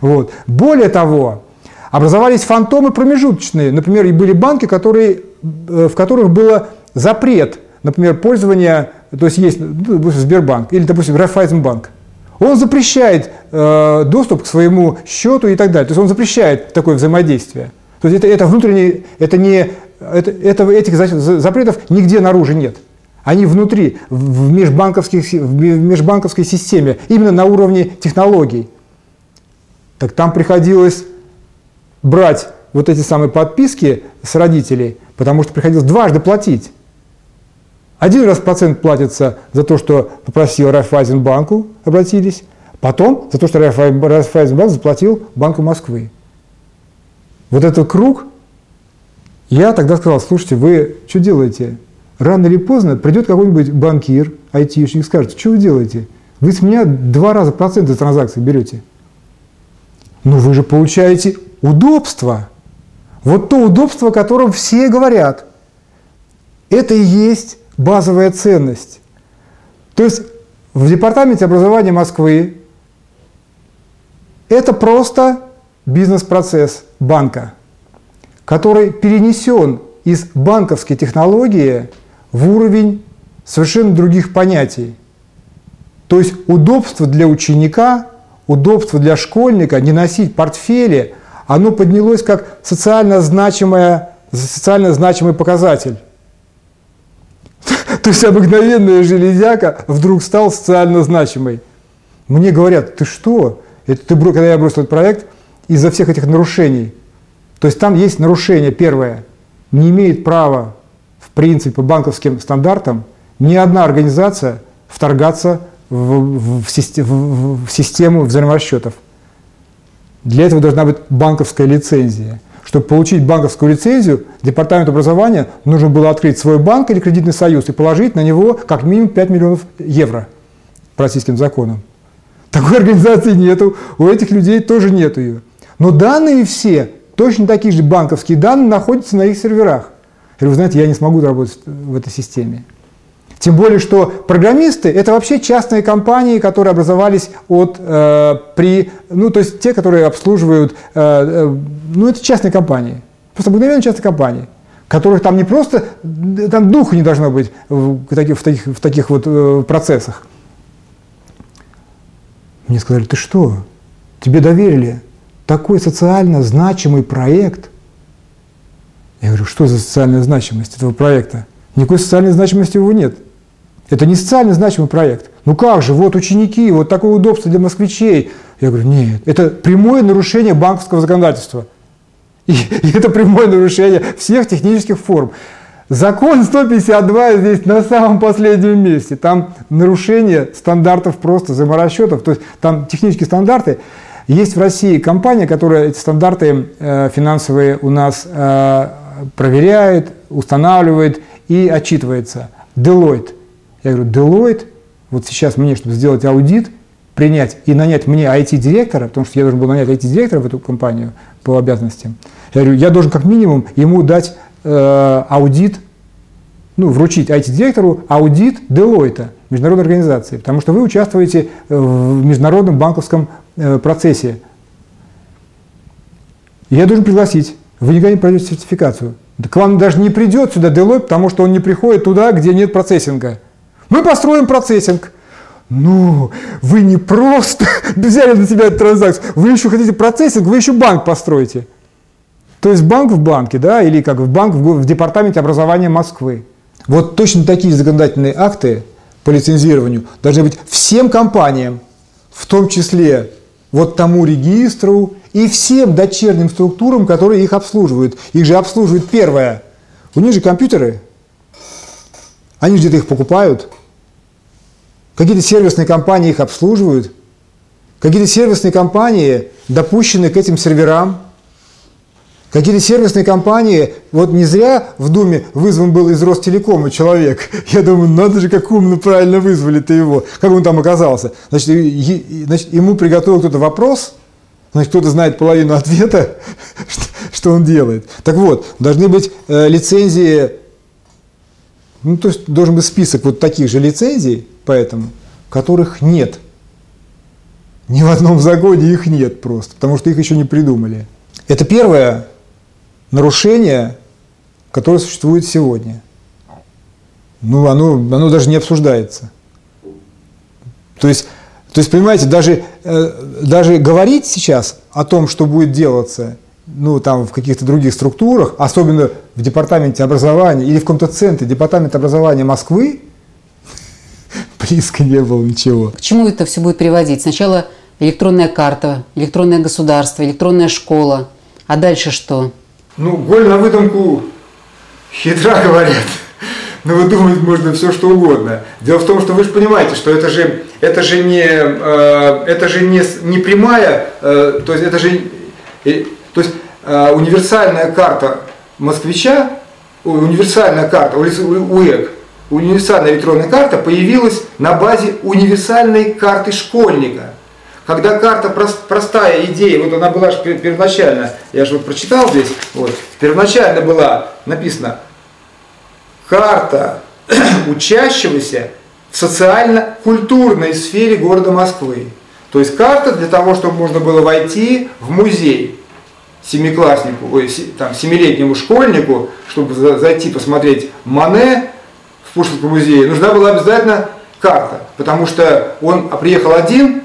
Вот. Более того, образовались фантомы промежуточные. Например, были банки, которые, э, в которых был запрет, например, пользования то есть есть, ну, допустим, Сбербанк или, допустим, Райфайзенбанк, он запрещает э, доступ к своему счету и так далее. То есть он запрещает такое взаимодействие. То есть это, это внутреннее, это не, это, это, этих запретов нигде наружу нет. Они внутри, в, межбанковских, в межбанковской системе, именно на уровне технологий. Так там приходилось брать вот эти самые подписки с родителей, потому что приходилось дважды платить. Один раз процент платится за то, что попросил Райфайзенбанку, обратились, потом за то, что Райфайзенбанк заплатил Банку Москвы. Вот этот круг Я тогда сказал, слушайте, вы что делаете? Рано или поздно придет какой-нибудь банкир, айтишник, скажет, что вы делаете? Вы с меня два раза проценты транзакций берете. Ну вы же получаете удобство. Вот то удобство, о котором все говорят. Это и есть базовая ценность. То есть в департаменте образования Москвы это просто бизнес-процесс банка, который перенесен из банковской технологии в уровень совершенно других понятий. То есть удобство для ученика, удобство для школьника не носить портфели, оно поднялось как социально, значимое, социально значимый показатель. То есть обыкновенная железяка вдруг стал социально значимой. Мне говорят, ты что? Это ты, когда я бросил этот проект, из-за всех этих нарушений. То есть там есть нарушение первое. Не имеет права, в принципе, по банковским стандартам ни одна организация вторгаться в, в, в, в систему взаиморасчетов. Для этого должна быть банковская лицензия. Чтобы получить банковскую лицензию, департамент образования нужно было открыть свой банк или кредитный союз и положить на него как минимум 5 миллионов евро по российским законам. Такой организации нету, у этих людей тоже нету ее. Но данные все, точно такие же банковские данные, находятся на их серверах. Я говорю, вы знаете, я не смогу работать в этой системе. Тем более, что программисты – это вообще частные компании, которые образовались от, э, при, ну, то есть те, которые обслуживают, э, э, ну, это частные компании, просто обыкновенные частные компании, которых там не просто, там духа не должно быть в таких, в таких, в таких вот э, процессах. Мне сказали, ты что, тебе доверили такой социально значимый проект? Я говорю, что за социальная значимость этого проекта? Никакой социальной значимости его нет. Это не социально значимый проект. Ну как же, вот ученики, вот такое удобство для москвичей. Я говорю, нет, это прямое нарушение банковского законодательства. И, и это прямое нарушение всех технических форм. Закон 152 здесь на самом последнем месте. Там нарушение стандартов просто взаиморасчетов. То есть там технические стандарты. Есть в России компания, которая эти стандарты э, финансовые у нас э, проверяет, устанавливает и отчитывается. Deloitte. Я говорю, Deloitte, вот сейчас мне, чтобы сделать аудит, принять и нанять мне IT-директора, потому что я должен был нанять IT-директора в эту компанию по обязанностям, я говорю, я должен как минимум ему дать э, аудит, ну, вручить IT-директору аудит Deloitte, международной организации, потому что вы участвуете в международном банковском э, процессе. Я должен пригласить. Вы никогда не пройдете сертификацию. к вам даже не придет сюда Deloitte, потому что он не приходит туда, где нет процессинга. Мы построим процессинг. Ну, вы не просто взяли на себя эту транзакцию, вы еще хотите процессинг, вы еще банк построите. То есть банк в банке, да, или как в банк в, в департаменте образования Москвы. Вот точно такие законодательные акты по лицензированию должны быть всем компаниям, в том числе вот тому регистру и всем дочерним структурам, которые их обслуживают. Их же обслуживает первое. У них же компьютеры, они где-то их покупают, какие-то сервисные компании их обслуживают, какие-то сервисные компании допущены к этим серверам, какие-то сервисные компании, вот не зря в Думе вызван был из Ростелекома человек. Я думаю, надо же, как умно правильно вызвали-то его, как он там оказался. Значит, ему приготовил кто-то вопрос, значит, кто-то знает половину ответа, что, что он делает. Так вот, должны быть э, лицензии ну, то есть должен быть список вот таких же лицензий, поэтому, которых нет. Ни в одном законе их нет просто, потому что их еще не придумали. Это первое нарушение, которое существует сегодня. Ну, оно, оно даже не обсуждается. То есть, то есть понимаете, даже, э, даже говорить сейчас о том, что будет делаться, ну, там, в каких-то других структурах, особенно в департаменте образования или в каком-то центре департамента образования Москвы, близко не было ничего. К чему это все будет приводить? Сначала электронная карта, электронное государство, электронная школа. А дальше что? Ну, голь на выдумку хитра говорят. Но вы думаете, можно все что угодно. Дело в том, что вы же понимаете, что это же, это же не, э, это же не, не прямая, э, то есть это же, э, то есть э, универсальная карта москвича, универсальная карта, УЭК, универсальная электронная карта появилась на базе универсальной карты школьника. Когда карта простая идея, вот она была же первоначально, я же вот прочитал здесь, вот, первоначально была написана карта учащегося в социально-культурной сфере города Москвы. То есть карта для того, чтобы можно было войти в музей семикласснику, ой, там, семилетнему школьнику, чтобы зайти посмотреть Мане в Пушкинском музее, нужна была обязательно карта, потому что он приехал один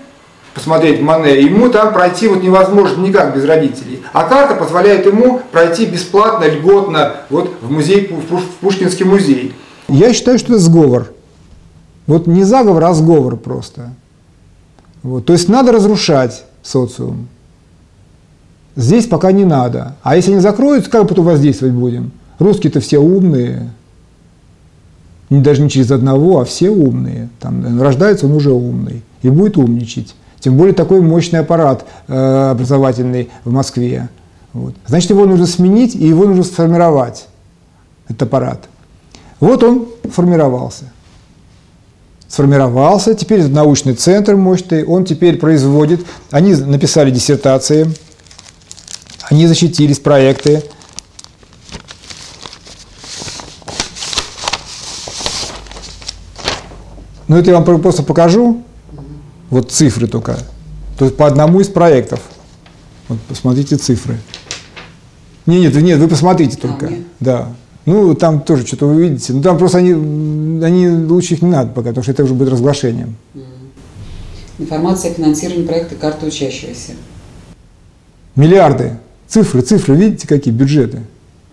посмотреть Мане, ему там пройти вот невозможно никак без родителей. А карта позволяет ему пройти бесплатно, льготно вот в музей, в Пушкинский музей. Я считаю, что это сговор. Вот не заговор, а сговор просто. Вот. То есть надо разрушать социум. Здесь пока не надо. А если они закроются, как потом воздействовать будем? Русские-то все умные. Не даже не через одного, а все умные. Там рождается он уже умный и будет умничать. Тем более такой мощный аппарат э, образовательный в Москве. Вот. Значит, его нужно сменить и его нужно сформировать, этот аппарат. Вот он формировался. Сформировался, теперь это научный центр мощный, он теперь производит, они написали диссертации, они защитились, проекты. Ну, это я вам просто покажу, вот цифры только. То есть по одному из проектов. Вот посмотрите цифры. Не, нет, нет, вы посмотрите а, только. А, да. Ну, там тоже что-то вы видите. Ну, там просто они, они лучше их не надо пока, потому что это уже будет разглашением. Информация о финансировании проекта «Карта учащегося». Миллиарды. Цифры, цифры, видите, какие бюджеты?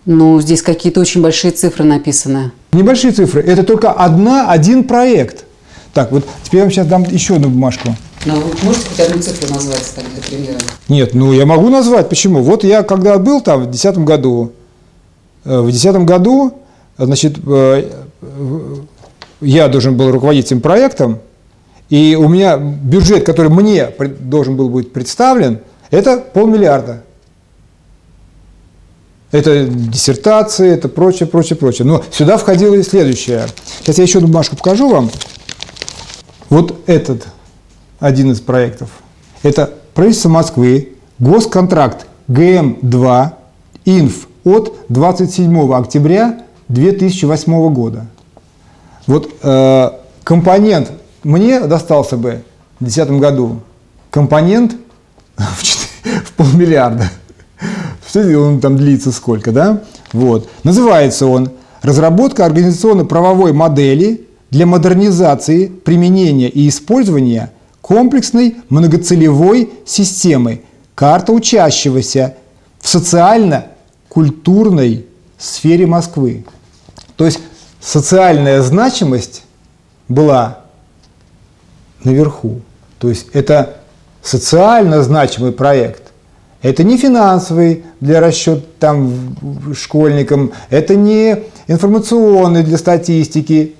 Ну, здесь какие-то очень большие цифры написаны. Небольшие цифры. Это только одна, один проект. Так, вот теперь я вам сейчас дам еще одну бумажку. Ну, вы можете хоть одну цифру назвать так, для примера? Нет, ну я могу назвать. Почему? Вот я когда был там в 2010 году, э, в 2010 году, значит, э, я должен был руководить этим проектом, и у меня бюджет, который мне должен был быть представлен, это полмиллиарда. Это диссертации, это прочее, прочее, прочее. Но сюда входило и следующее. Сейчас я еще одну бумажку покажу вам. Вот этот один из проектов. Это правительство Москвы, госконтракт ГМ-2, инф от 27 октября 2008 года. Вот э, компонент мне достался бы в 2010 году, компонент в, 4, в полмиллиарда. Представляете, он там длится сколько, да? Вот. Называется он «Разработка организационно-правовой модели для модернизации применения и использования комплексной многоцелевой системы «Карта учащегося» в социально-культурной сфере Москвы». То есть социальная значимость была наверху. То есть это социально значимый проект. Это не финансовый для расчета там школьникам, это не информационный для статистики,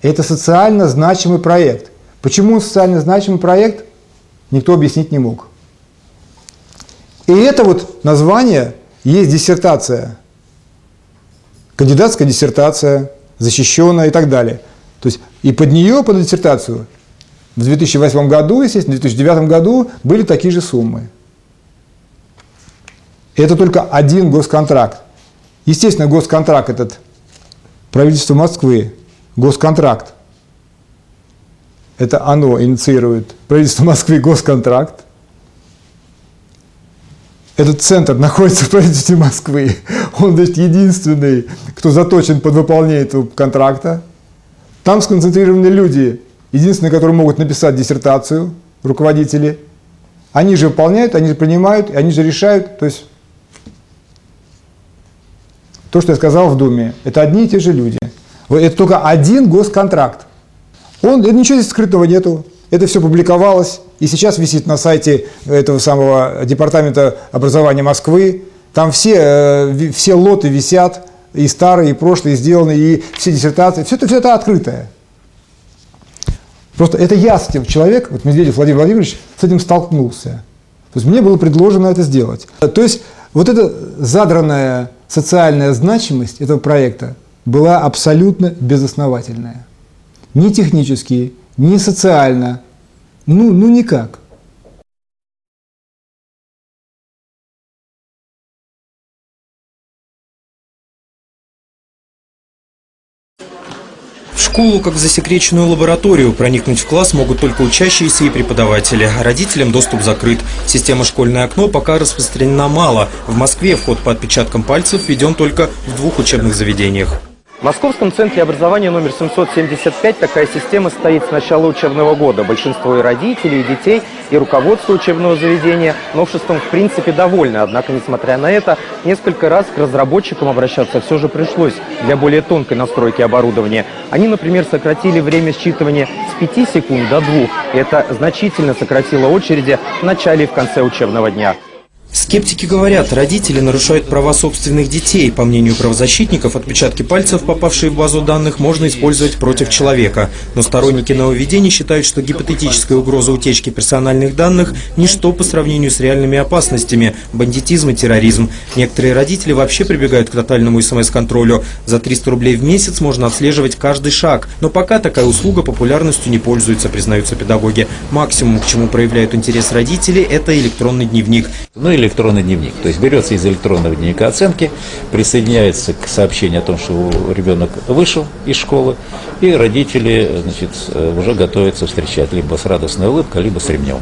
это социально значимый проект. Почему социально значимый проект, никто объяснить не мог. И это вот название есть диссертация, кандидатская диссертация, защищенная и так далее. То есть и под нее, под диссертацию, в 2008 году, естественно, в 2009 году были такие же суммы. Это только один госконтракт. Естественно, госконтракт этот правительство Москвы, госконтракт. Это оно инициирует правительство Москвы госконтракт. Этот центр находится в правительстве Москвы. Он, значит, единственный, кто заточен под выполнение этого контракта. Там сконцентрированы люди, единственные, которые могут написать диссертацию, руководители. Они же выполняют, они же принимают, они же решают. То есть то, что я сказал в Думе, это одни и те же люди. Это только один госконтракт. Он, ничего здесь скрытого нету. Это все публиковалось и сейчас висит на сайте этого самого департамента образования Москвы. Там все, э, все лоты висят, и старые, и прошлые сделаны, и все диссертации. Все это, все это открытое. Просто это я с этим человек, вот Медведев Владимир Владимирович, с этим столкнулся. То есть мне было предложено это сделать. То есть вот эта задранная социальная значимость этого проекта была абсолютно безосновательная. Ни технически, ни социально, ну, ну никак. Школу, как в засекреченную лабораторию. Проникнуть в класс могут только учащиеся и преподаватели. Родителям доступ закрыт. Система «Школьное окно» пока распространена мало. В Москве вход по отпечаткам пальцев введен только в двух учебных заведениях. В Московском центре образования номер 775 такая система стоит с начала учебного года. Большинство и родителей, и детей, и руководство учебного заведения новшеством в принципе довольны. Однако, несмотря на это, несколько раз к разработчикам обращаться все же пришлось для более тонкой настройки оборудования. Они, например, сократили время считывания с 5 секунд до 2. Это значительно сократило очереди в начале и в конце учебного дня. Скептики говорят, родители нарушают права собственных детей. По мнению правозащитников, отпечатки пальцев, попавшие в базу данных, можно использовать против человека. Но сторонники нововведений считают, что гипотетическая угроза утечки персональных данных – ничто по сравнению с реальными опасностями – бандитизм и терроризм. Некоторые родители вообще прибегают к тотальному СМС-контролю. За 300 рублей в месяц можно отслеживать каждый шаг. Но пока такая услуга популярностью не пользуется, признаются педагоги. Максимум, к чему проявляют интерес родители – это электронный дневник. Ну или электронный дневник. То есть берется из электронного дневника оценки, присоединяется к сообщению о том, что ребенок вышел из школы, и родители значит, уже готовятся встречать либо с радостной улыбкой, либо с ремнем.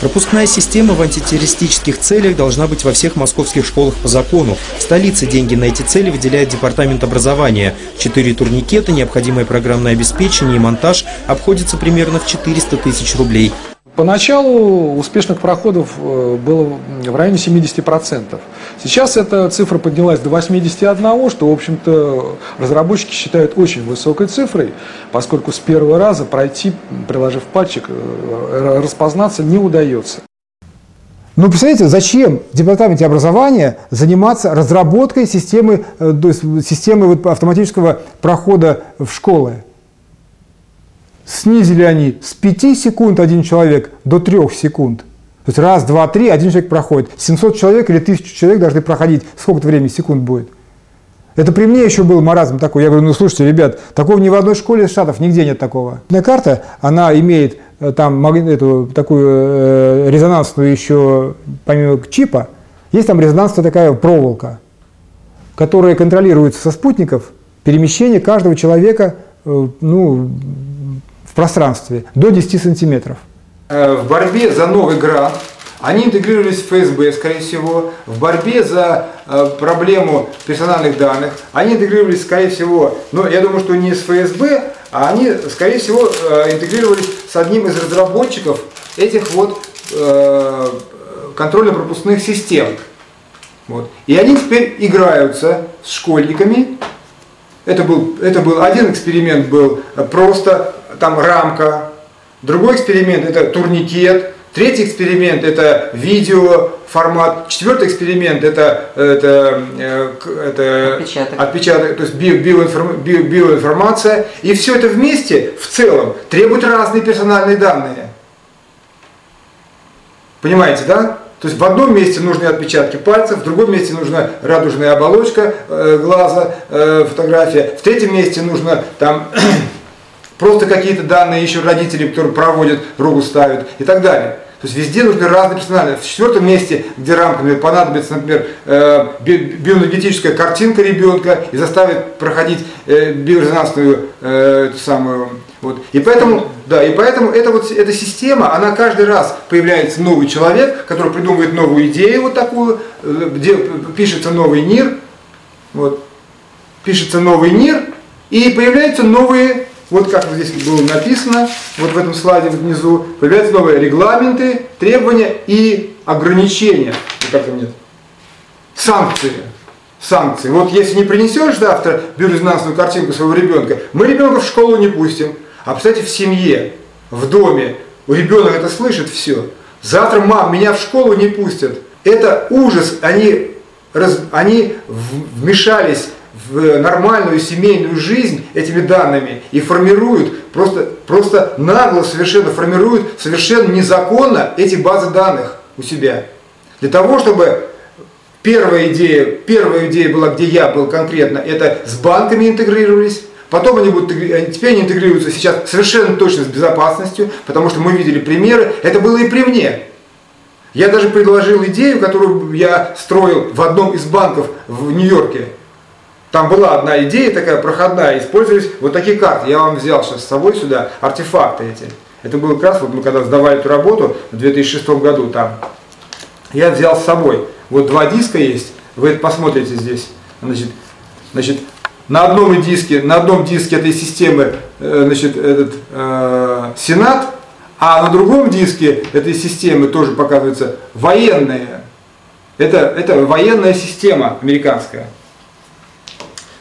Пропускная система в антитеррористических целях должна быть во всех московских школах по закону. В столице деньги на эти цели выделяет Департамент образования. Четыре турникета, необходимое программное обеспечение и монтаж обходятся примерно в 400 тысяч рублей. Поначалу успешных проходов э, было в районе 70%. Сейчас эта цифра поднялась до 81%, что, в общем-то, разработчики считают очень высокой цифрой, поскольку с первого раза пройти, приложив пальчик, э, распознаться не удается. Ну, представляете, зачем департаменте образования заниматься разработкой системы, э, то есть системы автоматического прохода в школы? Снизили они с 5 секунд один человек до 3 секунд. То есть раз, два, три, один человек проходит. 700 человек или 1000 человек должны проходить. Сколько-то времени, секунд будет. Это при мне еще был маразм такой. Я говорю, ну слушайте, ребят, такого ни в одной школе Штатов нигде нет такого. Карта, она имеет э, там эту такую э, резонансную еще, помимо чипа, есть там резонансная такая проволока, которая контролируется со спутников перемещение каждого человека э, ну, пространстве до 10 сантиметров. Э, в борьбе за новый грант они интегрировались в ФСБ, скорее всего. В борьбе за э, проблему персональных данных они интегрировались, скорее всего, но я думаю, что не с ФСБ, а они, скорее всего, э, интегрировались с одним из разработчиков этих вот контрольно-пропускных систем. Вот. И они теперь играются с школьниками. Это был, это был один эксперимент, был просто там рамка. Другой эксперимент это турникет. Третий эксперимент это видео формат. Четвертый эксперимент это, это, э, это отпечаток. отпечаток, то есть био, биоинформ, био, биоинформация. И все это вместе в целом требует разные персональные данные. Понимаете, да? То есть в одном месте нужны отпечатки пальцев, в другом месте нужна радужная оболочка э, глаза, э, фотография, в третьем месте нужно там просто какие-то данные еще родители, которые проводят, руку ставят и так далее. То есть везде нужны разные персонали. В четвертом месте, где рамка, например, понадобится, например, э, биоэнергетическая картинка ребенка и заставит проходить э, биорезонансную э, эту самую. Вот. И поэтому, да, и поэтому эта вот эта система, она каждый раз появляется новый человек, который придумывает новую идею вот такую, где пишется новый мир, вот, пишется новый мир, и появляются новые вот как здесь было написано, вот в этом слайде внизу, появляются новые регламенты, требования и ограничения. Ну, как там нет? Санкции. Санкции. Вот если не принесешь завтра биорезонансную картинку своего ребенка, мы ребенка в школу не пустим. А представьте, в семье, в доме, у ребенка это слышит все. Завтра, мам, меня в школу не пустят. Это ужас. Они, раз, они вмешались в нормальную семейную жизнь этими данными и формируют, просто, просто нагло совершенно формируют совершенно незаконно эти базы данных у себя. Для того, чтобы Первая идея, первая идея была, где я был конкретно, это с банками интегрировались. Потом они будут, теперь они интегрируются сейчас совершенно точно с безопасностью, потому что мы видели примеры. Это было и при мне. Я даже предложил идею, которую я строил в одном из банков в Нью-Йорке. Там была одна идея такая проходная, использовались вот такие карты. Я вам взял сейчас с собой сюда артефакты эти. Это было как раз, вот мы когда сдавали эту работу в 2006 году там, я взял с собой. Вот два диска есть, вы это посмотрите здесь. Значит, значит, на одном диске, на одном диске этой системы э, значит, этот э, Сенат, а на другом диске этой системы тоже показывается военная. Это, это военная система американская.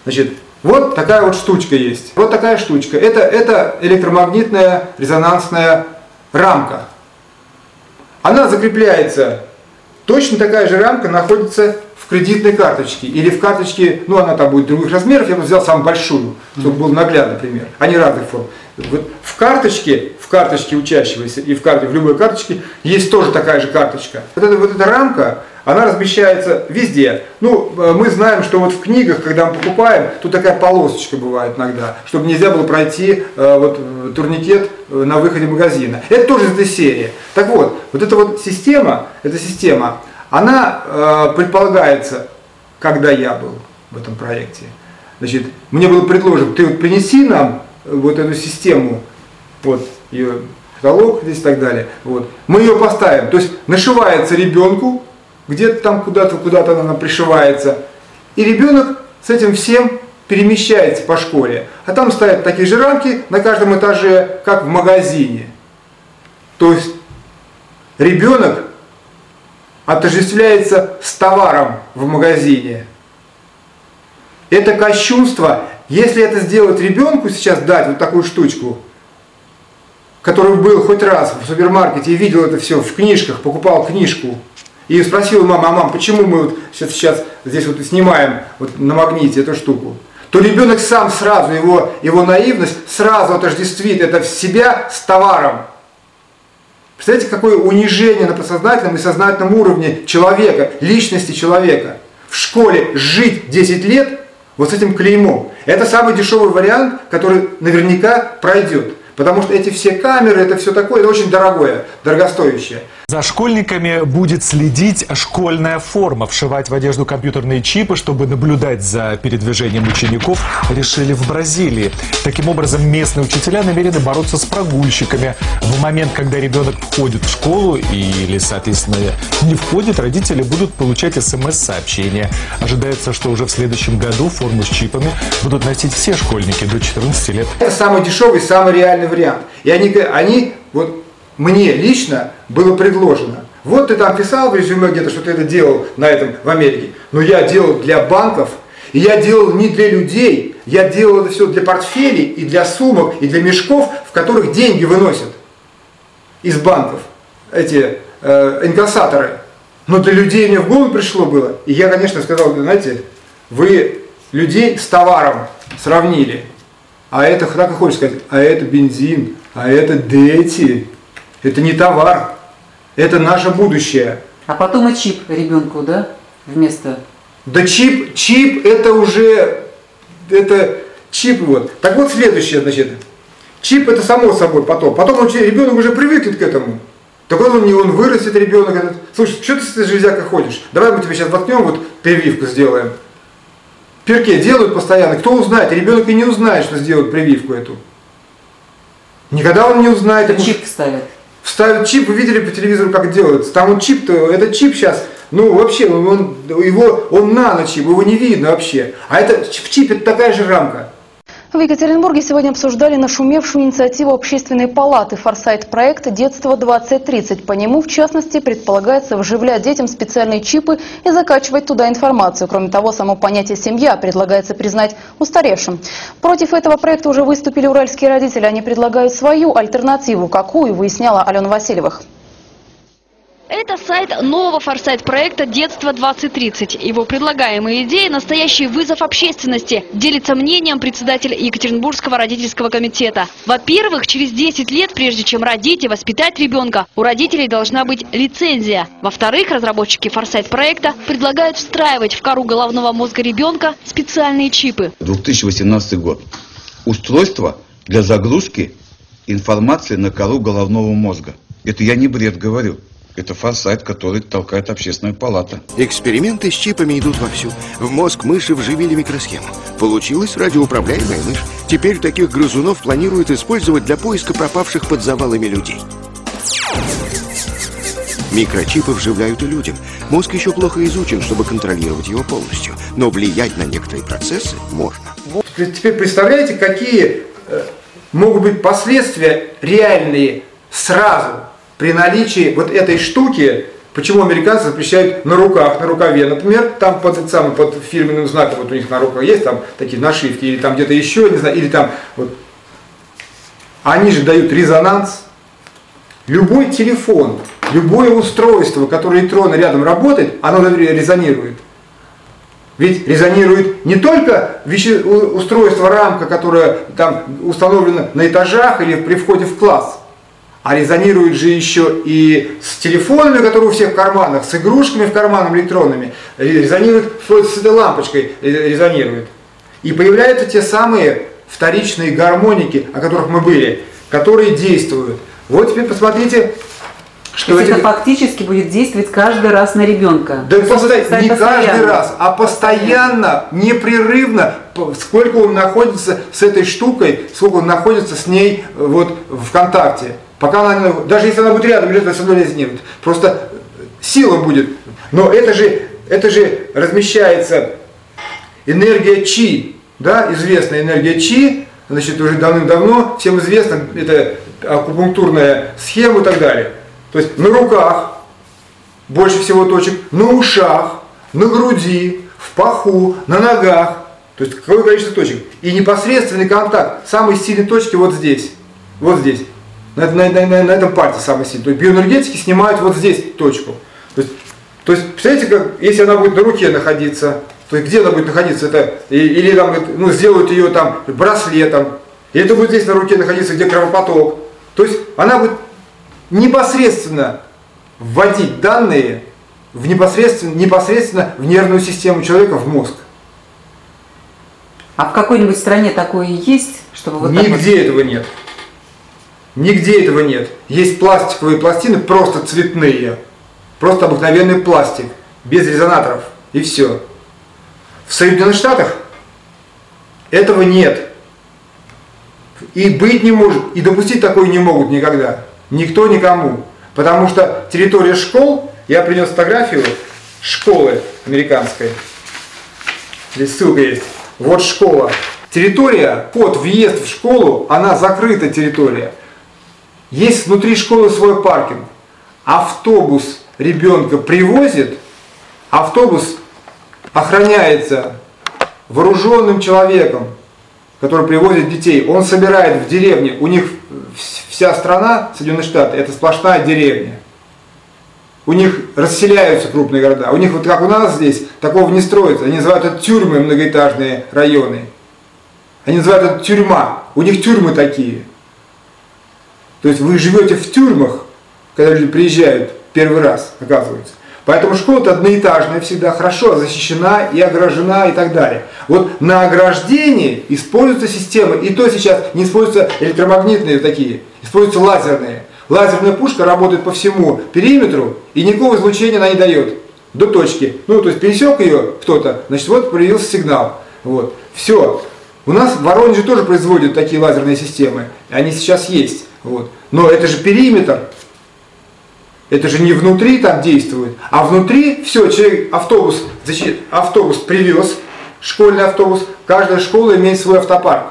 Значит, вот такая вот штучка есть. Вот такая штучка. Это, это электромагнитная резонансная рамка. Она закрепляется. Точно такая же рамка находится в кредитной карточке или в карточке, ну она там будет других размеров, я бы взял самую большую, чтобы был наглядный пример. Они разных форм. Вот в карточке, в карточке учащегося и в, карте, в любой карточке есть тоже такая же карточка. Вот эта, вот эта рамка, она размещается везде. Ну, э, мы знаем, что вот в книгах, когда мы покупаем, тут такая полосочка бывает иногда, чтобы нельзя было пройти э, вот, э, турникет на выходе магазина. Это тоже из этой серии. Так вот, вот эта вот система, эта система, она предполагается, когда я был в этом проекте. Значит, мне было предложено, ты вот принеси нам вот эту систему, вот ее каталог здесь и так далее. Вот. Мы ее поставим. То есть нашивается ребенку, где-то там куда-то, куда-то она пришивается. И ребенок с этим всем перемещается по школе. А там стоят такие же рамки на каждом этаже, как в магазине. То есть ребенок отождествляется с товаром в магазине. Это кощунство. Если это сделать ребенку сейчас, дать вот такую штучку, который был хоть раз в супермаркете и видел это все в книжках, покупал книжку, и спросил мама, а мам, почему мы вот сейчас, сейчас здесь вот снимаем вот на магните эту штуку, то ребенок сам сразу, его, его наивность сразу отождествит это в себя с товаром. Представляете, какое унижение на подсознательном и сознательном уровне человека, личности человека. В школе жить 10 лет вот с этим клеймом. Это самый дешевый вариант, который наверняка пройдет. Потому что эти все камеры, это все такое, это очень дорогое, дорогостоящее. За школьниками будет следить школьная форма. Вшивать в одежду компьютерные чипы, чтобы наблюдать за передвижением учеников, решили в Бразилии. Таким образом, местные учителя намерены бороться с прогульщиками. В момент, когда ребенок входит в школу или, соответственно, не входит, родители будут получать смс-сообщения. Ожидается, что уже в следующем году форму с чипами будут носить все школьники до 14 лет. Это самый дешевый, самый реальный вариант. И они, они вот мне лично было предложено. Вот ты там писал в резюме где-то, что ты это делал на этом в Америке. Но я делал для банков, и я делал не для людей, я делал это все для портфелей и для сумок, и для мешков, в которых деньги выносят из банков, эти э, инкассаторы. Но для людей мне в голову пришло было. И я, конечно, сказал, знаете, вы людей с товаром сравнили. А это, так и хочешь сказать, а это бензин, а это дети. Это не товар, это наше будущее. А потом и чип ребенку, да, вместо... Да чип, чип это уже, это чип вот. Так вот следующее, значит, чип это само собой потом. Потом он, ребенок уже привыкнет к этому. Так он, он вырастет ребенок этот. Слушай, что ты с этой железякой ходишь? Давай мы тебе сейчас воткнем, вот прививку сделаем. Перке делают постоянно. Кто узнает? Ребенок и не узнает, что сделают прививку эту. Никогда он не узнает. Это чип ставят ставят чип, вы видели по телевизору, как делают. Там вот чип-то, этот чип сейчас, ну вообще, он, его, он нано-чип, его не видно вообще. А это в чипе такая же рамка. В Екатеринбурге сегодня обсуждали нашумевшую инициативу общественной палаты «Форсайт» проекта «Детство 2030». По нему, в частности, предполагается вживлять детям специальные чипы и закачивать туда информацию. Кроме того, само понятие «семья» предлагается признать устаревшим. Против этого проекта уже выступили уральские родители. Они предлагают свою альтернативу. Какую, выясняла Алена Васильевых. Это сайт нового форсайт-проекта «Детство 2030». Его предлагаемые идеи – настоящий вызов общественности, делится мнением председатель Екатеринбургского родительского комитета. Во-первых, через 10 лет, прежде чем родить и воспитать ребенка, у родителей должна быть лицензия. Во-вторых, разработчики форсайт-проекта предлагают встраивать в кору головного мозга ребенка специальные чипы. 2018 год. Устройство для загрузки информации на кору головного мозга. Это я не бред говорю. Это форсайт, который толкает общественная палата. Эксперименты с чипами идут вовсю. В мозг мыши вживили микросхему. Получилась радиоуправляемая мышь. Теперь таких грызунов планируют использовать для поиска пропавших под завалами людей. Микрочипы вживляют и людям. Мозг еще плохо изучен, чтобы контролировать его полностью. Но влиять на некоторые процессы можно. Теперь представляете, какие э, могут быть последствия реальные сразу при наличии вот этой штуки, почему американцы запрещают на руках, на рукаве, например, там под, самым, под фирменным знаком, вот у них на руках есть там такие нашивки, или там где-то еще, не знаю, или там вот. Они же дают резонанс. Любой телефон, любое устройство, которое электронно рядом работает, оно резонирует. Ведь резонирует не только веще... устройство рамка, которое там установлено на этажах или при входе в класс, а резонирует же еще и с телефонами, которые у всех в карманах, с игрушками в карманах электронными, резонирует, вплоть с этой лампочкой резонирует. И появляются те самые вторичные гармоники, о которых мы были, которые действуют. Вот теперь посмотрите, что То есть эти... это фактически будет действовать каждый раз на ребенка. Да просто, не каждый раз, а постоянно, непрерывно, сколько он находится с этой штукой, сколько он находится с ней вот в контакте. Пока она, даже если она будет рядом, лежит, все равно не будет. Просто сила будет. Но это же, это же размещается энергия Чи, да, известная энергия Чи, значит, уже давным-давно, всем известно, это акупунктурная схема и так далее. То есть на руках больше всего точек, на ушах, на груди, в паху, на ногах. То есть какое количество точек. И непосредственный контакт самой сильной точки вот здесь. Вот здесь на, на, на, на этом пальце самый сильный. То есть биоэнергетики снимают вот здесь точку. То есть, то есть представляете, как, если она будет на руке находиться, то есть где она будет находиться, это, или там, ну, сделают ее там браслетом, или это будет здесь на руке находиться, где кровопоток. То есть она будет непосредственно вводить данные в непосредственно, непосредственно в нервную систему человека, в мозг. А в какой-нибудь стране такое есть, чтобы вот Нигде вот... этого нет. Нигде этого нет. Есть пластиковые пластины, просто цветные. Просто обыкновенный пластик, без резонаторов. И все. В Соединенных Штатах этого нет. И быть не может, и допустить такое не могут никогда. Никто никому. Потому что территория школ, я принес фотографию школы американской. Здесь ссылка есть. Вот школа. Территория, под въезд в школу, она закрыта территория. Есть внутри школы свой паркинг. Автобус ребенка привозит, автобус охраняется вооруженным человеком, который привозит детей. Он собирает в деревне, у них вся страна, Соединенные Штаты, это сплошная деревня. У них расселяются крупные города. У них, вот как у нас здесь, такого не строится. Они называют это тюрьмы, многоэтажные районы. Они называют это тюрьма. У них тюрьмы такие. То есть вы живете в тюрьмах, когда люди приезжают первый раз, оказывается. Поэтому школа-то одноэтажная всегда, хорошо защищена и ограждена и так далее. Вот на ограждении используются системы, и то сейчас не используются электромагнитные такие, используются лазерные. Лазерная пушка работает по всему периметру, и никакого излучения она не дает до точки. Ну, то есть пересек ее кто-то, значит, вот появился сигнал. Вот. Все. У нас в Воронеже тоже производят такие лазерные системы. Они сейчас есть. Вот. Но это же периметр. Это же не внутри там действует, а внутри все, человек, автобус, значит, автобус привез, школьный автобус, каждая школа имеет свой автопарк,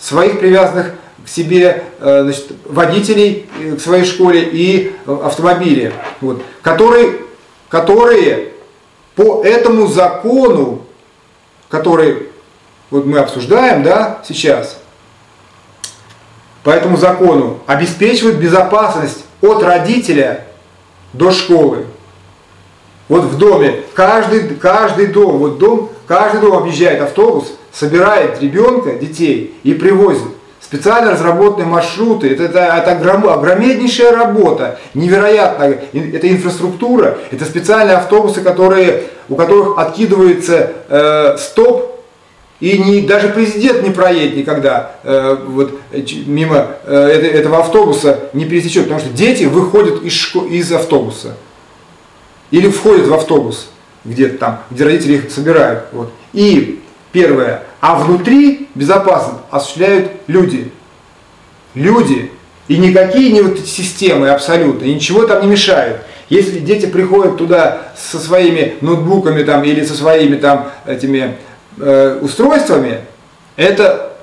своих привязанных к себе э, значит, водителей э, к своей школе и э, автомобили, вот, которые, которые по этому закону, который вот мы обсуждаем да, сейчас, по этому закону обеспечивают безопасность от родителя до школы. Вот в доме, каждый, каждый дом, вот дом, каждый дом объезжает автобус, собирает ребенка, детей и привозит. Специально разработанные маршруты, это, это, это огром, огромнейшая работа, невероятная, это инфраструктура, это специальные автобусы, которые, у которых откидывается э, стоп, и не, даже президент не проедет никогда э, вот, мимо э, этого автобуса, не пересечет, потому что дети выходят из, шко- из автобуса или входят в автобус где-то там, где родители их собирают. Вот. И первое, а внутри безопасность осуществляют люди. Люди. И никакие не вот системы абсолютно, ничего там не мешают. Если дети приходят туда со своими ноутбуками там, или со своими там этими э, устройствами, это,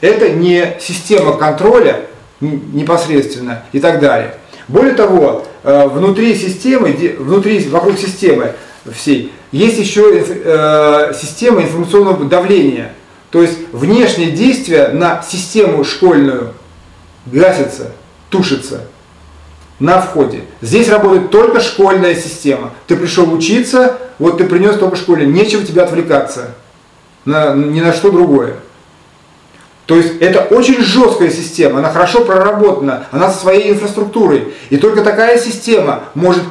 это не система контроля непосредственно и так далее. Более того, э, внутри системы, внутри, вокруг системы всей, есть еще э, система информационного давления. То есть внешние действия на систему школьную гасятся, тушатся на входе. Здесь работает только школьная система. Ты пришел учиться, вот ты принес только школе, нечего тебе отвлекаться на, ни на что другое. То есть это очень жесткая система, она хорошо проработана, она со своей инфраструктурой. И только такая система может,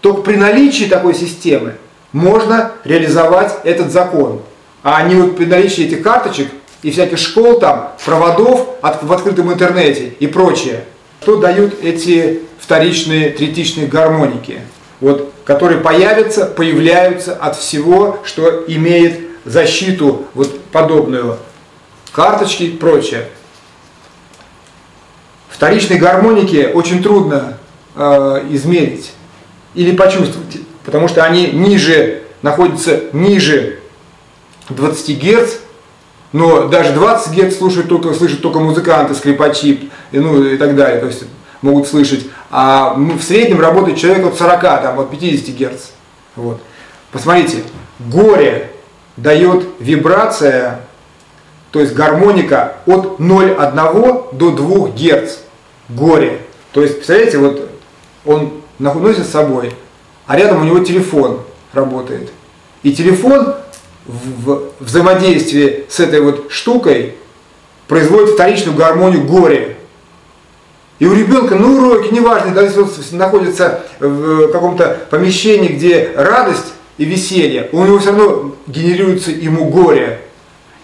только при наличии такой системы можно реализовать этот закон. А не вот при наличии этих карточек и всяких школ там, проводов в открытом интернете и прочее. Что дают эти вторичные третичные гармоники, вот, которые появятся, появляются от всего, что имеет защиту вот подобную, карточки и прочее. Вторичные гармоники очень трудно э, измерить или почувствовать, потому что они ниже, находятся ниже 20 Гц, но даже 20 Гц слушают только, слышат только музыканты, скрипачи ну, и так далее, то есть могут слышать. А в среднем работает человек от 40, там, от 50 Гц. Вот. Посмотрите, горе дает вибрация, то есть гармоника от 0,1 до 2 Гц. Горе. То есть, представляете, вот он носит с собой, а рядом у него телефон работает. И телефон в взаимодействии с этой вот штукой производит вторичную гармонию горе. И у ребенка на уроке, неважно, даже если он находится в каком-то помещении, где радость и веселье, у него все равно генерируется ему горе.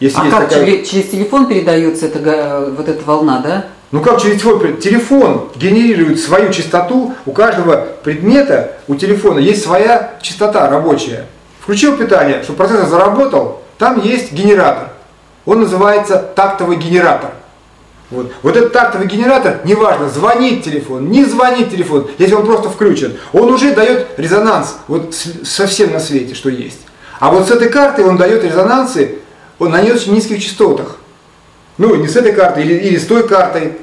Если а как такая... через, через телефон передается эта, вот эта волна, да? Ну как через телефон? Телефон генерирует свою частоту, у каждого предмета, у телефона есть своя частота рабочая. Включил питание, чтобы процессор заработал, там есть генератор. Он называется тактовый генератор. Вот. вот этот тактовый генератор, неважно, звонит телефон, не звонит телефон, если он просто включен, он уже дает резонанс вот совсем на свете, что есть. А вот с этой картой он дает резонансы он на очень низких частотах. Ну, не с этой картой или, или с той картой,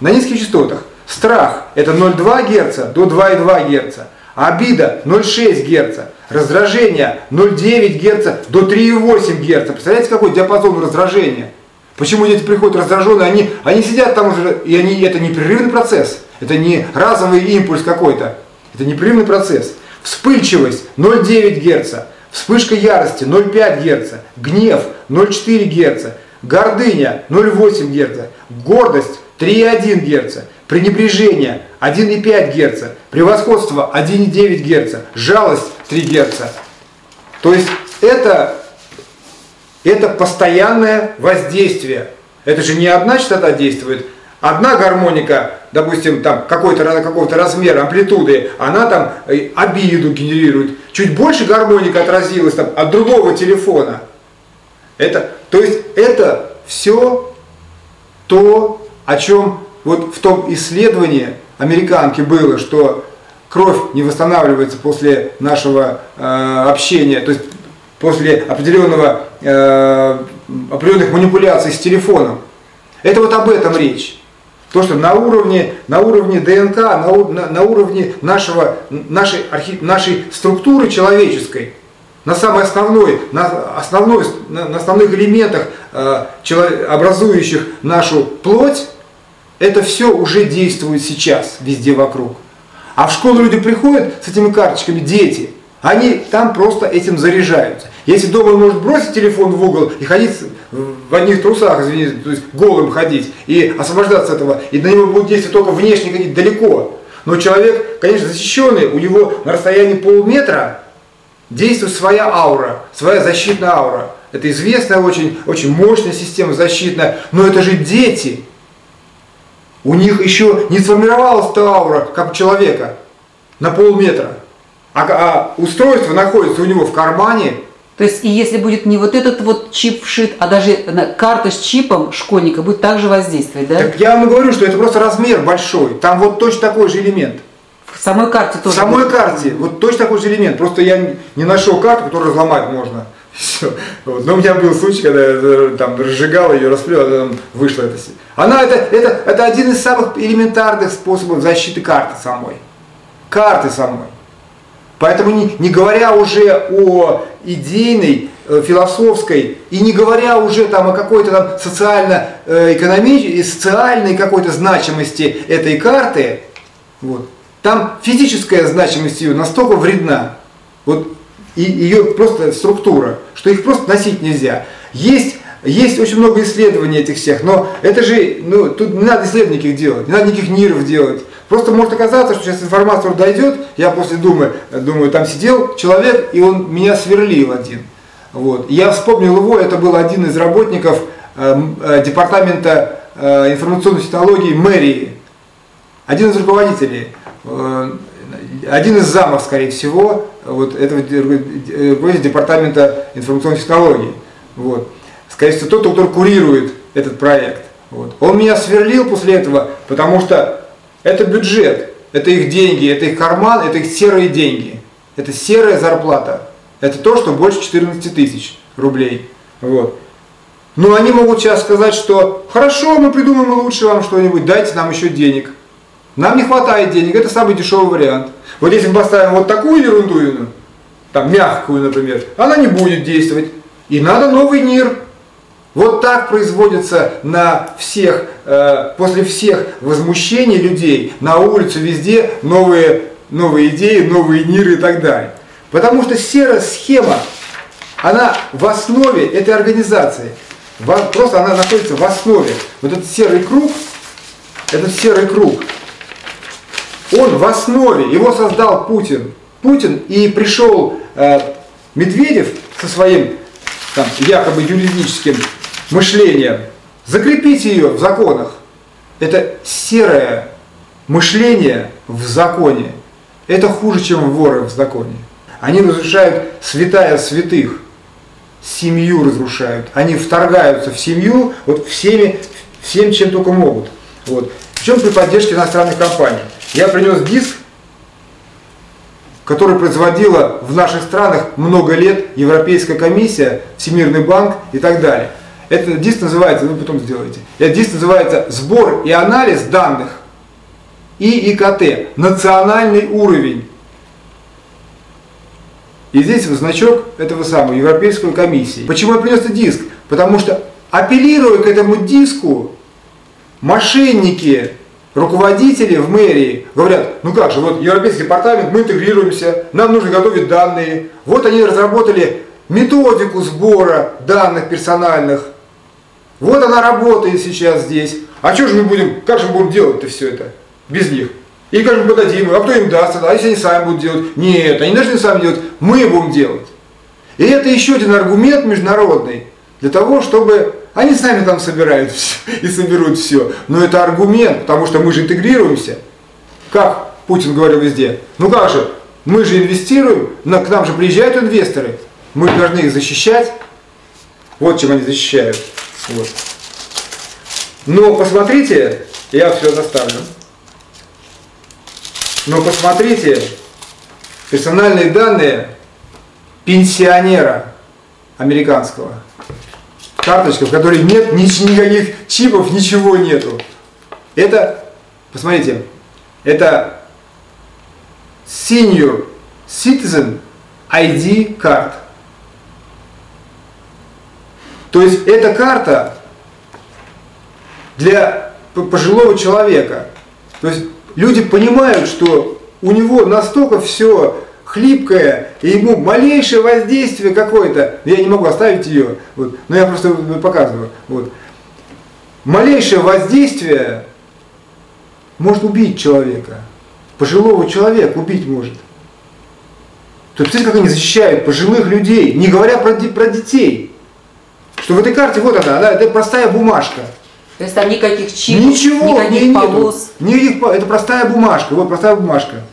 на низких частотах. Страх – это 0,2 Гц до 2,2 Гц. Обида 0,6 Гц. Раздражение 0,9 Гц до 3,8 Гц. Представляете, какой диапазон раздражения? Почему дети приходят раздраженные, они, они сидят там уже, и они, это непрерывный процесс. Это не разовый импульс какой-то. Это непрерывный процесс. Вспыльчивость 0,9 Гц. Вспышка ярости 0,5 Гц. Гнев 0,4 Гц. Гордыня 0,8 Гц. Гордость 3,1 Гц. Пренебрежение 1,5 Гц. Превосходство 1,9 Гц. Жалость 3 Гц. То есть это это постоянное воздействие. Это же не одна частота действует. Одна гармоника, допустим, там какой-то какого-то размера, амплитуды, она там э, обиду генерирует. Чуть больше гармоника отразилась там, от другого телефона. Это, то есть это все то, о чем вот в том исследовании американки было, что кровь не восстанавливается после нашего э, общения, то есть после определенного, э, определенных манипуляций с телефоном. Это вот об этом речь. То, что на уровне, на уровне ДНК, на, на, на уровне нашего, нашей, архи, нашей структуры человеческой, на самой основной, на, основной, на, на основных элементах, э, чело, образующих нашу плоть, это все уже действует сейчас везде вокруг. А в школу люди приходят с этими карточками, дети, они там просто этим заряжаются. Если дома он может бросить телефон в угол и ходить в одних трусах, извините, то есть голым ходить, и освобождаться от этого, и на него будет действовать только внешне ходить далеко. Но человек, конечно, защищенный, у него на расстоянии полметра действует своя аура, своя защитная аура. Это известная очень, очень мощная система защитная, но это же дети. У них еще не сформировалась эта аура, как у человека, на полметра. А, а устройство находится у него в кармане. То есть, и если будет не вот этот вот чип вшит, а даже карта с чипом школьника будет также воздействовать, да? Так я вам говорю, что это просто размер большой. Там вот точно такой же элемент. В самой карте тоже. В самой будет. карте, вот точно такой же элемент. Просто я не нашел карту, которую разломать можно. Все. Но у меня был случай, когда я там разжигал ее, расплел, а там вышла эта Она это, это, это один из самых элементарных способов защиты карты самой. Карты самой. Поэтому не, не говоря уже о идейной, э, философской, и не говоря уже там о какой-то там социально-экономической, э, социальной какой-то значимости этой карты, вот, там физическая значимость ее настолько вредна, вот, и ее просто структура, что их просто носить нельзя. Есть есть очень много исследований этих всех, но это же, ну, тут не надо исследований никаких делать, не надо никаких ниров делать. Просто может оказаться, что сейчас информация дойдет, я после думы, думаю, там сидел человек, и он меня сверлил один. Вот. Я вспомнил его, это был один из работников э, э, департамента э, информационной технологий мэрии, один из руководителей, э, один из замов, скорее всего, вот этого руководителя департамента информационной технологий. Вот. Скорее всего, тот, кто курирует этот проект. Вот. Он меня сверлил после этого, потому что это бюджет, это их деньги, это их карман, это их серые деньги. Это серая зарплата. Это то, что больше 14 тысяч рублей. Вот. Но они могут сейчас сказать, что хорошо, мы придумаем лучше вам что-нибудь, дайте нам еще денег. Нам не хватает денег, это самый дешевый вариант. Вот если мы поставим вот такую ерунду, там мягкую, например, она не будет действовать. И надо новый НИР, вот так производится на всех, э, после всех возмущений людей, на улицу везде новые, новые идеи, новые миры и так далее. Потому что серая схема, она в основе этой организации. Просто она находится в основе. Вот этот серый круг, этот серый круг, он в основе, его создал Путин. Путин и пришел э, Медведев со своим там, якобы юридическим мышления, закрепите ее в законах. Это серое мышление в законе. Это хуже, чем воры в законе. Они разрушают святая святых, семью разрушают. Они вторгаются в семью вот всеми, всем, чем только могут. Вот. Причем при поддержке иностранных компаний. Я принес диск, который производила в наших странах много лет Европейская комиссия, Всемирный банк и так далее. Это диск называется, вы потом сделаете, это диск называется «Сбор и анализ данных и ИКТ. Национальный уровень». И здесь значок этого самого Европейской комиссии. Почему я принес этот диск? Потому что апеллируя к этому диску, мошенники, руководители в мэрии говорят, ну как же, вот Европейский департамент, мы интегрируемся, нам нужно готовить данные. Вот они разработали методику сбора данных персональных вот она работает сейчас здесь. А что же мы будем, как же мы будем делать-то все это без них? Или как же мы подадим, а кто им даст, а если они сами будут делать? Нет, они должны сами делать, мы будем делать. И это еще один аргумент международный для того, чтобы они сами там собирают все и соберут все. Но это аргумент, потому что мы же интегрируемся. Как Путин говорил везде. Ну как же, мы же инвестируем, к нам же приезжают инвесторы, мы должны их защищать. Вот чем они защищают. Вот. Но посмотрите, я все заставлю. Но посмотрите, персональные данные пенсионера американского. Карточка, в которой нет никаких чипов, ничего нету. Это, посмотрите, это Senior Citizen ID Card. То есть эта карта для пожилого человека. То есть люди понимают, что у него настолько все хлипкое, и ему малейшее воздействие какое-то, я не могу оставить ее, вот, но я просто показываю, вот, малейшее воздействие может убить человека, пожилого человека убить может. То есть, представляете, как они защищают пожилых людей, не говоря про, про детей. Что в этой карте, вот она, да, это простая бумажка. То есть там никаких чипов, Ничего, никаких не, полос. Нету. Никаких, это простая бумажка, вот простая бумажка.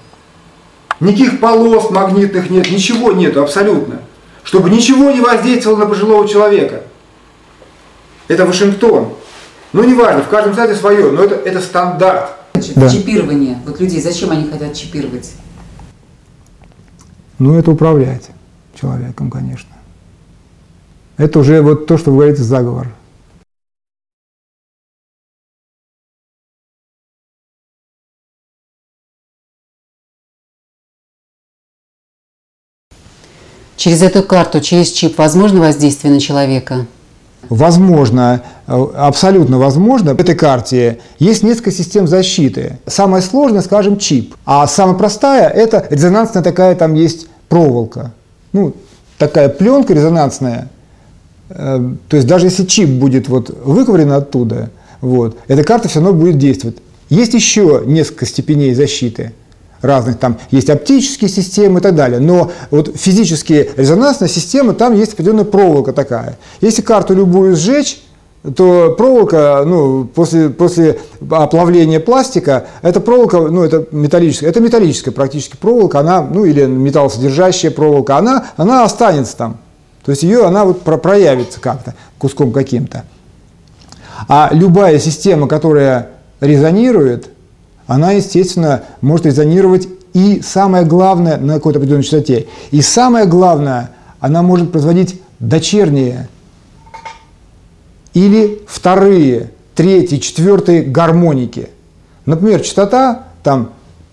Никаких полос магнитных нет, ничего нету абсолютно. Чтобы ничего не воздействовало на пожилого человека. Это Вашингтон. Ну, неважно, в каждом штате свое, но это, это стандарт. Да. Чипирование. Вот людей, зачем они хотят чипировать? Ну, это управлять человеком, конечно. Это уже вот то, что вы говорите, заговор. Через эту карту, через чип возможно воздействие на человека? Возможно, абсолютно возможно. В этой карте есть несколько систем защиты. Самая сложная, скажем, чип. А самая простая – это резонансная такая, там есть проволока. Ну, такая пленка резонансная. Э, то есть даже если чип будет вот выковырен оттуда, вот, эта карта все равно будет действовать. Есть еще несколько степеней защиты разных, там есть оптические системы и так далее, но вот физические резонансные системы, там есть определенная проволока такая. Если карту любую сжечь, то проволока, ну, после, после оплавления пластика, эта проволока, ну, это металлическая, это металлическая практически проволока, она, ну, или металлосодержащая проволока, она, она останется там. То есть ее, она вот проявится как-то, куском каким-то. А любая система, которая резонирует, она, естественно, может резонировать и самое главное на какой-то определенной частоте. И самое главное, она может производить дочерние или вторые, третьи, четвертые гармоники. Например, частота там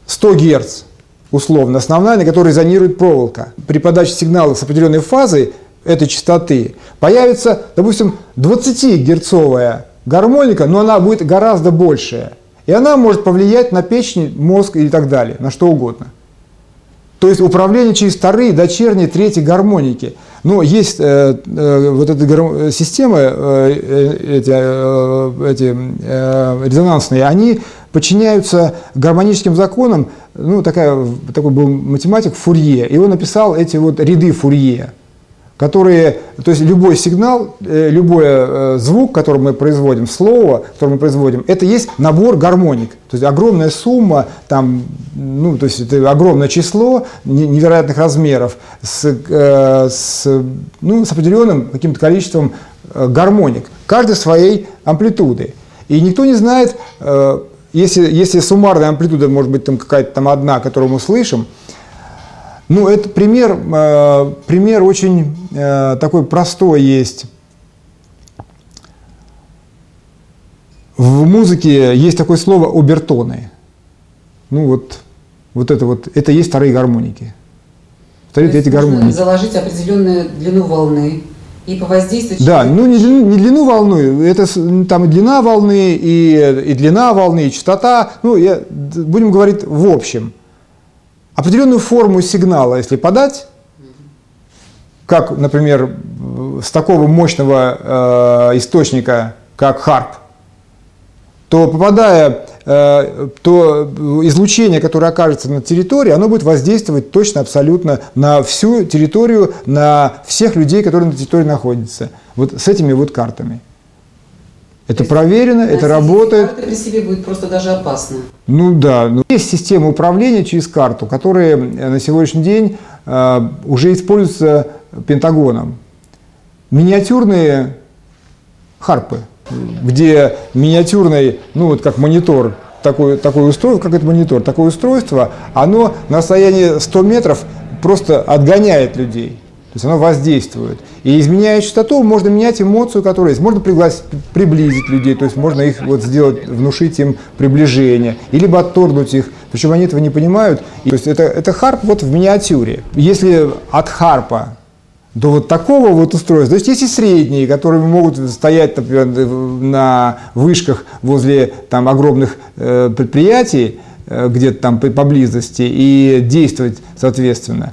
100 Гц, условно, основная, на которой резонирует проволока. При подаче сигнала с определенной фазой этой частоты появится, допустим, 20-герцовая гармоника, но она будет гораздо большая. И она может повлиять на печень, мозг и так далее, на что угодно. То есть управление через вторые, дочерние, третьи гармоники. Но есть э, э, вот эта гар... система, э, э, эти, э, эти э, резонансные, они подчиняются гармоническим законам. Ну, такая, такой был математик Фурье, и он написал эти вот ряды Фурье которые, то есть любой сигнал, э, любой э, звук, который мы производим, слово, которое мы производим, это есть набор гармоник. То есть огромная сумма, там, ну, то есть это огромное число невероятных размеров с, э, с, ну, с определенным каким-то количеством гармоник, каждой своей амплитуды. И никто не знает, если, если суммарная амплитуда может быть там какая-то там одна, которую мы слышим, ну, это пример, э, пример очень э, такой простой есть. В музыке есть такое слово обертоны. Ну вот, вот это вот, это есть вторые гармоники. Вторые эти гармоники. Заложить определенную длину волны и по воздействию. Да, ну не длину, не длину волны, это там и длина волны, и, и длина волны, и частота. Ну, я, будем говорить в общем определенную форму сигнала, если подать, как, например, с такого мощного э, источника, как харп, то попадая, э, то излучение, которое окажется на территории, оно будет воздействовать точно, абсолютно на всю территорию, на всех людей, которые на территории находятся. Вот с этими вот картами. Это проверено, это работает. Это при себе будет просто даже опасно. Ну да. Ну, есть система управления через карту, которая э, на сегодняшний день э, уже используется Пентагоном. Миниатюрные харпы, где миниатюрный, ну вот как монитор, такое, такое устройство, как это монитор, такое устройство, оно на расстоянии 100 метров просто отгоняет людей. То есть оно воздействует. И изменяя частоту, можно менять эмоцию, которая есть. Можно пригласить, приблизить людей, то есть можно их вот сделать, внушить им приближение, или отторгнуть их. Причем они этого не понимают. И, то есть это, это харп вот в миниатюре. Если от харпа до вот такого вот устройства. То есть есть и средние, которые могут стоять, например, на вышках возле там, огромных э, предприятий, э, где-то там поблизости и действовать соответственно.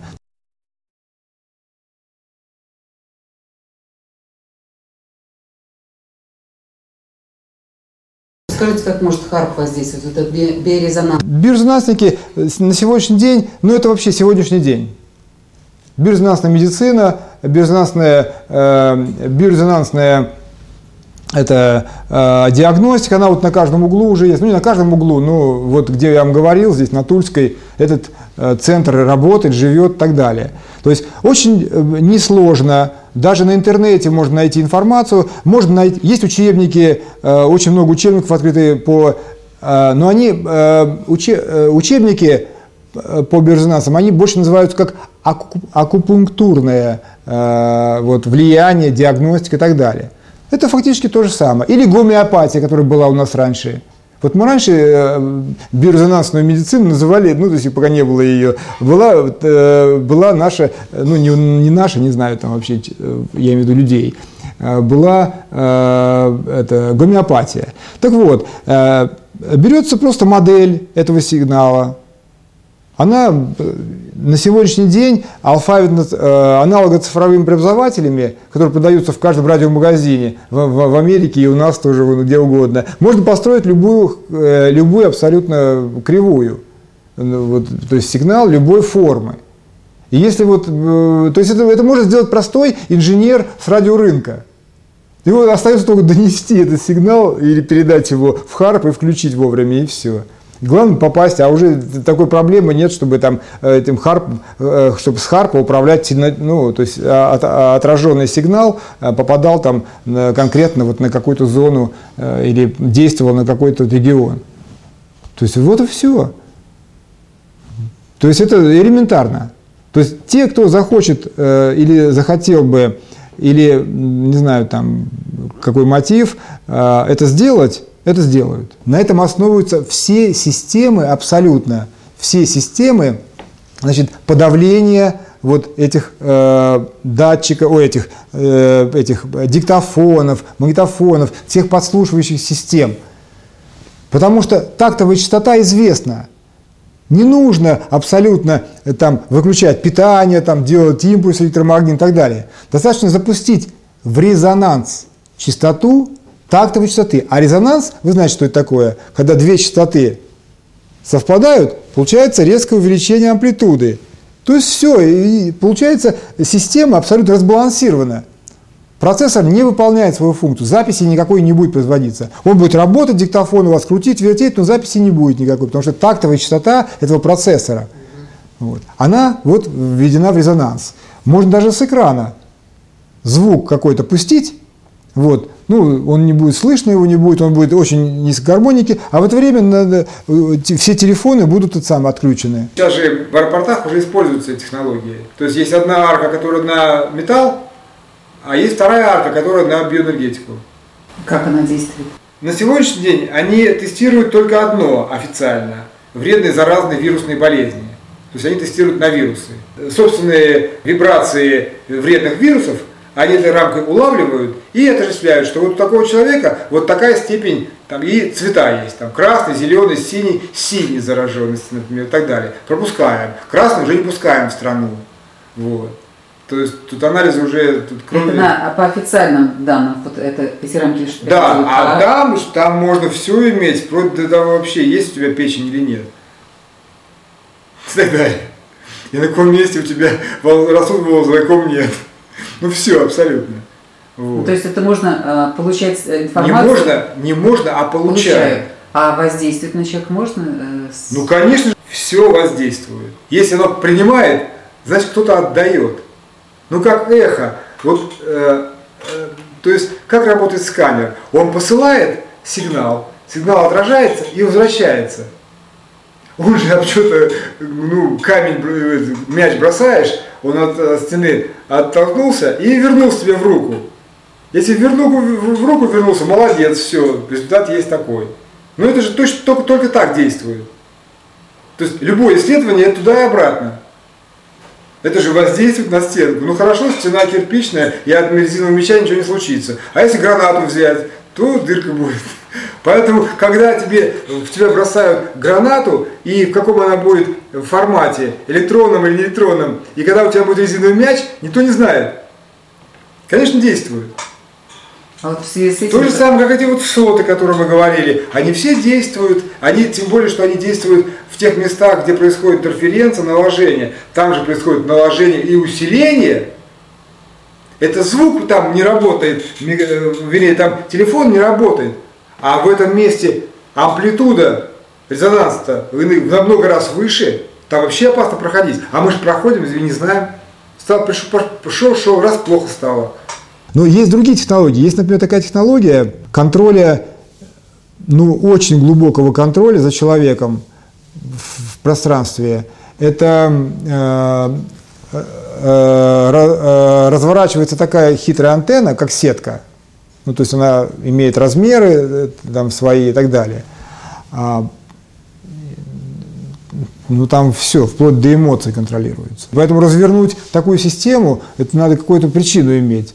Скажите, как может ХАРП воздействовать, вот это биорезонанс? Биорезонансники на сегодняшний день, ну это вообще сегодняшний день. Биорезонансная медицина, биорезонансная, э, биорезонансная это э, диагностика, она вот на каждом углу уже есть. Ну, не на каждом углу, но вот где я вам говорил, здесь на Тульской, этот э, центр работает, живет и так далее. То есть очень э, несложно, даже на интернете можно найти информацию, можно найти, есть учебники, э, очень много учебников открытые по, э, но они, э, уче, учебники по биорезонансам, они больше называются как акупунктурное вот, влияние, диагностика и так далее. Это фактически то же самое. Или гомеопатия, которая была у нас раньше. Вот мы раньше э, биорезонансную медицину называли, ну, то есть пока не было ее, была, э, была наша, ну, не, не наша, не знаю, там вообще, э, я имею в виду людей, была это, гомеопатия. Так вот, берется просто модель этого сигнала, она на сегодняшний день алфавит э, аналогоцифровыми преобразователями, которые продаются в каждом радиомагазине в, в, в Америке и у нас тоже где угодно, можно построить любую, э, любую абсолютно кривую, ну, вот, то есть сигнал любой формы. И если вот, э, то есть это, это может сделать простой инженер с радиорынка. Его остается только донести этот сигнал или передать его в HAARP и включить вовремя, и все. Главное попасть, а уже такой проблемы нет, чтобы там э, этим HAARP, э, чтобы с HAARP а управлять, ну, то есть а, а, отраженный сигнал э, попадал там конкретно вот на какую-то зону или действовал на какой-то регион. То есть вот и все. То есть это элементарно. То есть те, кто захочет или захотел бы, или, не знаю, там, какой мотив, это сделать, это сделают. На этом основываются все системы, абсолютно все системы значит, подавления вот этих э, датчиков, о, этих, э, этих диктофонов, магнитофонов, всех подслушивающих систем. Потому что тактовая частота известна. Не нужно абсолютно э, там, выключать питание, там, делать импульс электромагнит и так далее. Достаточно запустить в резонанс частоту тактовой частоты. А резонанс, вы знаете, что это такое? Когда две частоты совпадают, получается резкое увеличение амплитуды. То есть все, и получается система абсолютно разбалансирована. Процессор не выполняет свою функцию, записи никакой не будет производиться. Он будет работать, диктофон у вас крутить, вертеть, но записи не будет никакой, потому что тактовая частота этого процессора, вот, она вот введена в резонанс. Можно даже с экрана звук какой-то пустить, вот, ну, он не будет слышно, его не будет, он будет очень низкой гармоники, а в это время надо, э, все телефоны будут сам отключены. Сейчас же в аэропортах уже используются технологии. То есть есть одна арка, которая на металл, а есть вторая арка, которая на биоэнергетику. Как она действует? На сегодняшний день они тестируют только одно официально – вредные заразные вирусные болезни. То есть они тестируют на вирусы. Собственные вибрации вредных вирусов – они этой рамкой улавливают и отождествляют, что вот у такого человека вот такая степень, там и цвета есть, там красный, зеленый, синий, синий зараженности, например, и так далее. Пропускаем. Красный уже не пускаем в страну. Вот. То есть тут анализы уже тут кроме... Это на, а по официальным данным, вот это эти рамки что Да, а там, там можно все иметь, вплоть до того вообще, есть у тебя печень или нет. И так далее. И на каком месте у тебя растут волосы, на каком нет. Ну все, абсолютно. Вот. Ну, то есть это можно э, получать э, информацию? Не можно, не можно, а получают. А воздействовать на человека можно? Э, с... Ну, конечно, все воздействует. Если оно принимает, значит, кто-то отдает. Ну, как эхо. Вот, э, э, то есть, как работает сканер? Он посылает сигнал, сигнал отражается и возвращается. Он же об что-то, ну, камень, мяч бросаешь, он от стены оттолкнулся и вернулся тебе в руку. Если в, в руку вернулся, молодец, все, результат есть такой. Но это же точно только, только так действует. То есть любое исследование туда и обратно. Это же воздействует на стенку. Ну хорошо, стена кирпичная, и от резинового меча ничего не случится. А если гранату взять, то дырка будет. Поэтому, когда тебе, в тебя бросают гранату, и в каком она будет формате, электронном или неэлектронном, и когда у тебя будет резиновый мяч, никто не знает. Конечно, действует. А вот в связи с этим... То же самое, как эти вот соты, о которых мы говорили. Они все действуют, они, тем более, что они действуют в тех местах, где происходит интерференция, наложение. Там же происходит наложение и усиление. Это звук там не работает, э, вернее, там телефон не работает. А в этом месте амплитуда резонанса намного раз выше, там вообще опасно проходить. А мы же проходим, извини, не знаем. Стал, пришел, пришел, шел, раз плохо стало. Но есть другие технологии. Есть, например, такая технология контроля, ну, очень глубокого контроля за человеком в пространстве. Это э, э, разворачивается такая хитрая антенна, как сетка. Ну, то есть она имеет размеры э, там, свои и так далее. А, ну там все, вплоть до эмоций контролируется. Поэтому развернуть такую систему, это надо какую-то причину иметь.